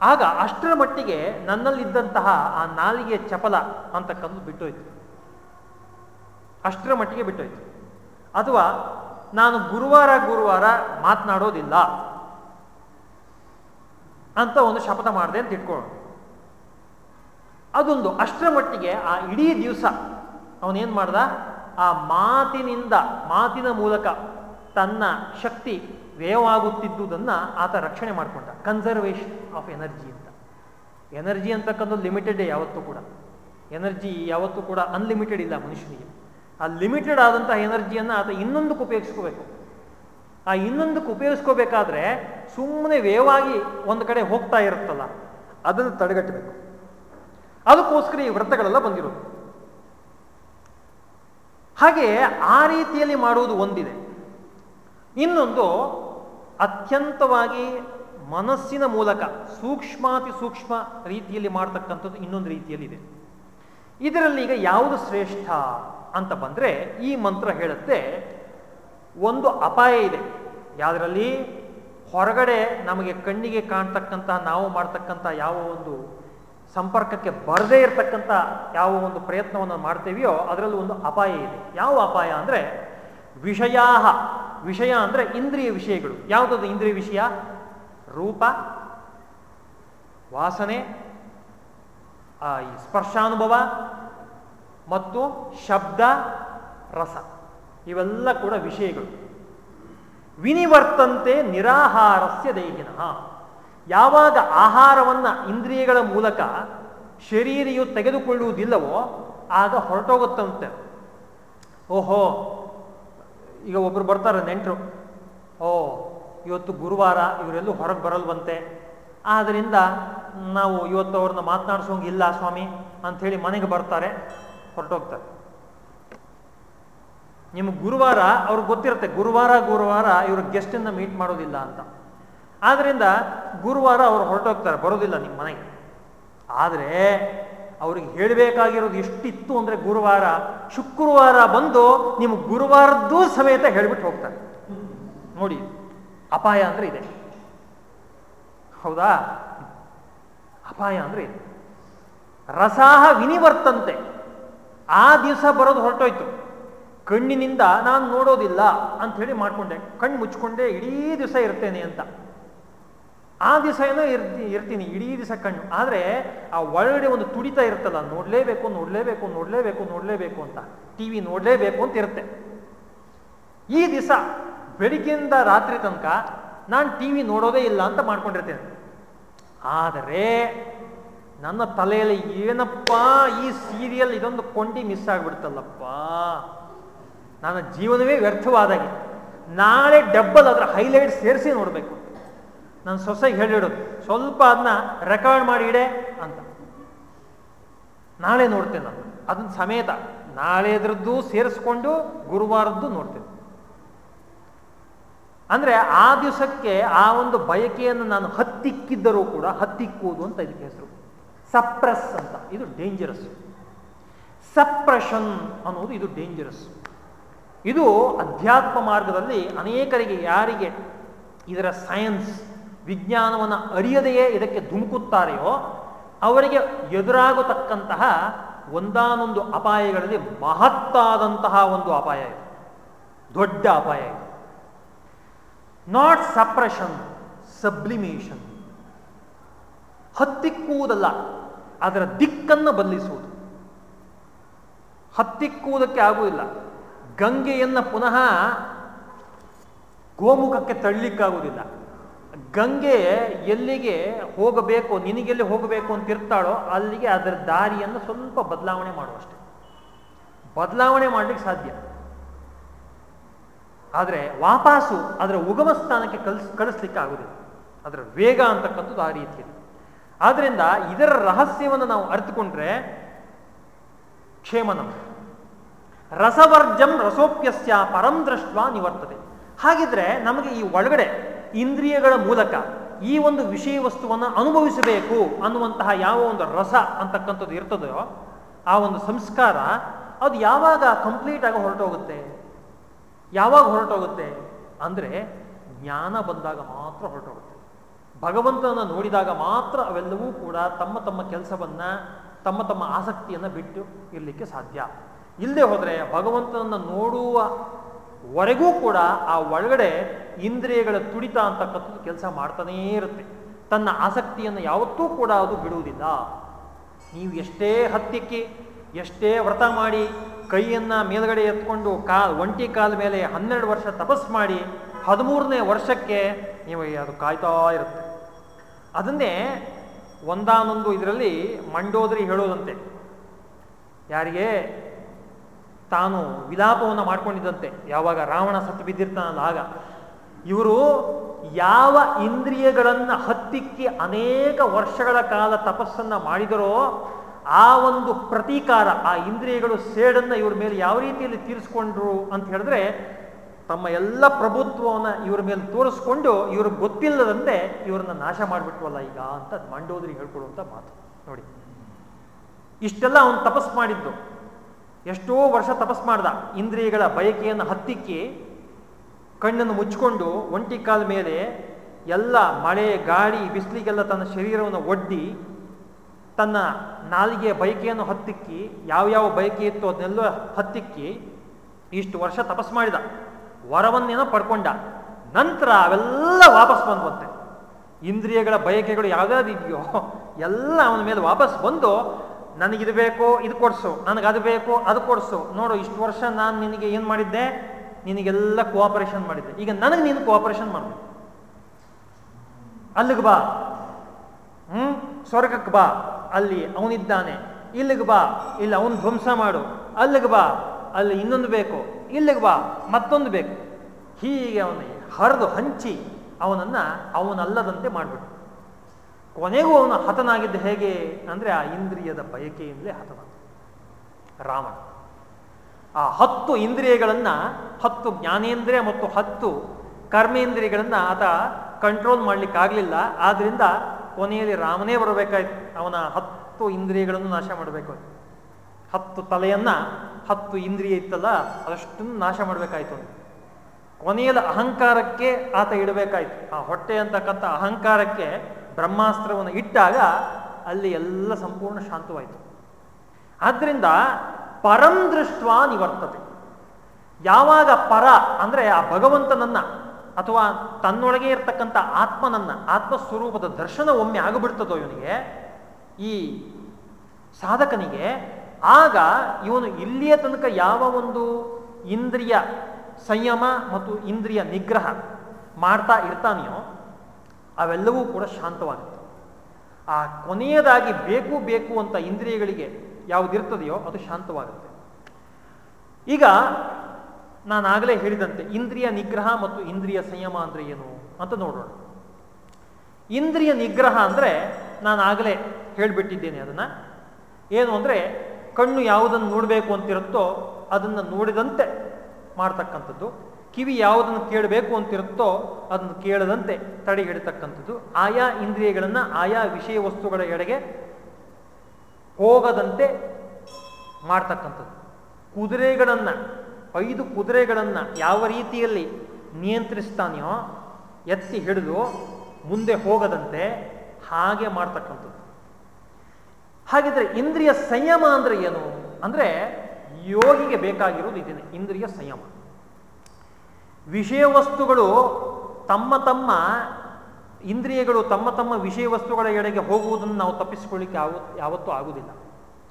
ಆಗ ಅಷ್ಟರ ಮಟ್ಟಿಗೆ ನನ್ನಲ್ಲಿದ್ದಂತಹ ಆ ನಾಲಿಗೆ ಚಪಲ ಅಂತಕ್ಕಂಥದ್ದು ಬಿಟ್ಟೋಯ್ತು. ಅಷ್ಟರ ಮಟ್ಟಿಗೆ ಬಿಟ್ಟೋಯ್ತು. ಅಥವಾ ನಾನು ಗುರುವಾರ ಗುರುವಾರ ಮಾತನಾಡೋದಿಲ್ಲ ಅಂತ ಒಂದು ಶಪಥ ಮಾಡಿದೆ ಅಂತ ಇಟ್ಕೊಳ್ಳೋಣ. ಅದೊಂದು ಅಷ್ಟರ ಮಟ್ಟಿಗೆ ಆ ಇಡೀ ದಿವಸ ಅವನೇನು ಮಾಡ್ದ? ಆ ಮಾತಿನಿಂದ, ಮಾತಿನ ಮೂಲಕ ತನ್ನ ಶಕ್ತಿ ವ್ಯಯವಾಗುತ್ತಿದ್ದುದನ್ನು ಆತ ರಕ್ಷಣೆ ಮಾಡಿಕೊಂಡ. ಕನ್ಸರ್ವೇಷನ್ ಆಫ್ ಎನರ್ಜಿ ಅಂತ. ಎನರ್ಜಿ ಅಂತಕ್ಕಂಥದ್ದು ಲಿಮಿಟೆಡ್ ಯಾವತ್ತೂ ಕೂಡ. ಎನರ್ಜಿ ಯಾವತ್ತೂ ಕೂಡ ಅನ್ಲಿಮಿಟೆಡ್ ಇಲ್ಲ ಮನುಷ್ಯನಿಗೆ. ಆ ಲಿಮಿಟೆಡ್ ಆದಂತಹ ಎನರ್ಜಿಯನ್ನು ಆತ ಇನ್ನೊಂದಕ್ಕೆ ಉಪಯೋಗಿಸ್ಕೋಬೇಕು. ಆ ಇನ್ನೊಂದಕ್ಕೆ ಉಪಯೋಗಿಸ್ಕೋಬೇಕಾದ್ರೆ ಸುಮ್ಮನೆ ವೇವಾಗಿ ಒಂದು ಕಡೆ ಹೋಗ್ತಾ ಇರುತ್ತಲ್ಲ, ಅದನ್ನು ತಡೆಗಟ್ಟಬೇಕು. ಅದಕ್ಕೋಸ್ಕರ ಈ ವ್ರತಗಳೆಲ್ಲ ಬಂದಿರೋದು. ಹಾಗೆ ಆ ರೀತಿಯಲ್ಲಿ ಮಾಡುವುದು ಒಂದಿದೆ. ಇನ್ನೊಂದು ಅತ್ಯಂತವಾಗಿ ಮನಸ್ಸಿನ ಮೂಲಕ ಸೂಕ್ಷ್ಮಾತಿ ಸೂಕ್ಷ್ಮ ರೀತಿಯಲ್ಲಿ ಮಾಡ್ತಕ್ಕಂಥದ್ದು ಇನ್ನೊಂದು ರೀತಿಯಲ್ಲಿದೆ. ಇದರಲ್ಲಿ ಈಗ ಯಾವುದು ಶ್ರೇಷ್ಠ ಅಂತ ಬಂದರೆ ಈ ಮಂತ್ರ ಹೇಳುತ್ತೆ, ಒಂದು ಅಪಾಯ ಇದೆ. ಯಾವುದರಲ್ಲಿ? ಹೊರಗಡೆ ನಮಗೆ ಕಣ್ಣಿಗೆ ಕಾಣ್ತಕ್ಕಂಥ, ನಾವು ಮಾಡ್ತಕ್ಕಂಥ ಯಾವ ಒಂದು ಸಂಪರ್ಕಕ್ಕೆ ಬರದೇ ಇರತಕ್ಕಂಥ ಯಾವ ಒಂದು ಪ್ರಯತ್ನವನ್ನು ಮಾಡ್ತೇವೆಯೋ, ಅದರಲ್ಲಿ ಒಂದು ಅಪಾಯ ಇದೆ. ಯಾವ ಅಪಾಯ ಅಂದರೆ ವಿಷಯಾಹ. ವಿಷಯ ಅಂದರೆ ಇಂದ್ರಿಯ ವಿಷಯಗಳು. ಯಾವುದದು ಇಂದ್ರಿಯ ವಿಷಯ? ರೂಪ, ವಾಸನೆ ಈ ಸ್ಪರ್ಶಾನುಭವ ಮತ್ತು ಶಬ್ದ, ರಸ. ಇವೆಲ್ಲ ಕೂಡ ವಿಷಯಗಳು. ವಿನಿವರ್ತಂತೆ ನಿರಾಹಾರಸ್ಯ ದೇಹಿನ. ಯಾವಾಗ ಆಹಾರವನ್ನು ಇಂದ್ರಿಯಗಳ ಮೂಲಕ ಶರೀರಿಯು ತೆಗೆದುಕೊಳ್ಳುವುದಿಲ್ಲವೋ, ಆಗ ಹೊರಟೋಗುತ್ತಂತೆ. ಓಹೋ ಈಗ ಒಬ್ರು ಬರ್ತಾರೆ, ನೆಂಟರು. ಓ, ಇವತ್ತು ಗುರುವಾರ, ಇವರೆಲ್ಲೂ ಹೊರಗೆ ಬರಲ್ವಂತೆ. ಆದ್ದರಿಂದ ನಾವು ಇವತ್ತು ಅವ್ರನ್ನ ಮಾತನಾಡಿಸೋಂಗಿಲ್ಲ ಸ್ವಾಮಿ ಅಂಥೇಳಿ ಮನೆಗೆ ಬರ್ತಾರೆ, ಹೊರಟೋಗ್ತಾರೆ. ನಿಮ್ಗೆ ಗುರುವಾರ ಅವ್ರಿಗೆ ಗೊತ್ತಿರುತ್ತೆ, ಗುರುವಾರ ಗುರುವಾರ ಇವ್ರ ಗೆಸ್ಟನ್ನು ಮೀಟ್ ಮಾಡೋದಿಲ್ಲ ಅಂತ. ಆದ್ದರಿಂದ ಗುರುವಾರ ಅವ್ರು ಹೊರಟೋಗ್ತಾರೆ, ಬರೋದಿಲ್ಲ ನಿಮ್ಮ ಮನೆಗೆ. ಆದರೆ ಅವ್ರಿಗೆ ಹೇಳಬೇಕಾಗಿರೋದು ಎಷ್ಟಿತ್ತು ಅಂದರೆ ಗುರುವಾರ, ಶುಕ್ರವಾರ ಬಂದು ನಿಮ್ಮ ಗುರುವಾರದ್ದು ಸಮೇತ ಹೇಳಿಬಿಟ್ಟು ಹೋಗ್ತಾರೆ. ನೋಡಿ, ಅಪಾಯ ಅಂದರೆ ಇದೆ. ಹೌದಾ? ಅಪಾಯ ಅಂದರೆ ಇದೆ. ರಸಾಹ ವಿನಿವರ್ತಂತೆ. ಆ ದಿವಸ ಬರೋದು ಹೊರಟೋಯ್ತು. ಕಣ್ಣಿನಿಂದ ನಾನು ನೋಡೋದಿಲ್ಲ ಅಂಥೇಳಿ ಮಾಡಿಕೊಂಡೆ ಮಾಡ್ಕೊಂಡೆ. ಕಣ್ಣು ಮುಚ್ಕೊಂಡೆ ಇಡೀ ದಿವಸ ಇರ್ತೇನೆ ಅಂತ. ಆ ದಿವಸ ಏನೋ ಇರ್ತಿ, ಇರ್ತೀನಿ, ಇಡೀ ದಿವಸ ಕಣ್ಣು. ಆದರೆ ಆ ಒಳಗಡೆ ಒಂದು ತುಡಿತ ಇರುತ್ತಲ್ಲ ನೋಡಲೇಬೇಕು ನೋಡಲೇಬೇಕು ನೋಡಲೇಬೇಕು ನೋಡಲೇಬೇಕು ಅಂತ. ಟಿ ವಿ ನೋಡಲೇಬೇಕು ಅಂತ ಇರುತ್ತೆ. ಈ ದಿವಸ ಬೆಳಿಗ್ಗೆಯಿಂದ ರಾತ್ರಿ ತನಕ ನಾನು ಟಿ ವಿ ನೋಡೋದೇ ಇಲ್ಲ ಅಂತ ಮಾಡ್ಕೊಂಡಿರ್ತೇನೆ. ಆದರೆ ನನ್ನ ತಲೆಯಲ್ಲಿ ಏನಪ್ಪ ಈ ಸೀರಿಯಲ್ ಇದೊಂದು ಕೊಂಡಿ ಮಿಸ್ ಆಗ್ಬಿಡ್ತಲ್ಲಪ್ಪ. ನನ್ನ ಜೀವನವೇ ವ್ಯರ್ಥವಾದಾಗೆ. ನಾಳೆ ಡಬ್ಬಲ್ ಅದರ ಹೈಲೈಟ್ ಸೇರಿಸಿ ನೋಡಬೇಕು. ನನ್ನ ಸೊಸೆಗೆ ಹೇಳಿಡೋದು ಸ್ವಲ್ಪ ಅದನ್ನ ರೆಕಾರ್ಡ್ ಮಾಡಿ ಇಡೆ ಅಂತ. ನಾಳೆ ನೋಡ್ತೇನೆ ನಾನು. ಅದನ್ನ ಸಮೇತ ನಾಳೆದ್ರದ್ದು ಸೇರಿಸ್ಕೊಂಡು ಗುರುವಾರದ್ದು ನೋಡ್ತೇನೆ. ಅಂದ್ರೆ ಆ ದಿವಸಕ್ಕೆ ಆ ಒಂದು ಬಯಕೆಯನ್ನು ನಾನು ಹತ್ತಿಕ್ಕಿದ್ದರೂ ಕೂಡ ಹತ್ತಿಕ್ಕುವುದು ಅಂತ ಇದಕ್ಕೆ ಹೆಸರು. ಸಪ್ರೆಸ್ ಅಂತ. ಇದು ಡೇಂಜರಸ್ ಸಪ್ರೆಷನ್ ಅನ್ನೋದು ಇದು ಡೇಂಜರಸ್ ಇದು ಅಧ್ಯಾತ್ಮ ಮಾರ್ಗದಲ್ಲಿ ಅನೇಕರಿಗೆ ಯಾರಿಗೆ ಇದರ ಸೈನ್ಸ್ ವಿಜ್ಞಾನವನ್ನು ಅರಿಯದೆಯೇ ಇದಕ್ಕೆ ಧುಮುಕುತ್ತಾರೆಯೋ, ಅವರಿಗೆ ಎದುರಾಗತಕ್ಕಂತಹ ಒಂದಾನೊಂದು ಅಪಾಯಗಳಲ್ಲಿ ಮಹತ್ತಾದಂತಹ ಒಂದು ಅಪಾಯ ಇದೆ. ದೊಡ್ಡ ಅಪಾಯ ಇದೆ. ನಾಟ್ ಸಪ್ರೆಷನ್ ಸಬ್ಲಿಮೇಷನ್ ಹತ್ತಿಕ್ಕುವುದಲ್ಲ, ಅದರ ದಿಕ್ಕನ್ನು ಬದಲಿಸುವುದು. ಹತ್ತಿಕ್ಕುವುದಕ್ಕೆ ಆಗುವುದಿಲ್ಲ ಗಂಗೆಯನ್ನು ಪುನಃ ಗೋಮುಖಕ್ಕೆ ತಳ್ಳಿಕ್ಕಾಗುವುದಿಲ್ಲ. ಗಂಗೆ ಎಲ್ಲಿಗೆ ಹೋಗಬೇಕು, ನಿನಗೆಲ್ಲಿ ಹೋಗಬೇಕು ಅಂತ ಇರ್ತಾಳೋ ಅಲ್ಲಿಗೆ ಅದರ ದಾರಿಯನ್ನು ಸ್ವಲ್ಪ ಬದಲಾವಣೆ ಮಾಡುವಷ್ಟೆ. ಬದಲಾವಣೆ ಮಾಡಲಿಕ್ಕೆ ಸಾಧ್ಯ. ಆದರೆ ವಾಪಾಸು ಅದರ ಉಗಮ ಸ್ಥಾನಕ್ಕೆ ಕಲಿಸ್, ಕಳಿಸ್ಲಿಕ್ಕೆ ಆಗುದಿಲ್ಲ. ಅದರ ವೇಗ ಅಂತಕ್ಕಂಥದ್ದು ಆ ರೀತಿಯಲ್ಲಿ. ಆದ್ದರಿಂದ ಇದರ ರಹಸ್ಯವನ್ನು ನಾವು ಅರ್ಥಕೊಂಡ್ರೆ ಕ್ಷೇಮನಂ ರಸವರ್ಜಂ ರಸೋಪ್ಯಸ್ಯ ಪರಂ ದೃಷ್ಟ ನಿವರ್ತದೆ. ಹಾಗಿದ್ರೆ ನಮಗೆ ಈ ಒಳಗಡೆ ಇಂದ್ರಿಯಗಳ ಮೂಲಕ ಈ ಒಂದು ವಿಷಯ ವಸ್ತುವನ್ನು ಅನುಭವಿಸಬೇಕು ಅನ್ನುವಂತಹ ಯಾವ ಒಂದು ರಸ ಅಂತಕ್ಕಂಥದ್ದು ಇರ್ತದೋ ಆ ಒಂದು ಸಂಸ್ಕಾರ ಅದು ಯಾವಾಗ ಕಂಪ್ಲೀಟ್ ಆಗಿ ಹೊರಟೋಗುತ್ತೆ? ಯಾವಾಗ ಹೊರಟೋಗುತ್ತೆ? ಅಂದರೆ ಜ್ಞಾನ ಬಂದಾಗ ಮಾತ್ರ ಹೊರಟೋಗುತ್ತೆ. ಭಗವಂತನನ್ನು ನೋಡಿದಾಗ ಮಾತ್ರ ಅವೆಲ್ಲವೂ ಕೂಡ ತಮ್ಮ ತಮ್ಮ ಕೆಲಸವನ್ನ, ತಮ್ಮ ತಮ್ಮ ಆಸಕ್ತಿಯನ್ನು ಬಿಟ್ಟು ಇರಲಿಕ್ಕೆ ಸಾಧ್ಯ. ಇಲ್ಲದೆ ಹೋದರೆ ಭಗವಂತನನ್ನು ನೋಡುವವರೆಗೂ ಕೂಡ ಆ ಒಳಗಡೆ ಇಂದ್ರಿಯಗಳ ತುಡಿತ ಅಂತಕ್ಕಂಥದ್ದು ಕೆಲಸ ಮಾಡ್ತಾನೇ ಇರುತ್ತೆ. ತನ್ನ ಆಸಕ್ತಿಯನ್ನು ಯಾವತ್ತೂ ಕೂಡ ಅದು ಬಿಡುವುದಿಲ್ಲ. ನೀವು ಎಷ್ಟೇ ಹತ್ತಿಕ್ಕಿ, ಎಷ್ಟೇ ವ್ರತ ಮಾಡಿ, ಕೈಯನ್ನ ಮೇಲ್ಗಡೆ ಎತ್ಕೊಂಡು ಕಾ, ಒಂಟಿ ಕಾಲ ಮೇಲೆ ಹನ್ನೆರಡು ವರ್ಷ ತಪಸ್ ಮಾಡಿ, ಹದಿಮೂರನೇ ವರ್ಷಕ್ಕೆ ನೀವು ಅದು ಕಾಯ್ತಾ ಇರುತ್ತೆ. ಅದನ್ನೇ ಒಂದಾನೊಂದು ಇದರಲ್ಲಿ ಮಂಡೋದರಿ ಹೇಳೋದಂತೆ. ಯಾರಿಗೆ? ತಾನು ವಿಲಾಪವನ್ನು ಮಾಡ್ಕೊಂಡಿದ್ದಂತೆ. ಯಾವಾಗ ರಾವಣ ಸತ್ತು ಬಿದ್ದಿರ್ತಾನಲ್ಲ ಆಗ ಇವರು ಯಾವ ಇಂದ್ರಿಯಗಳನ್ನು ಹತ್ತಿಕ್ಕಿ ಅನೇಕ ವರ್ಷಗಳ ಕಾಲ ತಪಸ್ಸನ್ನ ಮಾಡಿದರೋ ಆ ಒಂದು ಪ್ರತೀಕಾರ, ಆ ಇಂದ್ರಿಯಗಳು ಸೇಡನ್ನು ಇವ್ರ ಮೇಲೆ ಯಾವ ರೀತಿಯಲ್ಲಿ ತೀರಿಸ್ಕೊಂಡ್ರು ಅಂತ ಹೇಳಿದ್ರೆ, ತಮ್ಮ ಎಲ್ಲ ಪ್ರಭುತ್ವವನ್ನು ಇವ್ರ ಮೇಲೆ ತೋರಿಸ್ಕೊಂಡು ಇವ್ರಿಗೆ ಗೊತ್ತಿಲ್ಲದಂತೆ ಇವ್ರನ್ನ ನಾಶ ಮಾಡಿಬಿಟ್ವಲ್ಲ ಈಗ ಅಂತ ಮಂಡೋದ್ರಿಗೆ ಹೇಳ್ಕೊಡುವಂಥ ಮಾತು. ನೋಡಿ, ಇಷ್ಟೆಲ್ಲ ಅವನು ತಪಸ್ ಮಾಡಿದ್ದು. ಎಷ್ಟೋ ವರ್ಷ ತಪಸ್ ಮಾಡ್ದ. ಇಂದ್ರಿಯಗಳ ಬಯಕೆಯನ್ನು ಹತ್ತಿಕ್ಕಿ ಕಣ್ಣನ್ನು ಮುಚ್ಚಿಕೊಂಡು ಒಂಟಿ ಕಾಲ ಮೇಲೆ ಎಲ್ಲ ಮಳೆ, ಗಾಳಿ, ಬಿಸಿಲಿಗೆಲ್ಲ ತನ್ನ ಶರೀರವನ್ನು ಒಡ್ಡಿ ತನ್ನ ನಾಲಿಗೆಯ ಬಯಕೆಯನ್ನು ಹತ್ತಿಕ್ಕಿ, ಯಾವ್ಯಾವ ಬಯಕೆ ಇತ್ತು ಅದನ್ನೆಲ್ಲ ಹತ್ತಿಕ್ಕಿ ಇಷ್ಟು ವರ್ಷ ತಪಸ್ ಮಾಡಿದ. ವರವನ್ನೇನೋ ಪಡ್ಕೊಂಡ. ನಂತರ ಅವೆಲ್ಲ ವಾಪಸ್ ಬಂದ್ವಂತೆ. ಇಂದ್ರಿಯಗಳ ಬಯಕೆಗಳು ಯಾವ್ದಾದ್ರು ಇದೆಯೋ ಎಲ್ಲ ಅವನ ಮೇಲೆ ವಾಪಸ್ ಬಂದು ನನಗಿದು ಬೇಕು ಇದು ಕೊಡ್ಸು. ನನಗೆ ಅದು ಬೇಕು ಅದು ಕೊಡ್ಸು. ನೋಡು, ಇಷ್ಟು ವರ್ಷ ನಾನು ನಿನಗೆ ಏನು ಮಾಡಿದ್ದೆ? ನಿನಗೆಲ್ಲ ಕೋಆಪರೇಷನ್ ಮಾಡಿದ್ದೆ. ಈಗ ನನಗೆ ನೀನು ಕೋಆಪರೇಷನ್ ಮಾಡಬೇಕು ಅಲ್ಲಿಗೆ ಬಾ. ಹ್ಮ್? ಸ್ವರ್ಗಕ್ಕೆ ಬಾ. ಅಲ್ಲಿ ಅವನಿದ್ದಾನೆ. ಇಲ್ಲಿಗೆ ಬಾ. ಇಲ್ಲಿ ಅವನು ಧ್ವಂಸ ಮಾಡು. ಅಲ್ಲಿಗೆ ಬಾ. ಅಲ್ಲಿ ಇನ್ನೊಂದು ಬೇಕು. ಇಲ್ಲಿಗೆ ಬಾ. ಮತ್ತೊಂದು ಬೇಕು. ಹೀಗೆ ಅವನು ಹರಿದು ಹಂಚಿ ಅವನನ್ನ ಅವನಲ್ಲದಂತೆ ಮಾಡಿಬಿಟ್ಟು ಕೊನೆಗೂ ಅವನು ಹತನಾಗಿದ್ದು ಹೇಗೆ ಅಂದರೆ ಆ ಇಂದ್ರಿಯದ ಬಯಕೆಯಿಂದಲೇ ಹತನ ರಾವಣ. ಆ ಹತ್ತು ಇಂದ್ರಿಯಗಳನ್ನು, ಹತ್ತು ಜ್ಞಾನೇಂದ್ರಿಯ ಮತ್ತು ಹತ್ತು ಕರ್ಮೇಂದ್ರಿಯಗಳನ್ನು ಆತ ಕಂಟ್ರೋಲ್ ಮಾಡಲಿಕ್ಕಾಗಲಿಲ್ಲ. ಆದ್ದರಿಂದ ಕೊನೆಯಲ್ಲಿ ರಾಮನೇ ಬರಬೇಕಾಯ್ತು. ಅವನ ಹತ್ತು ಇಂದ್ರಿಯಗಳನ್ನು ನಾಶ ಮಾಡಬೇಕು. ಹತ್ತು ತಲೆಯನ್ನು, ಹತ್ತು ಇಂದ್ರಿಯ ಇತ್ತಲ್ಲ, ಅದಷ್ಟನ್ನು ನಾಶ ಮಾಡಬೇಕಾಯ್ತು ಕೊನೆಯಲ್ಲಿ ಅಹಂಕಾರಕ್ಕೆ ಆತ ಇಡಬೇಕಾಯ್ತು. ಆ ಹೊಟ್ಟೆ ಅಂತಕ್ಕಂಥ ಅಹಂಕಾರಕ್ಕೆ ಬ್ರಹ್ಮಾಸ್ತ್ರವನ್ನು ಇಟ್ಟಾಗ ಅಲ್ಲಿ ಎಲ್ಲ ಸಂಪೂರ್ಣ ಶಾಂತವಾಯಿತು. ಆದ್ದರಿಂದ ಪರಂ ದೃಷ್ಟ ನಿವರ್ತತೆ. ಯಾವಾಗ ಪರ ಅಂದರೆ ಆ ಭಗವಂತನನ್ನ ಅಥವಾ ತನ್ನೊಳಗೆ ಇರತಕ್ಕಂಥ ಆತ್ಮನನ್ನ, ಆತ್ಮಸ್ವರೂಪದ ದರ್ಶನ ಒಮ್ಮೆ ಆಗಿಬಿಡ್ತದೋ ಇವನಿಗೆ, ಈ ಸಾಧಕನಿಗೆ, ಆಗ ಇವನು ಇಲ್ಲಿಯ ತನಕ ಯಾವ ಒಂದು ಇಂದ್ರಿಯ ಸಂಯಮ ಮತ್ತು ಇಂದ್ರಿಯ ನಿಗ್ರಹ ಮಾಡ್ತಾ ಇರ್ತಾನೆಯೋ ಅವೆಲ್ಲವೂ ಕೂಡ ಶಾಂತವಾಗುತ್ತೆ. ಆ ಕೊನೆಯದಾಗಿ ಬೇಕು ಬೇಕು ಅಂತ ಇಂದ್ರಿಯಗಳಿಗೆ ಯಾವುದಿರ್ತದೆಯೋ ಅದು ಶಾಂತವಾಗುತ್ತೆ. ಈಗ ನಾನು ಆಗಲೇ ಹೇಳಿದಂತೆ ಇಂದ್ರಿಯ ನಿಗ್ರಹ ಮತ್ತು ಇಂದ್ರಿಯ ಸಂಯಮ ಅಂದರೆ ಏನು ಅಂತ ನೋಡೋಣ. ಇಂದ್ರಿಯ ನಿಗ್ರಹ ಅಂದರೆ ನಾನು ಆಗಲೇ ಹೇಳಿಬಿಟ್ಟಿದ್ದೇನೆ ಅದನ್ನು. ಏನು ಅಂದರೆ ಕಣ್ಣು ಯಾವುದನ್ನು ನೋಡಬೇಕು ಅಂತಿರುತ್ತೋ ಅದನ್ನು ನೋಡಿದಂತೆ ಮಾಡ್ತಕ್ಕಂಥದ್ದು. ಕಿವಿ ಯಾವುದನ್ನು ಕೇಳಬೇಕು ಅಂತಿರುತ್ತೋ ಅದನ್ನು ಕೇಳದಂತೆ ತಡೆ ಹಿಡಿತಕ್ಕಂಥದ್ದು ಆಯಾ ಇಂದ್ರಿಯಗಳನ್ನು, ಆಯಾ ವಿಷಯ ವಸ್ತುಗಳ ಎಡೆಗೆ ಹೋಗದಂತೆ ಮಾಡ್ತಕ್ಕಂಥದ್ದು. ಕುದುರೆಗಳನ್ನು, ಐದು ಕುದುರೆಗಳನ್ನು ಯಾವ ರೀತಿಯಲ್ಲಿ ನಿಯಂತ್ರಿಸ್ತಾನೆಯೋ, ಎತ್ತಿ ಹಿಡಿದು ಮುಂದೆ ಹೋಗದಂತೆ ಹಾಗೆ ಮಾಡ್ತಕ್ಕಂಥದ್ದು. ಹಾಗಿದ್ರೆ ಇಂದ್ರಿಯ ಸಂಯಮ ಅಂದ್ರೆ ಏನು? ಅಂದ್ರೆ ಯೋಗಿಗೆ ಬೇಕಾಗಿರೋದು ಇದೇನೆ ಇಂದ್ರಿಯ ಸಂಯಮ. ವಿಷಯ ವಸ್ತುಗಳು ತಮ್ಮ ತಮ್ಮ ಇಂದ್ರಿಯಗಳು ತಮ್ಮ ತಮ್ಮ ವಿಷಯ ವಸ್ತುಗಳ ಎಡೆಗೆ ಹೋಗುವುದನ್ನು ನಾವು ತಪ್ಪಿಸಿಕೊಳ್ಳಿಕ್ಕೆ ಯಾವ ಯಾವತ್ತೂ ಆಗುವುದಿಲ್ಲ.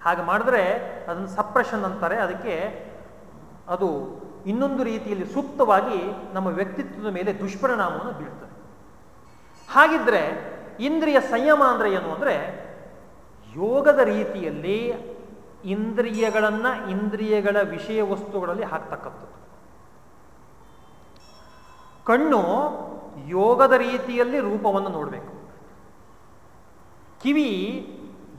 ಹಾಗೆ ಮಾಡಿದ್ರೆ ಅದನ್ನು ಸಪ್ರೆಷನ್ ಅಂತಾರೆ. ಅದಕ್ಕೆ ಅದು ಇನ್ನೊಂದು ರೀತಿಯಲ್ಲಿ ಸೂಕ್ತವಾಗಿ ನಮ್ಮ ವ್ಯಕ್ತಿತ್ವದ ಮೇಲೆ ದುಷ್ಪರಿಣಾಮವನ್ನು ಬೀಳ್ತದೆ. ಹಾಗಿದ್ರೆ ಇಂದ್ರಿಯ ಸಂಯಮ ಅಂದರೆ ಏನು ಅಂದರೆ ಯೋಗದ ರೀತಿಯಲ್ಲಿ ಇಂದ್ರಿಯಗಳನ್ನು ಇಂದ್ರಿಯಗಳ ವಿಷಯ ವಸ್ತುಗಳಲ್ಲಿ ಹಾಕ್ತಕ್ಕಂಥದ್ದು. ಕಣ್ಣು ಯೋಗದ ರೀತಿಯಲ್ಲಿ ರೂಪವನ್ನು ನೋಡಬೇಕು. ಕಿವಿ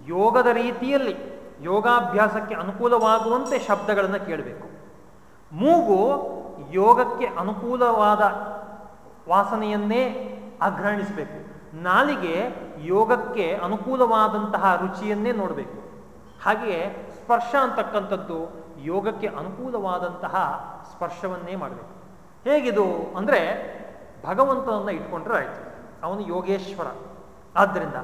ಯೋಗದ ರೀತಿಯಲ್ಲಿ ಯೋಗಾಭ್ಯಾಸಕ್ಕೆ ಅನುಕೂಲವಾಗುವಂತೆ ಶಬ್ದಗಳನ್ನು ಕೇಳಬೇಕು. ಮೂಗು ಯೋಗಕ್ಕೆ ಅನುಕೂಲವಾದ ವಾಸನೆಯನ್ನೇ ಅಗ್ರಹಿಸಬೇಕು ನಾಲಿಗೆ ಯೋಗಕ್ಕೆ ಅನುಕೂಲವಾದಂತಹ ರುಚಿಯನ್ನೇ ನೋಡಬೇಕು. ಹಾಗೆಯೇ ಸ್ಪರ್ಶ ಅಂತಕ್ಕಂಥದ್ದು ಯೋಗಕ್ಕೆ ಅನುಕೂಲವಾದಂತಹ ಸ್ಪರ್ಶವನ್ನೇ ಮಾಡಬೇಕು. ಹೇಗಿದು ಅಂದರೆ ಭಗವಂತನನ್ನು ಇಟ್ಕೊಂಡ್ರೆ ಆಯಿತು. ಅವನು ಯೋಗೇಶ್ವರ. ಆದ್ದರಿಂದ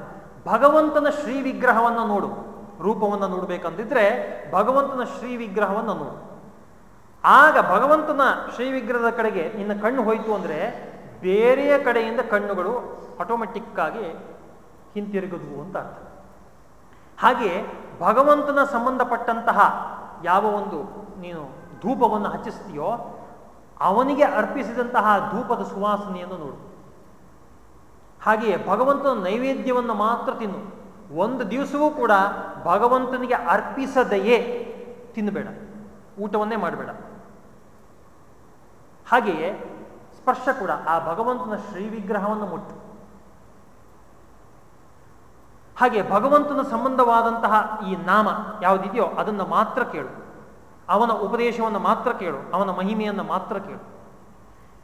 ಭಗವಂತನ ಶ್ರೀ ವಿಗ್ರಹವನ್ನು ನೋಡು. ರೂಪವನ್ನು ನೋಡಬೇಕಂತಿದ್ರೆ ಭಗವಂತನ ಶ್ರೀ ವಿಗ್ರಹವನ್ನು ನೋಡು. ಆಗ ಭಗವಂತನ ಶ್ರೀ ವಿಗ್ರಹದ ಕಡೆಗೆ ನಿನ್ನ ಕಣ್ಣು ಹೋಯಿತು ಅಂದರೆ ಬೇರೆಯ ಕಡೆಯಿಂದ ಕಣ್ಣುಗಳು ಆಟೋಮೆಟಿಕ್ಕಾಗಿ ಆಗಿ ಹಿಂತಿರುಗದು ಅಂತ ಅರ್ಥ. ಹಾಗೆ ಭಗವಂತನ ಸಂಬಂಧಪಟ್ಟಂತಹ ಯಾವ ಒಂದು ನೀನು ಧೂಪವನ್ನು ಹಚ್ಚಿಸ್ತೀಯೋ ಅವನಿಗೆ ಅರ್ಪಿಸಿದಂತಹ ಧೂಪದ ಸುವಾಸನೆಯನ್ನು ನೋಡು. ಹಾಗೆಯೇ ಭಗವಂತನ ನೈವೇದ್ಯವನ್ನು ಮಾತ್ರ ತಿನ್ನು. ಒಂದು ದಿವಸವೂ ಕೂಡ ಭಗವಂತನಿಗೆ ಅರ್ಪಿಸದೆಯೇ ತಿನ್ನಬೇಡ ಊಟವನ್ನೇ ಮಾಡಬೇಡ. ಹಾಗೆಯೇ ಸ್ಪರ್ಶ ಕೂಡ ಆ ಭಗವಂತನ ಶ್ರೀ ವಿಗ್ರಹವನ್ನು ಮುಟ್ಟು. ಹಾಗೆ ಭಗವಂತನ ಸಂಬಂಧವಾದಂತಹ ಈ ನಾಮ ಯಾವುದಿದೆಯೋ ಅದನ್ನು ಮಾತ್ರ ಕೇಳು. ಅವನ ಉಪದೇಶವನ್ನು ಮಾತ್ರ ಕೇಳು, ಅವನ ಮಹಿಮೆಯನ್ನು ಮಾತ್ರ ಕೇಳು.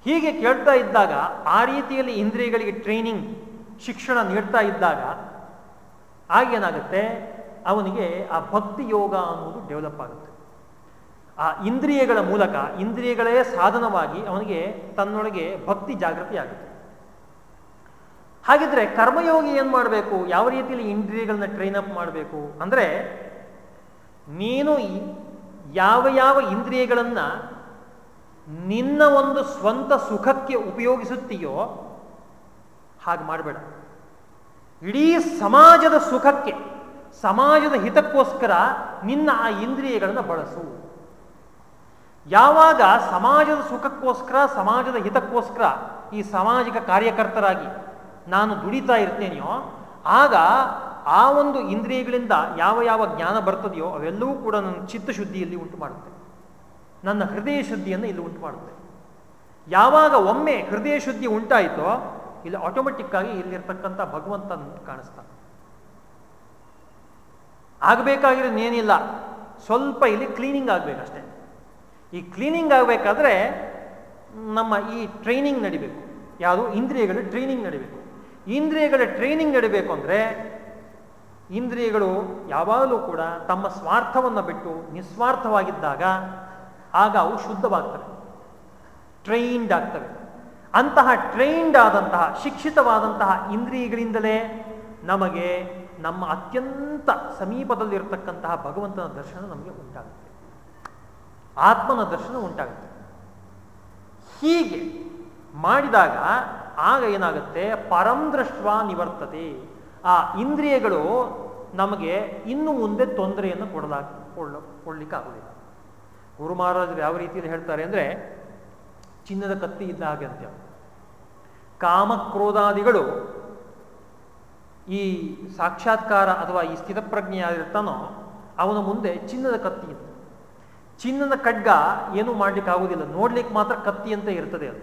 ಹೀಗೆ ಕೇಳ್ತಾ ಇದ್ದಾಗ, ಆ ರೀತಿಯಲ್ಲಿ ಇಂದ್ರಿಯಗಳಿಗೆ ಟ್ರೈನಿಂಗ್ ಶಿಕ್ಷಣ ನೀಡ್ತಾ ಇದ್ದಾಗ ಆಗೇನಾಗುತ್ತೆ ಅವನಿಗೆ ಆ ಭಕ್ತಿ ಯೋಗ ಅನ್ನೋದು ಡೆವಲಪ್ ಆಗುತ್ತೆ. ಆ ಇಂದ್ರಿಯಗಳ ಮೂಲಕ, ಇಂದ್ರಿಯಗಳೇ ಸಾಧನವಾಗಿ ಅವನಿಗೆ ತನ್ನೊಳಗೆ ಭಕ್ತಿ ಜಾಗೃತಿ ಆಗುತ್ತೆ. ಹಾಗಿದ್ರೆ ಕರ್ಮಯೋಗಿ ಏನು ಮಾಡಬೇಕು? ಯಾವ ರೀತಿಯಲ್ಲಿ ಇಂದ್ರಿಯಗಳನ್ನ ಟ್ರೈನ್ ಅಪ್ ಮಾಡಬೇಕು? ಅಂದ್ರೆ, ನೀನು ಯಾವ ಯಾವ ಇಂದ್ರಿಯಗಳನ್ನ ನಿನ್ನ ಒಂದು ಸ್ವಂತ ಸುಖಕ್ಕೆ ಉಪಯೋಗಿಸುತ್ತೀಯೋ ಹಾಗೆ ಮಾಡಬೇಡ. ಇಡೀ ಸಮಾಜದ ಸುಖಕ್ಕೆ, ಸಮಾಜದ ಹಿತಕ್ಕೋಸ್ಕರ ನಿನ್ನ ಆ ಇಂದ್ರಿಯಗಳನ್ನು ಬಳಸು. ಯಾವಾಗ ಸಮಾಜದ ಸುಖಕ್ಕೋಸ್ಕರ, ಸಮಾಜದ ಹಿತಕ್ಕೋಸ್ಕರ ಈ ಸಾಮಾಜಿಕ ಕಾರ್ಯಕರ್ತರಾಗಿ ನಾನು ದುಡಿತಾ ಇರ್ತೇನೆಯೋ, ಆಗ ಆ ಒಂದು ಇಂದ್ರಿಯಗಳಿಂದ ಯಾವ ಯಾವ ಜ್ಞಾನ ಬರ್ತದೆಯೋ ಅವೆಲ್ಲವೂ ಕೂಡ ನನ್ನ ಚಿತ್ತಶುದ್ಧಿಯಲ್ಲಿ ಉಂಟು ಮಾಡುತ್ತೆ ನನ್ನ ಹೃದಯ ಶುದ್ಧಿಯನ್ನು ಇಲ್ಲಿ ಉಂಟು ಮಾಡುತ್ತೆ ಯಾವಾಗ ಒಮ್ಮೆ ಹೃದಯ ಶುದ್ಧಿ ಉಂಟಾಯಿತೋ ಇಲ್ಲಿ ಆಟೋಮೆಟಿಕ್ ಆಗಿ ಇಲ್ಲಿರ್ತಕ್ಕಂಥ ಭಗವಂತ ಕಾಣಿಸ್ತಾನೆ. ಆಗಬೇಕಾಗಿರೋದೇನಿಲ್ಲ ಸ್ವಲ್ಪ ಇಲ್ಲಿ ಕ್ಲೀನಿಂಗ್ ಆಗಬೇಕಷ್ಟೆ. ಈ ಕ್ಲೀನಿಂಗ್ ಆಗಬೇಕಾದ್ರೆ ನಮ್ಮ ಈ ಟ್ರೈನಿಂಗ್ ನಡಿಬೇಕು. ಯಾವುದು? ಇಂದ್ರಿಯಗಳ ಟ್ರೈನಿಂಗ್ ನಡಿಬೇಕು. ಇಂದ್ರಿಯಗಳ ಟ್ರೈನಿಂಗ್ ನಡಿಬೇಕು ಅಂದರೆ ಇಂದ್ರಿಯಗಳು ಯಾವಾಗಲೂ ಕೂಡ ತಮ್ಮ ಸ್ವಾರ್ಥವನ್ನು ಬಿಟ್ಟು ನಿಸ್ವಾರ್ಥವಾಗಿದ್ದಾಗ ಆಗ ಅವು ಶುದ್ಧವಾಗ್ತವೆ. ಟ್ರೈನ್ಡ್ ಆಗ್ತವೆ. ಅಂತಹ ಟ್ರೈನ್ಡ್ ಆದಂತಹ, ಶಿಕ್ಷಿತವಾದಂತಹ ಇಂದ್ರಿಯಗಳಿಂದಲೇ ನಮಗೆ ನಮ್ಮ ಅತ್ಯಂತ ಸಮೀಪದಲ್ಲಿರತಕ್ಕಂತಹ ಭಗವಂತನ ದರ್ಶನ ನಮಗೆ ಉಂಟಾಗುತ್ತೆ. ಆತ್ಮನ ದರ್ಶನ ಉಂಟಾಗುತ್ತೆ. ಹೀಗೆ ಮಾಡಿದಾಗ ಆಗ ಏನಾಗುತ್ತೆ? ಪರಂ ದೃಷ್ಟ ನಿವರ್ತತೆ. ಆ ಇಂದ್ರಿಯಗಳು ನಮಗೆ ಇನ್ನು ಮುಂದೆ ತೊಂದರೆಯನ್ನು ಕೊಡಲಾ ಕೊಡ್ಲಿಕ್ಕೆ ಆಗುದಿಲ್ಲ ಗುರು ಮಹಾರಾಜರು ಯಾವ ರೀತಿಯಲ್ಲಿ ಹೇಳ್ತಾರೆ ಅಂದರೆ, ಚಿನ್ನದ ಕತ್ತಿ ಇದ್ದ ಹಾಗೆ ಅಂತ ಕಾಮಕ್ರೋಧಾದಿಗಳು ಈ ಸಾಕ್ಷಾತ್ಕಾರ ಅಥವಾ ಈ ಸ್ಥಿತಪ್ರಜ್ಞೆಯಾಗಿರ್ತಾನೋ ಅವನ ಮುಂದೆ ಚಿನ್ನದ ಕತ್ತಿ ಇತ್ತು ಚಿನ್ನದ ಖಡ್ಗ ಏನೂ ಮಾಡ್ಲಿಕ್ಕೆ ಆಗುವುದಿಲ್ಲ. ನೋಡ್ಲಿಕ್ಕೆ ಮಾತ್ರ ಕತ್ತಿ ಅಂತ ಇರ್ತದೆ ಅದು.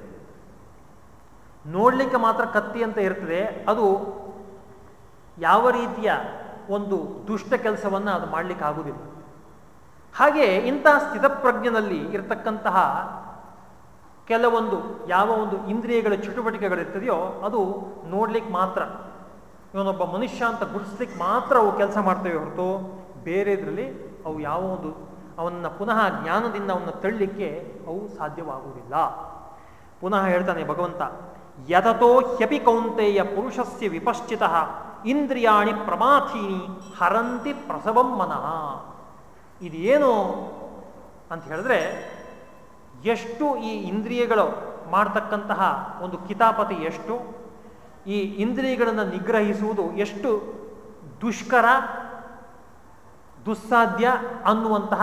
ನೋಡ್ಲಿಕ್ಕೆ ಮಾತ್ರ ಕತ್ತಿ ಅಂತ ಇರ್ತದೆ. ಅದು ಯಾವ ರೀತಿಯ ಒಂದು ದುಷ್ಟ ಕೆಲಸವನ್ನು ಅದು ಮಾಡ್ಲಿಕ್ಕೆ ಆಗುವುದಿಲ್ಲ ಹಾಗೆ ಇಂತಹ ಸ್ಥಿತಪ್ರಜ್ಞನಲ್ಲಿ ಇರತಕ್ಕಂತಹ ಕೆಲವೊಂದು, ಯಾವ ಒಂದು ಇಂದ್ರಿಯಗಳ ಚಟುವಟಿಕೆಗಳಿರ್ತದೆಯೋ ಅದು ನೋಡ್ಲಿಕ್ಕೆ ಮಾತ್ರ. ಇವನೊಬ್ಬ ಮನುಷ್ಯ ಅಂತ ಗುಡಿಸ್ಲಿಕ್ಕೆ ಮಾತ್ರ ಅವು ಕೆಲಸ ಮಾಡ್ತೇವೆ ಹೊರತು ಬೇರೆ ಇದರಲ್ಲಿ ಅವು ಯಾವ ಒಂದು ಅವನ್ನ ಪುನಃ ಜ್ಞಾನದಿಂದ ಅವನ್ನ ತಳ್ಳಲಿಕ್ಕೆ ಅವು ಸಾಧ್ಯವಾಗುವುದಿಲ್ಲ. ಪುನಃ ಹೇಳ್ತಾನೆ ಭಗವಂತ ಯತತೋ ಹ್ಯಪಿ ಕೌಂತೆಯ ಪುರುಷಸ್ಯ ವಿಪಶ್ಚಿತ ಇಂದ್ರಿಯಾಣಿ ಪ್ರಮಾಥೀನಿ ಹರಂತಿ ಪ್ರಸವಂ ಮನಃ. ಇದೇನು ಅಂತ ಹೇಳಿದ್ರೆ ಎಷ್ಟು ಈ ಇಂದ್ರಿಯಗಳು ಮಾಡ್ತಕ್ಕಂತಹ ಒಂದು ಕಿತಾಪತಿ ಎಷ್ಟು, ಈ ಇಂದ್ರಿಯಗಳನ್ನು ನಿಗ್ರಹಿಸುವುದು ಎಷ್ಟು ದುಷ್ಕರ, ದುಸ್ಸಾಧ್ಯ ಅನ್ನುವಂತಹ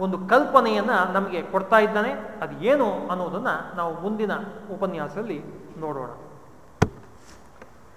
ಒಂದು ಕಲ್ಪನೆಯನ್ನು ನಮಗೆ ಕೊಡ್ತಾ ಇದ್ದಾನೆ. ಅದು ಏನು ಅನ್ನೋದನ್ನು ನಾವು ಮುಂದಿನ ಉಪನ್ಯಾಸದಲ್ಲಿ ನೋಡೋಣ.